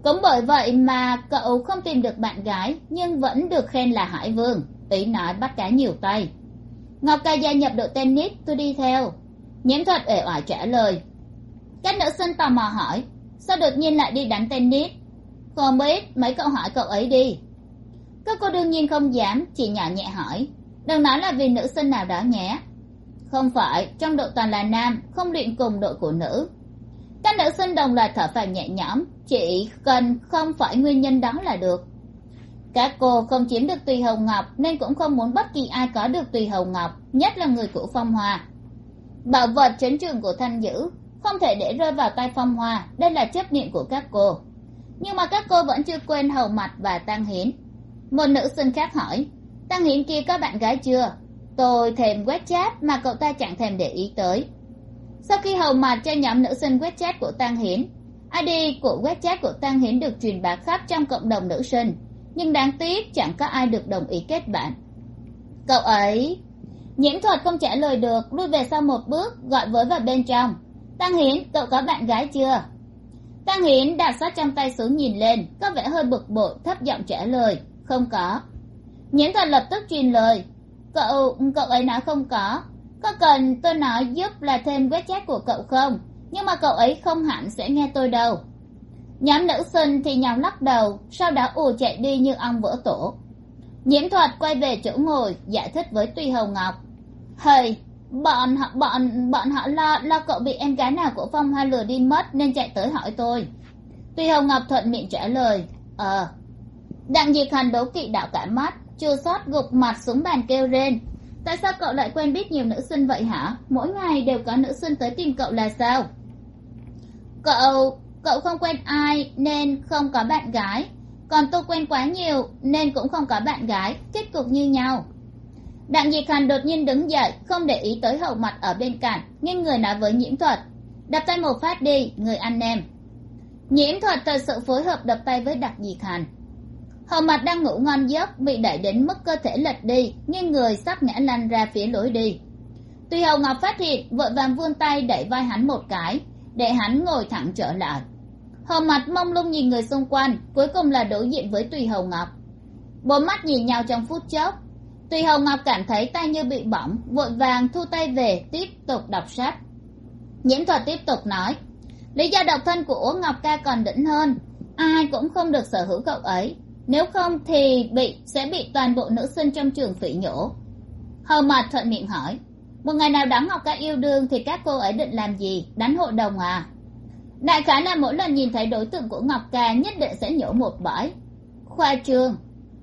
Cũng bởi vậy mà cậu không tìm được bạn gái, nhưng vẫn được khen là hải vương, ý nói bắt cá nhiều tay. Ngọc ca gia nhập đội tennis, tôi đi theo. Nhiễm thuật ể oải trả lời. Các nữ sinh tò mò hỏi, sao đột nhiên lại đi đánh tennis? Không biết, mấy cậu hỏi cậu ấy đi. Các cô đương nhiên không dám, chỉ nhỏ nhẹ hỏi. Đừng nói là vì nữ sinh nào đó nhé không phải, trong đội toàn là nam, không luyện cùng đội của nữ. Các nữ sinh đồng loạt thở phào nhẹ nhõm, chỉ cần không phải nguyên nhân đó là được. Các cô không chiếm được tùy hồng ngọc, nên cũng không muốn bất kỳ ai có được tùy hồng ngọc, nhất là người của phong hòa bảo vật chấn trường của thanh dữ không thể để rơi vào tay phong hòa đây là chấp niệm của các cô. Nhưng mà các cô vẫn chưa quên hầu mặt và tăng hiến một nữ sinh khác hỏi, tăng hiến kia có bạn gái chưa? Tôi thèm quét chat mà cậu ta chẳng thèm để ý tới. Sau khi hầu mặt cho nhóm nữ sinh quét chat của tăng hiến id của quét chat của tăng hiến được truyền bá khắp trong cộng đồng nữ sinh, nhưng đáng tiếc chẳng có ai được đồng ý kết bạn. Cậu ấy nhiễm thuật không trả lời được, lui về sau một bước, gọi với vào bên trong. Tăng hiến, cậu có bạn gái chưa? Tăng hiến đặt sách trong tay xuống nhìn lên, có vẻ hơi bực bội, thấp giọng trả lời, không có. Nhiễm thuật lập tức truyền lời cậu cậu ấy nói không có. Có cần tôi nói giúp là thêm quét chát của cậu không? Nhưng mà cậu ấy không hẳn sẽ nghe tôi đâu. Nhóm nữ sinh thì nhào lắc đầu, sau đó ù chạy đi như ong vỡ tổ. Nhiễm thuật quay về chỗ ngồi, giải thích với tuy hầu ngọc. Hầy bọn họ, bọn bọn họ lo lo cậu bị em gái nào của phong hoa lừa đi mất nên chạy tới hỏi tôi. Tuy hầu ngọc thuận miệng trả lời ờ. Đặng diệt hành đấu kỵ đạo cả mắt chưa sót gục mặt xuống bàn kêu lên tại sao cậu lại quen biết nhiều nữ sinh vậy hả? Mỗi ngày đều có nữ sinh tới tìm cậu là sao? Cậu cậu không quen ai nên không có bạn gái. Còn tôi quen quá nhiều nên cũng không có bạn gái. Kết cục như nhau. Đặng diệt hàn đột nhiên đứng dậy, không để ý tới hậu mặt ở bên cạnh, nghiêng người nói với nhiễm thuật. Đập tay một phát đi, người anh em nhiễm thuật thật sự phối hợp đập tay với đặc diệt hàn hậu mặt đang ngủ ngon giấc, bị đẩy đến mức cơ thể lệch đi, nhưng người sắp ngã lăn ra phía lối đi. Tuy hầu ngọc phát hiện, vội vàng vươn tay đẩy vai hắn một cái, để hắn ngồi thẳng trở lại. Hầu mặt mông lung nhìn người xung quanh, cuối cùng là đối diện với tùy hầu ngọc. Bốn mắt nhìn nhau trong phút chốc. Tùy hầu ngọc cảm thấy tay như bị bỏng, vội vàng thu tay về, tiếp tục đọc sách. Nhiễm thuật tiếp tục nói, lý do độc thân của ngọc ca còn đỉnh hơn, ai cũng không được sở hữu cậu ấy nếu không thì bị, sẽ bị toàn bộ nữ sinh trong trường phỉ nhổ. Hờ mặt thuận miệng hỏi, một ngày nào đó ngọc ca yêu đương thì các cô ấy định làm gì? Đánh hội đồng à? Đại khái là mỗi lần nhìn thấy đối tượng của ngọc ca nhất định sẽ nhổ một bãi. Khoa trương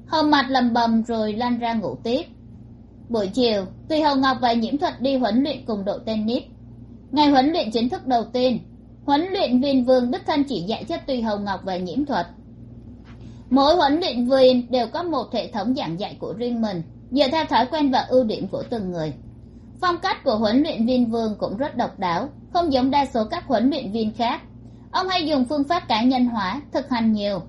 hờ mặt lầm bầm rồi lăn ra ngủ tiếp. Buổi chiều tùy Hồng ngọc và nhiễm thuật đi huấn luyện cùng đội tennis, ngày huấn luyện chính thức đầu tiên, huấn luyện viên vương đức thân chỉ dạy cho tùy Hồng ngọc và nhiễm thuật mỗi huấn luyện viên đều có một hệ thống giảng dạy của riêng mình, dựa theo thói quen và ưu điểm của từng người. Phong cách của huấn luyện viên vương cũng rất độc đáo, không giống đa số các huấn luyện viên khác. Ông hay dùng phương pháp cá nhân hóa, thực hành nhiều.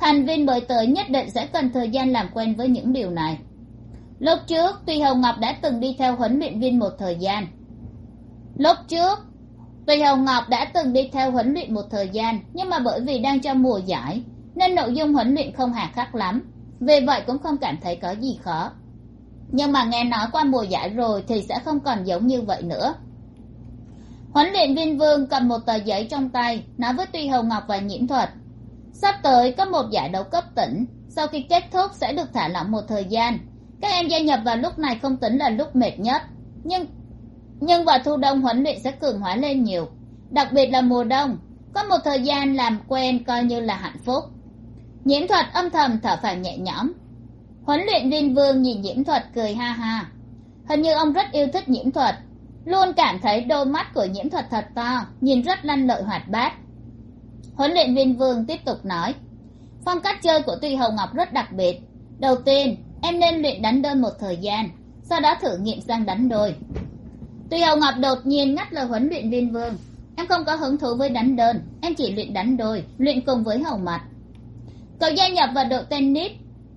Thành viên mới tới nhất định sẽ cần thời gian làm quen với những điều này. Lúc trước, Tuy hồng ngọc đã từng đi theo huấn luyện viên một thời gian. Lúc trước, Tuy hồng ngọc đã từng đi theo huấn luyện một thời gian, nhưng mà bởi vì đang trong mùa giải nên nội dung huấn luyện không hà khắc lắm. Vì vậy cũng không cảm thấy có gì khó. Nhưng mà nghe nói qua mùa giải rồi thì sẽ không còn giống như vậy nữa. Huấn luyện viên vương cầm một tờ giấy trong tay, nói với tuy hồng ngọc và nhiễm thuật, sắp tới có một giải đấu cấp tỉnh, sau khi kết thúc sẽ được thả lỏng một thời gian. Các em gia nhập vào lúc này không tính là lúc mệt nhất, nhưng nhưng vào thu đông huấn luyện sẽ cường hóa lên nhiều, đặc biệt là mùa đông. Có một thời gian làm quen coi như là hạnh phúc nhiễm thuật âm thầm thở phào nhẹ nhõm. Huấn luyện viên vương nhìn nhiễm thuật cười ha ha. Hình như ông rất yêu thích nhiễm thuật. Luôn cảm thấy đôi mắt của nhiễm thuật thật to, nhìn rất lanh lợi hoạt bát. Huấn luyện viên vương tiếp tục nói, phong cách chơi của tuy hồng ngọc rất đặc biệt. Đầu tiên, em nên luyện đánh đơn một thời gian, sau đó thử nghiệm sang đánh đôi. Tuy hồng ngọc đột nhiên ngắt lời huấn luyện viên vương, em không có hứng thú với đánh đơn, em chỉ luyện đánh đôi, luyện cùng với hầu mặt cậu gia nhập vào đội tennis.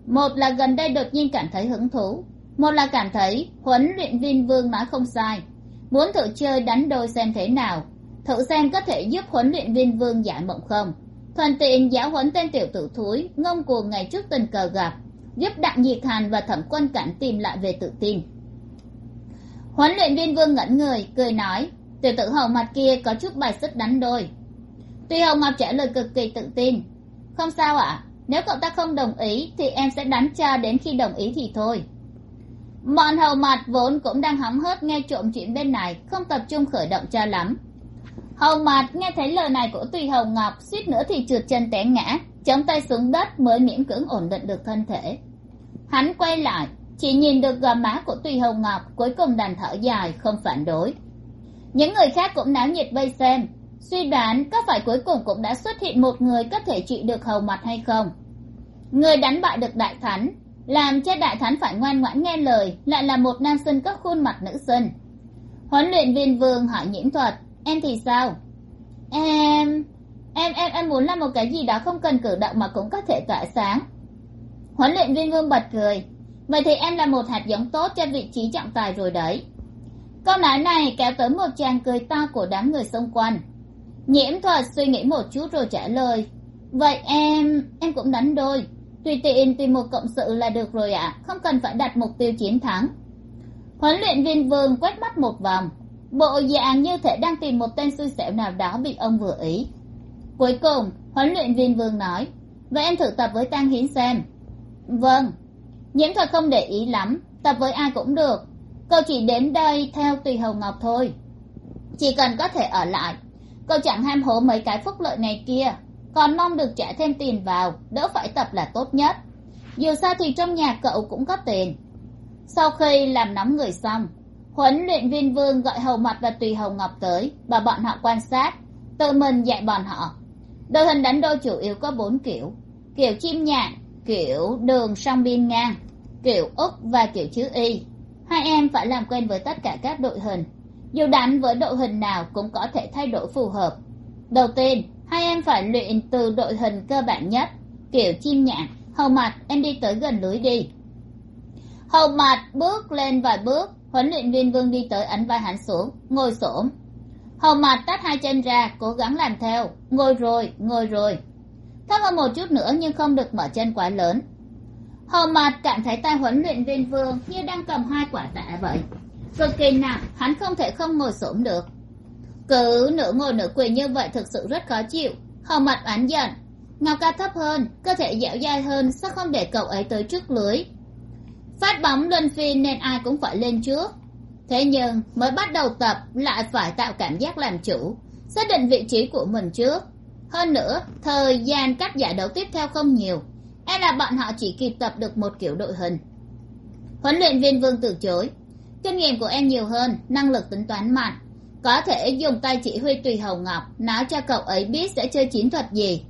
Một là gần đây đột nhiên cảm thấy hứng thú. Một là cảm thấy huấn luyện viên vương nói không sai. Muốn thử chơi đánh đôi xem thế nào. Thử xem có thể giúp huấn luyện viên vương giải mộng không. Thuận tiện giáo huấn tên tiểu tử thúi, ngông cuồng ngày trước tình cờ gặp, giúp đặng nhiệt hàn và thẩm quân cảnh tìm lại về tự tin. Huấn luyện viên vương ngẩn người, cười nói, tiểu tử hầu mặt kia có chút bài sức đánh đôi. Tuy hầu ngọc trả lời cực kỳ tự tin. Không sao ạ nếu cậu ta không đồng ý, thì em sẽ đánh cha đến khi đồng ý thì thôi. Bọn hầu mặt vốn cũng đang hóng hớt nghe trộm chuyện bên này, không tập trung khởi động cha lắm. Hầu mặt nghe thấy lời này của tùy hầu ngọc, suýt nữa thì trượt chân té ngã, chống tay xuống đất mới miễn cưỡng ổn định được thân thể. Hắn quay lại, chỉ nhìn được gò má của tùy hầu ngọc cuối cùng đành thở dài, không phản đối. Những người khác cũng náo nhiệt vây xem suy đoán có phải cuối cùng cũng đã xuất hiện một người có thể trị được hầu mặt hay không? Người đánh bại được đại thánh, làm cho đại thánh phải ngoan ngoãn nghe lời, lại là một nam sinh có khuôn mặt nữ sinh. Huấn luyện viên vương hỏi nhiễm thuật, em thì sao? Em em em em muốn làm một cái gì đó không cần cử động mà cũng có thể tỏa sáng. Huấn luyện viên vương bật cười, vậy thì em là một hạt giống tốt cho vị trí trọng tài rồi đấy. Câu nói này kéo tới một tràng cười to của đám người xung quanh nhiễm thuật, suy nghĩ một chút rồi trả lời. Vậy em em cũng đánh đôi. Tùy tiện tìm một cộng sự là được rồi ạ. Không cần phải đặt mục tiêu chiến thắng. Huấn luyện viên vương quét mắt một vòng. Bộ dạng như thể đang tìm một tên xui xẻo nào đó bị ông vừa ý. Cuối cùng, huấn luyện viên vương nói, vậy em thử tập với tăng hiến xem. Vâng. Nhiễm thuật không để ý lắm, tập với ai cũng được. Cậu chỉ đến đây theo tùy hầu ngọc thôi. Chỉ cần có thể ở lại cậu chẳng ham hố mấy cái phúc lợi này kia, còn mong được trả thêm tiền vào, đỡ phải tập là tốt nhất. Dù sao thì trong nhà cậu cũng có tiền. Sau khi làm nóng người xong, huấn luyện viên vương gọi hầu mặt và tùy hầu ngọc tới và bọn họ quan sát, tự mình dạy bọn họ. Đội hình đánh đôi chủ yếu có bốn kiểu kiểu chim nhạn, kiểu đường song biên ngang, kiểu úc và kiểu chữ y. Hai em phải làm quen với tất cả các đội hình dù đánh với đội hình nào cũng có thể thay đổi phù hợp. Đầu tiên, hai em phải luyện từ đội hình cơ bản nhất, kiểu chim nhạn. Hầu mặt, em đi tới gần lưới đi. Hầu mặt, bước lên vài bước. Huấn luyện viên vương đi tới ấn vai hắn xuống, ngồi xổm. Hầu mặt tắt hai chân ra, cố gắng làm theo. Ngồi rồi ngồi rồi. Thấp hơn một chút nữa nhưng không được mở chân quá lớn. Hầu mặt cảm thấy tay huấn luyện viên vương như đang cầm hai quả tạ vậy cực kỳ nặng hắn không thể không ngồi xổm được. Cứ nửa ngồi nửa quỳ như vậy thực sự rất khó chịu. Hầu mặt oán giận. Ngọc ca thấp hơn, cơ thể dẻo dai hơn, sao không để cậu ấy tới trước lưới? Phát bóng luân phiên nên ai cũng phải lên trước. Thế nhưng, mới bắt đầu tập lại phải tạo cảm giác làm chủ, xác định vị trí của mình trước. Hơn nữa, thời gian các giải đấu tiếp theo không nhiều. E là bọn họ chỉ kịp tập được một kiểu đội hình. Huấn luyện viên vương từ chối kinh nghiệm của em nhiều hơn năng lực tính toán mạnh. Có thể dùng tay chỉ huy tùy hầu ngọc nói cho cậu ấy biết sẽ chơi chiến thuật gì.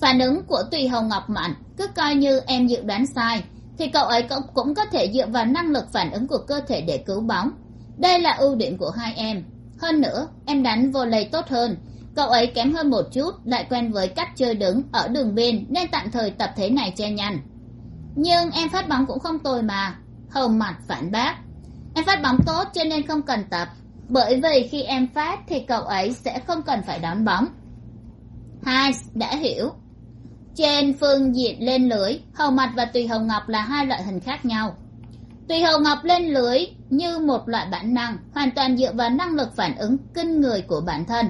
Phản ứng của tùy hầu ngọc mạnh cứ coi như em dự đoán sai thì cậu ấy cũng, cũng có thể dựa vào năng lực phản ứng của cơ thể để cứu bóng. Đây là ưu điểm của hai em. Hơn nữa em đánh vô lây tốt hơn. Cậu ấy kém hơn một chút lại quen với cách chơi đứng ở đường biên nên tạm thời tập thế này che nhanh. Nhưng em phát bóng cũng không tồi mà. Hầu mặt phản bác em phát bóng tốt cho nên không cần tập. Bởi vì khi em phát thì cậu ấy sẽ không cần phải đón bóng. Hai, đã hiểu. Trên phương diện lên lưới, hầu mặt và tùy hầu ngọc là hai loại hình khác nhau. Tùy hầu ngọc lên lưới như một loại bản năng, hoàn toàn dựa vào năng lực phản ứng kinh người của bản thân.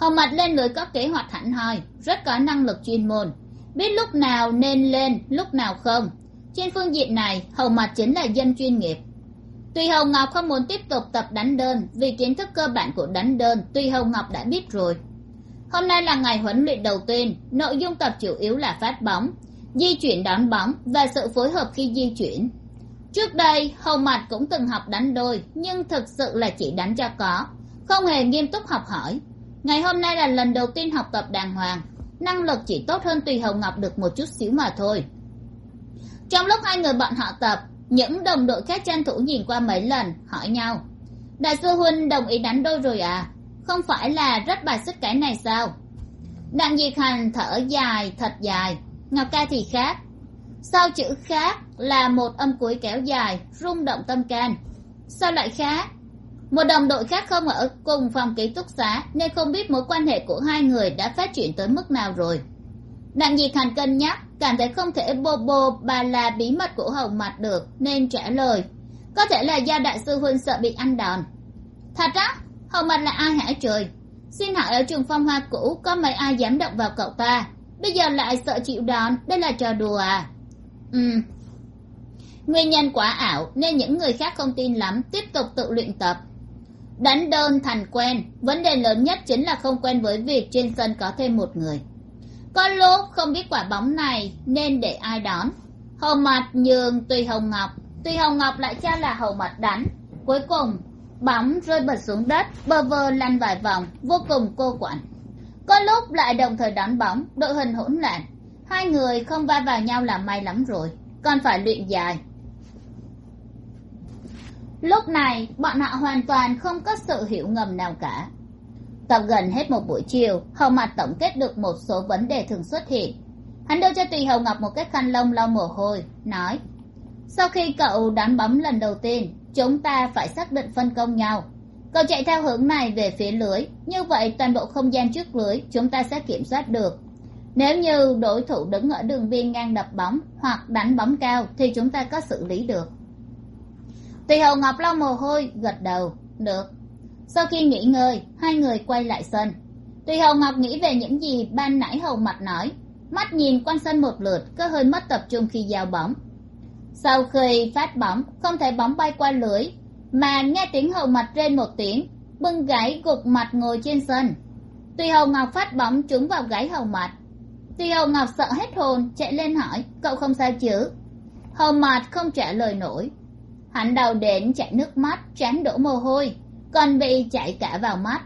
Hầu mặt lên lưới có kế hoạch hẳn hoi, rất có năng lực chuyên môn. Biết lúc nào nên lên, lúc nào không. Trên phương diện này, hầu mặt chính là dân chuyên nghiệp. Tuy Hồng ngọc không muốn tiếp tục tập đánh đơn, vì kiến thức cơ bản của đánh đơn, Tuy Hồng ngọc đã biết rồi. Hôm nay là ngày huấn luyện đầu tiên, nội dung tập chủ yếu là phát bóng, di chuyển đón bóng và sự phối hợp khi di chuyển. Trước đây, hầu mặt cũng từng học đánh đôi, nhưng thực sự là chỉ đánh cho có, không hề nghiêm túc học hỏi. Ngày hôm nay là lần đầu tiên học tập đàng hoàng, năng lực chỉ tốt hơn tùy Hồng ngọc được một chút xíu mà thôi. Trong lúc hai người bọn họ tập những đồng đội khác tranh thủ nhìn qua mấy lần, hỏi nhau. Đại sư huynh đồng ý đánh đôi rồi à? Không phải là rất bài xích cái này sao? Đặng diệt hành thở dài, thật dài. Ngọc ca thì khác. Sau chữ khác là một âm cuối kéo dài, rung động tâm can. Sao lại khác? Một đồng đội khác không ở cùng phòng ký túc xá, nên không biết mối quan hệ của hai người đã phát triển tới mức nào rồi đặng diệt thành cân nhắc, cảm thấy không thể bô bô bà là bí mật của hồng mặt được, nên trả lời. Có thể là do đại sư huynh sợ bị ăn đòn. Thật á hồng mặt là ai hả trời? Xin hỏi ở trường phong hoa cũ có mấy ai dám động vào cậu ta? Bây giờ lại sợ chịu đòn, đây là trò đùa à? Ừ. Nguyên nhân quá ảo, nên những người khác không tin lắm, tiếp tục tự luyện tập. Đánh đơn thành quen, vấn đề lớn nhất chính là không quen với việc trên sân có thêm một người có lúc không biết quả bóng này nên để ai đón. Hầu mặt nhường tùy hồng ngọc, tùy hồng ngọc lại cho là hầu mặt đánh cuối cùng, bóng rơi bật xuống đất bơ vơ lăn vài vòng, vô cùng cô quạnh. Có lúc lại đồng thời đón bóng, đội hình hỗn loạn. Hai người không va vào nhau là may lắm rồi, còn phải luyện dài. Lúc này, bọn họ hoàn toàn không có sự hiểu ngầm nào cả tập gần hết một buổi chiều, hầu mặt tổng kết được một số vấn đề thường xuất hiện. Hắn đưa cho tùy hầu ngọc một cái khăn lông lau mồ hôi, nói, sau khi cậu đánh bóng lần đầu tiên, chúng ta phải xác định phân công nhau. Cậu chạy theo hướng này về phía lưới, như vậy toàn bộ không gian trước lưới chúng ta sẽ kiểm soát được. Nếu như đối thủ đứng ở đường biên ngang đập bóng hoặc đánh bóng cao thì chúng ta có xử lý được. Tùy hầu ngọc lau mồ hôi, gật đầu, được sau khi nghỉ ngơi, hai người quay lại sân. Tùy hầu ngọc nghĩ về những gì ban nãy hầu mặt nói. Mắt nhìn quanh sân một lượt, có hơi mất tập trung khi giao bóng. Sau khi phát bóng, không thể bóng bay qua lưới, mà nghe tiếng hầu mặt trên một tiếng, bưng gáy gục mặt ngồi trên sân. Tùy hầu ngọc phát bóng trúng vào gáy hầu mặt tùy hầu ngọc sợ hết hồn, chạy lên hỏi, cậu không sao chứ? Hầu mặt không trả lời nổi. Hắn đau đến chảy nước mắt, trán đổ mồ hôi còn bị chảy cả vào mắt.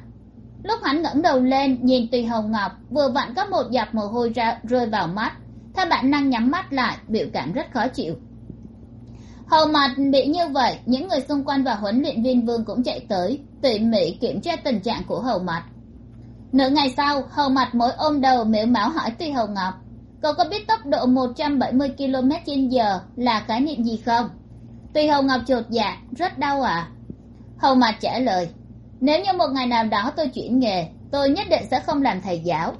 Lúc hắn ngẩng đầu lên, nhìn tùy hồng ngọc, vừa vặn có một giọt mồ hôi ra, rơi vào mắt. Theo bản năng nhắm mắt lại, biểu cảm rất khó chịu. Hầu mặt bị như vậy, những người xung quanh và huấn luyện viên vương cũng chạy tới, tỉ mỉ kiểm tra tình trạng của hầu mặt. Nửa ngày sau, hầu mặt mỗi ôm đầu mếu máu hỏi tùy hồng ngọc, cậu có biết tốc độ một trăm bảy mươi km trên giờ là khái niệm gì không? Tùy hồng ngọc chột dạ rất đau à hầu mặt trả lời, nếu như một ngày nào đó tôi chuyển nghề, tôi nhất định sẽ không làm thầy giáo.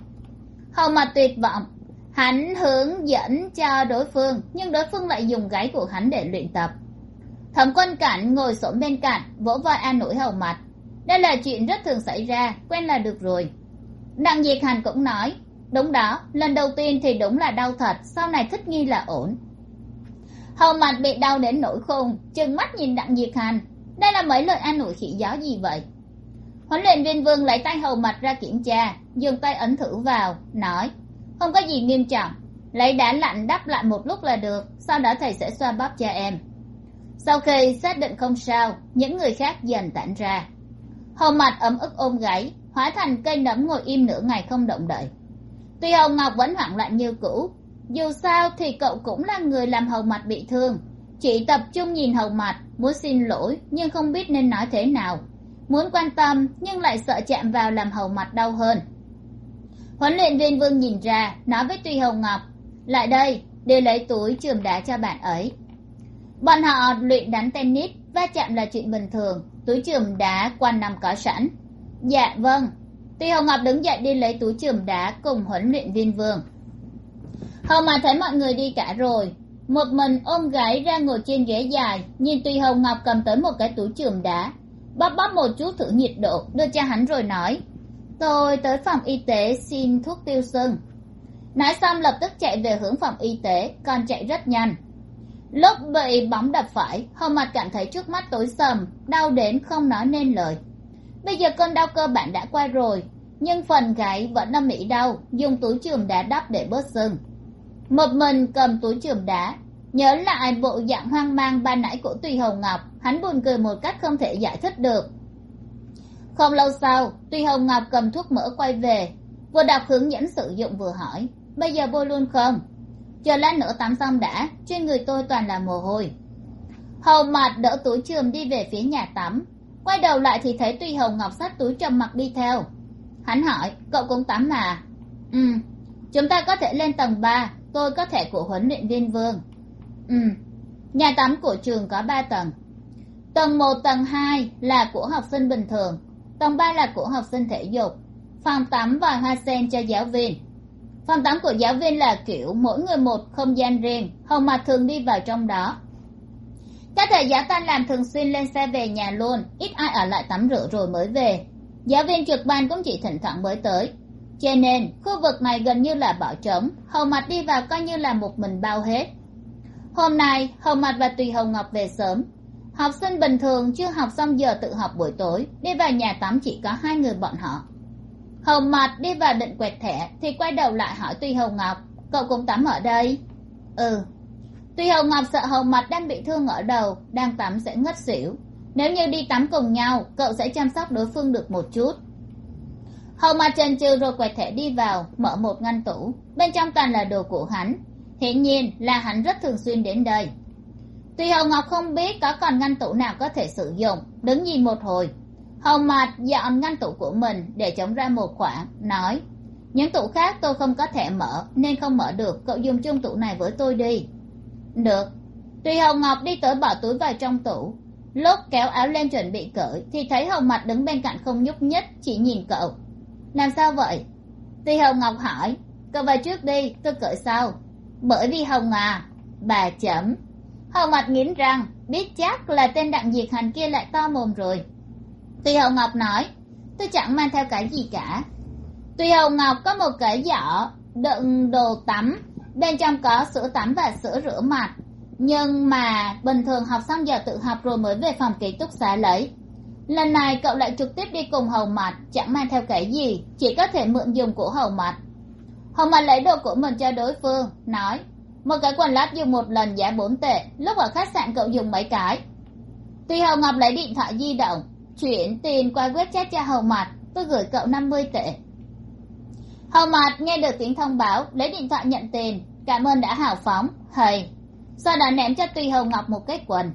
Hầu mặt tuyệt vọng, hắn hướng dẫn cho đối phương, nhưng đối phương lại dùng gáy của hắn để luyện tập. Thẩm quân cảnh ngồi xổm bên cạnh, vỗ vai an ủi hầu mặt. Đây là chuyện rất thường xảy ra, quen là được rồi. Đặng diệt hành cũng nói, đúng đó, lần đầu tiên thì đúng là đau thật, sau này thích nghi là ổn. Hầu mặt bị đau đến nỗi khùng chừng mắt nhìn đặng diệt hành đây là mấy lời an ủi khỉ gió gì vậy? Huấn luyện viên vương lấy tay hầu mặt ra kiểm tra dùng tay ấn thử vào, nói, không có gì nghiêm trọng, lấy đá lạnh đắp lại một lúc là được, sau đó thầy sẽ xoa bóp cho em. Sau khi xác định không sao, những người khác dần tản ra. Hầu mặt ấm ức ôm gáy, hóa thành cây nấm ngồi im nửa ngày không động đậy. Tuy hầu ngọc vẫn hoảng loạn như cũ, dù sao thì cậu cũng là người làm hầu mặt bị thương chị tập trung nhìn hầu mặt muốn xin lỗi, nhưng không biết nên nói thế nào. Muốn quan tâm, nhưng lại sợ chạm vào làm hầu mặt đau hơn. Huấn luyện viên vương nhìn ra, nói với tuy hồng ngọc, lại đây, để lấy túi trường đá cho bạn ấy. Bọn họ luyện đánh tennis, va chạm là chuyện bình thường, túi trường đá quanh năm có sẵn. Dạ vâng. Tuy hồng ngọc đứng dậy đi lấy túi trường đá cùng huấn luyện viên vương. Hầu mà thấy mọi người đi cả rồi một mình ôm gái ra ngồi trên ghế dài, nhìn tùy hồng ngọc cầm tới một cái túi trường đá. Bóp bóp một chút thử nhiệt độ, đưa cho hắn rồi nói, tôi tới phòng y tế xin thuốc tiêu sưng. Nói xong lập tức chạy về hướng phòng y tế, còn chạy rất nhanh. Lúc bị bóng đập phải, hồng mặt cảm thấy trước mắt tối sầm, đau đến không nói nên lời. Bây giờ cơn đau cơ bản đã qua rồi, nhưng phần gáy vẫn âm mỹ đau, dùng túi trường đá đắp để bớt sưng một mình cầm túi trường đá. Nhớ lại bộ dạng hoang mang ban nãy của tùy hồng ngọc, hắn buồn cười một cách không thể giải thích được. Không lâu sau tùy hồng ngọc cầm thuốc mỡ quay về. Vừa đọc hướng dẫn sử dụng vừa hỏi, bây giờ bôi luôn không? Chờ lát nữa tắm xong đã, trên người tôi toàn là mồ hôi. Hầu mặt đỡ túi trường đi về phía nhà tắm. Quay đầu lại thì thấy tùy hồng ngọc sát túi trầm mặc đi theo. Hắn hỏi, cậu cũng tắm mà? Ừ chúng ta có thể lên tầng ba tôi có thể của huấn luyện viên vương. Ừ nhà tắm của trường có ba tầng. Tầng một, tầng hai là của học sinh bình thường, tầng ba là của học sinh thể dục. Phòng tắm và hoa sen cho giáo viên. Phòng tắm của giáo viên là kiểu mỗi người một không gian riêng hồng mặt thường đi vào trong đó. Các thầy giáo tan làm thường xuyên lên xe về nhà luôn, ít ai ở lại tắm rửa rồi mới về. Giáo viên trực ban cũng chỉ thỉnh thoảng mới tới cho nên, khu vực này gần như là bỏ trống, hầu mặt đi vào coi như là một mình bao hết. Hôm nay, hầu mặt và tùy hồng ngọc về sớm. Học sinh bình thường chưa học xong giờ tự học buổi tối, đi vào nhà tắm chỉ có hai người bọn họ. Hầu mặt đi vào định quẹt thẻ, thì quay đầu lại hỏi tùy hồng ngọc, cậu cũng tắm ở đây? Ừ. Tùy hồng ngọc sợ hầu mặt đang bị thương ở đầu, đang tắm sẽ ngất xỉu. Nếu như đi tắm cùng nhau, cậu sẽ chăm sóc đối phương được một chút hầu mặt chân chừ rồi quẹt thẻ đi vào, mở một ngăn tủ. Bên trong toàn là đồ của hắn. Hiển nhiên là hắn rất thường xuyên đến đây. Tuy hầu ngọc không biết có còn ngăn tủ nào có thể sử dụng, đứng nhìn một hồi. Hầu mặt dọn ngăn tủ của mình để chống ra một khoảng nói, những tủ khác tôi không có thể mở, nên không mở được. Cậu dùng chung tủ này với tôi đi. Được. Tùy hầu ngọc đi tới bỏ túi vào trong tủ, lúc kéo áo lên chuẩn bị cởi, thì thấy hầu mặt đứng bên cạnh không nhúc nhích, chỉ nhìn cậu làm sao vậy? Tuy Hồng ngọc hỏi, cậu vào trước đi, tôi cởi sau bởi vì hồng à bà chấm Hồng mặt nghiến răng, biết chắc là tên đặng diệt hành kia lại to mồm rồi. Tuy Hồng ngọc nói, tôi chẳng mang theo cái gì cả. Tuy Hồng ngọc có một cái giỏ, đựng đồ tắm, bên trong có sữa tắm và sữa rửa mặt. Nhưng mà bình thường học xong giờ tự học rồi mới về phòng ký túc xá lấy lần này cậu lại trực tiếp đi cùng hầu mặt chẳng mang theo cái gì, chỉ có thể mượn dùng của hầu mặt hầu mặt lấy đồ của mình cho đối phương, nói, một cái quần lót dùng một lần giá bốn tệ, lúc ở khách sạn cậu dùng mấy cái? Tuy hầu ngọc lấy điện thoại di động chuyển tiền qua webchat cho hầu mặt tôi gửi cậu năm mươi tệ. Hầu mặt nghe được tiếng thông báo, lấy điện thoại nhận tiền, cảm ơn đã hào phóng hầy sau đó ném cho Tuy hầu ngọc một cái quần.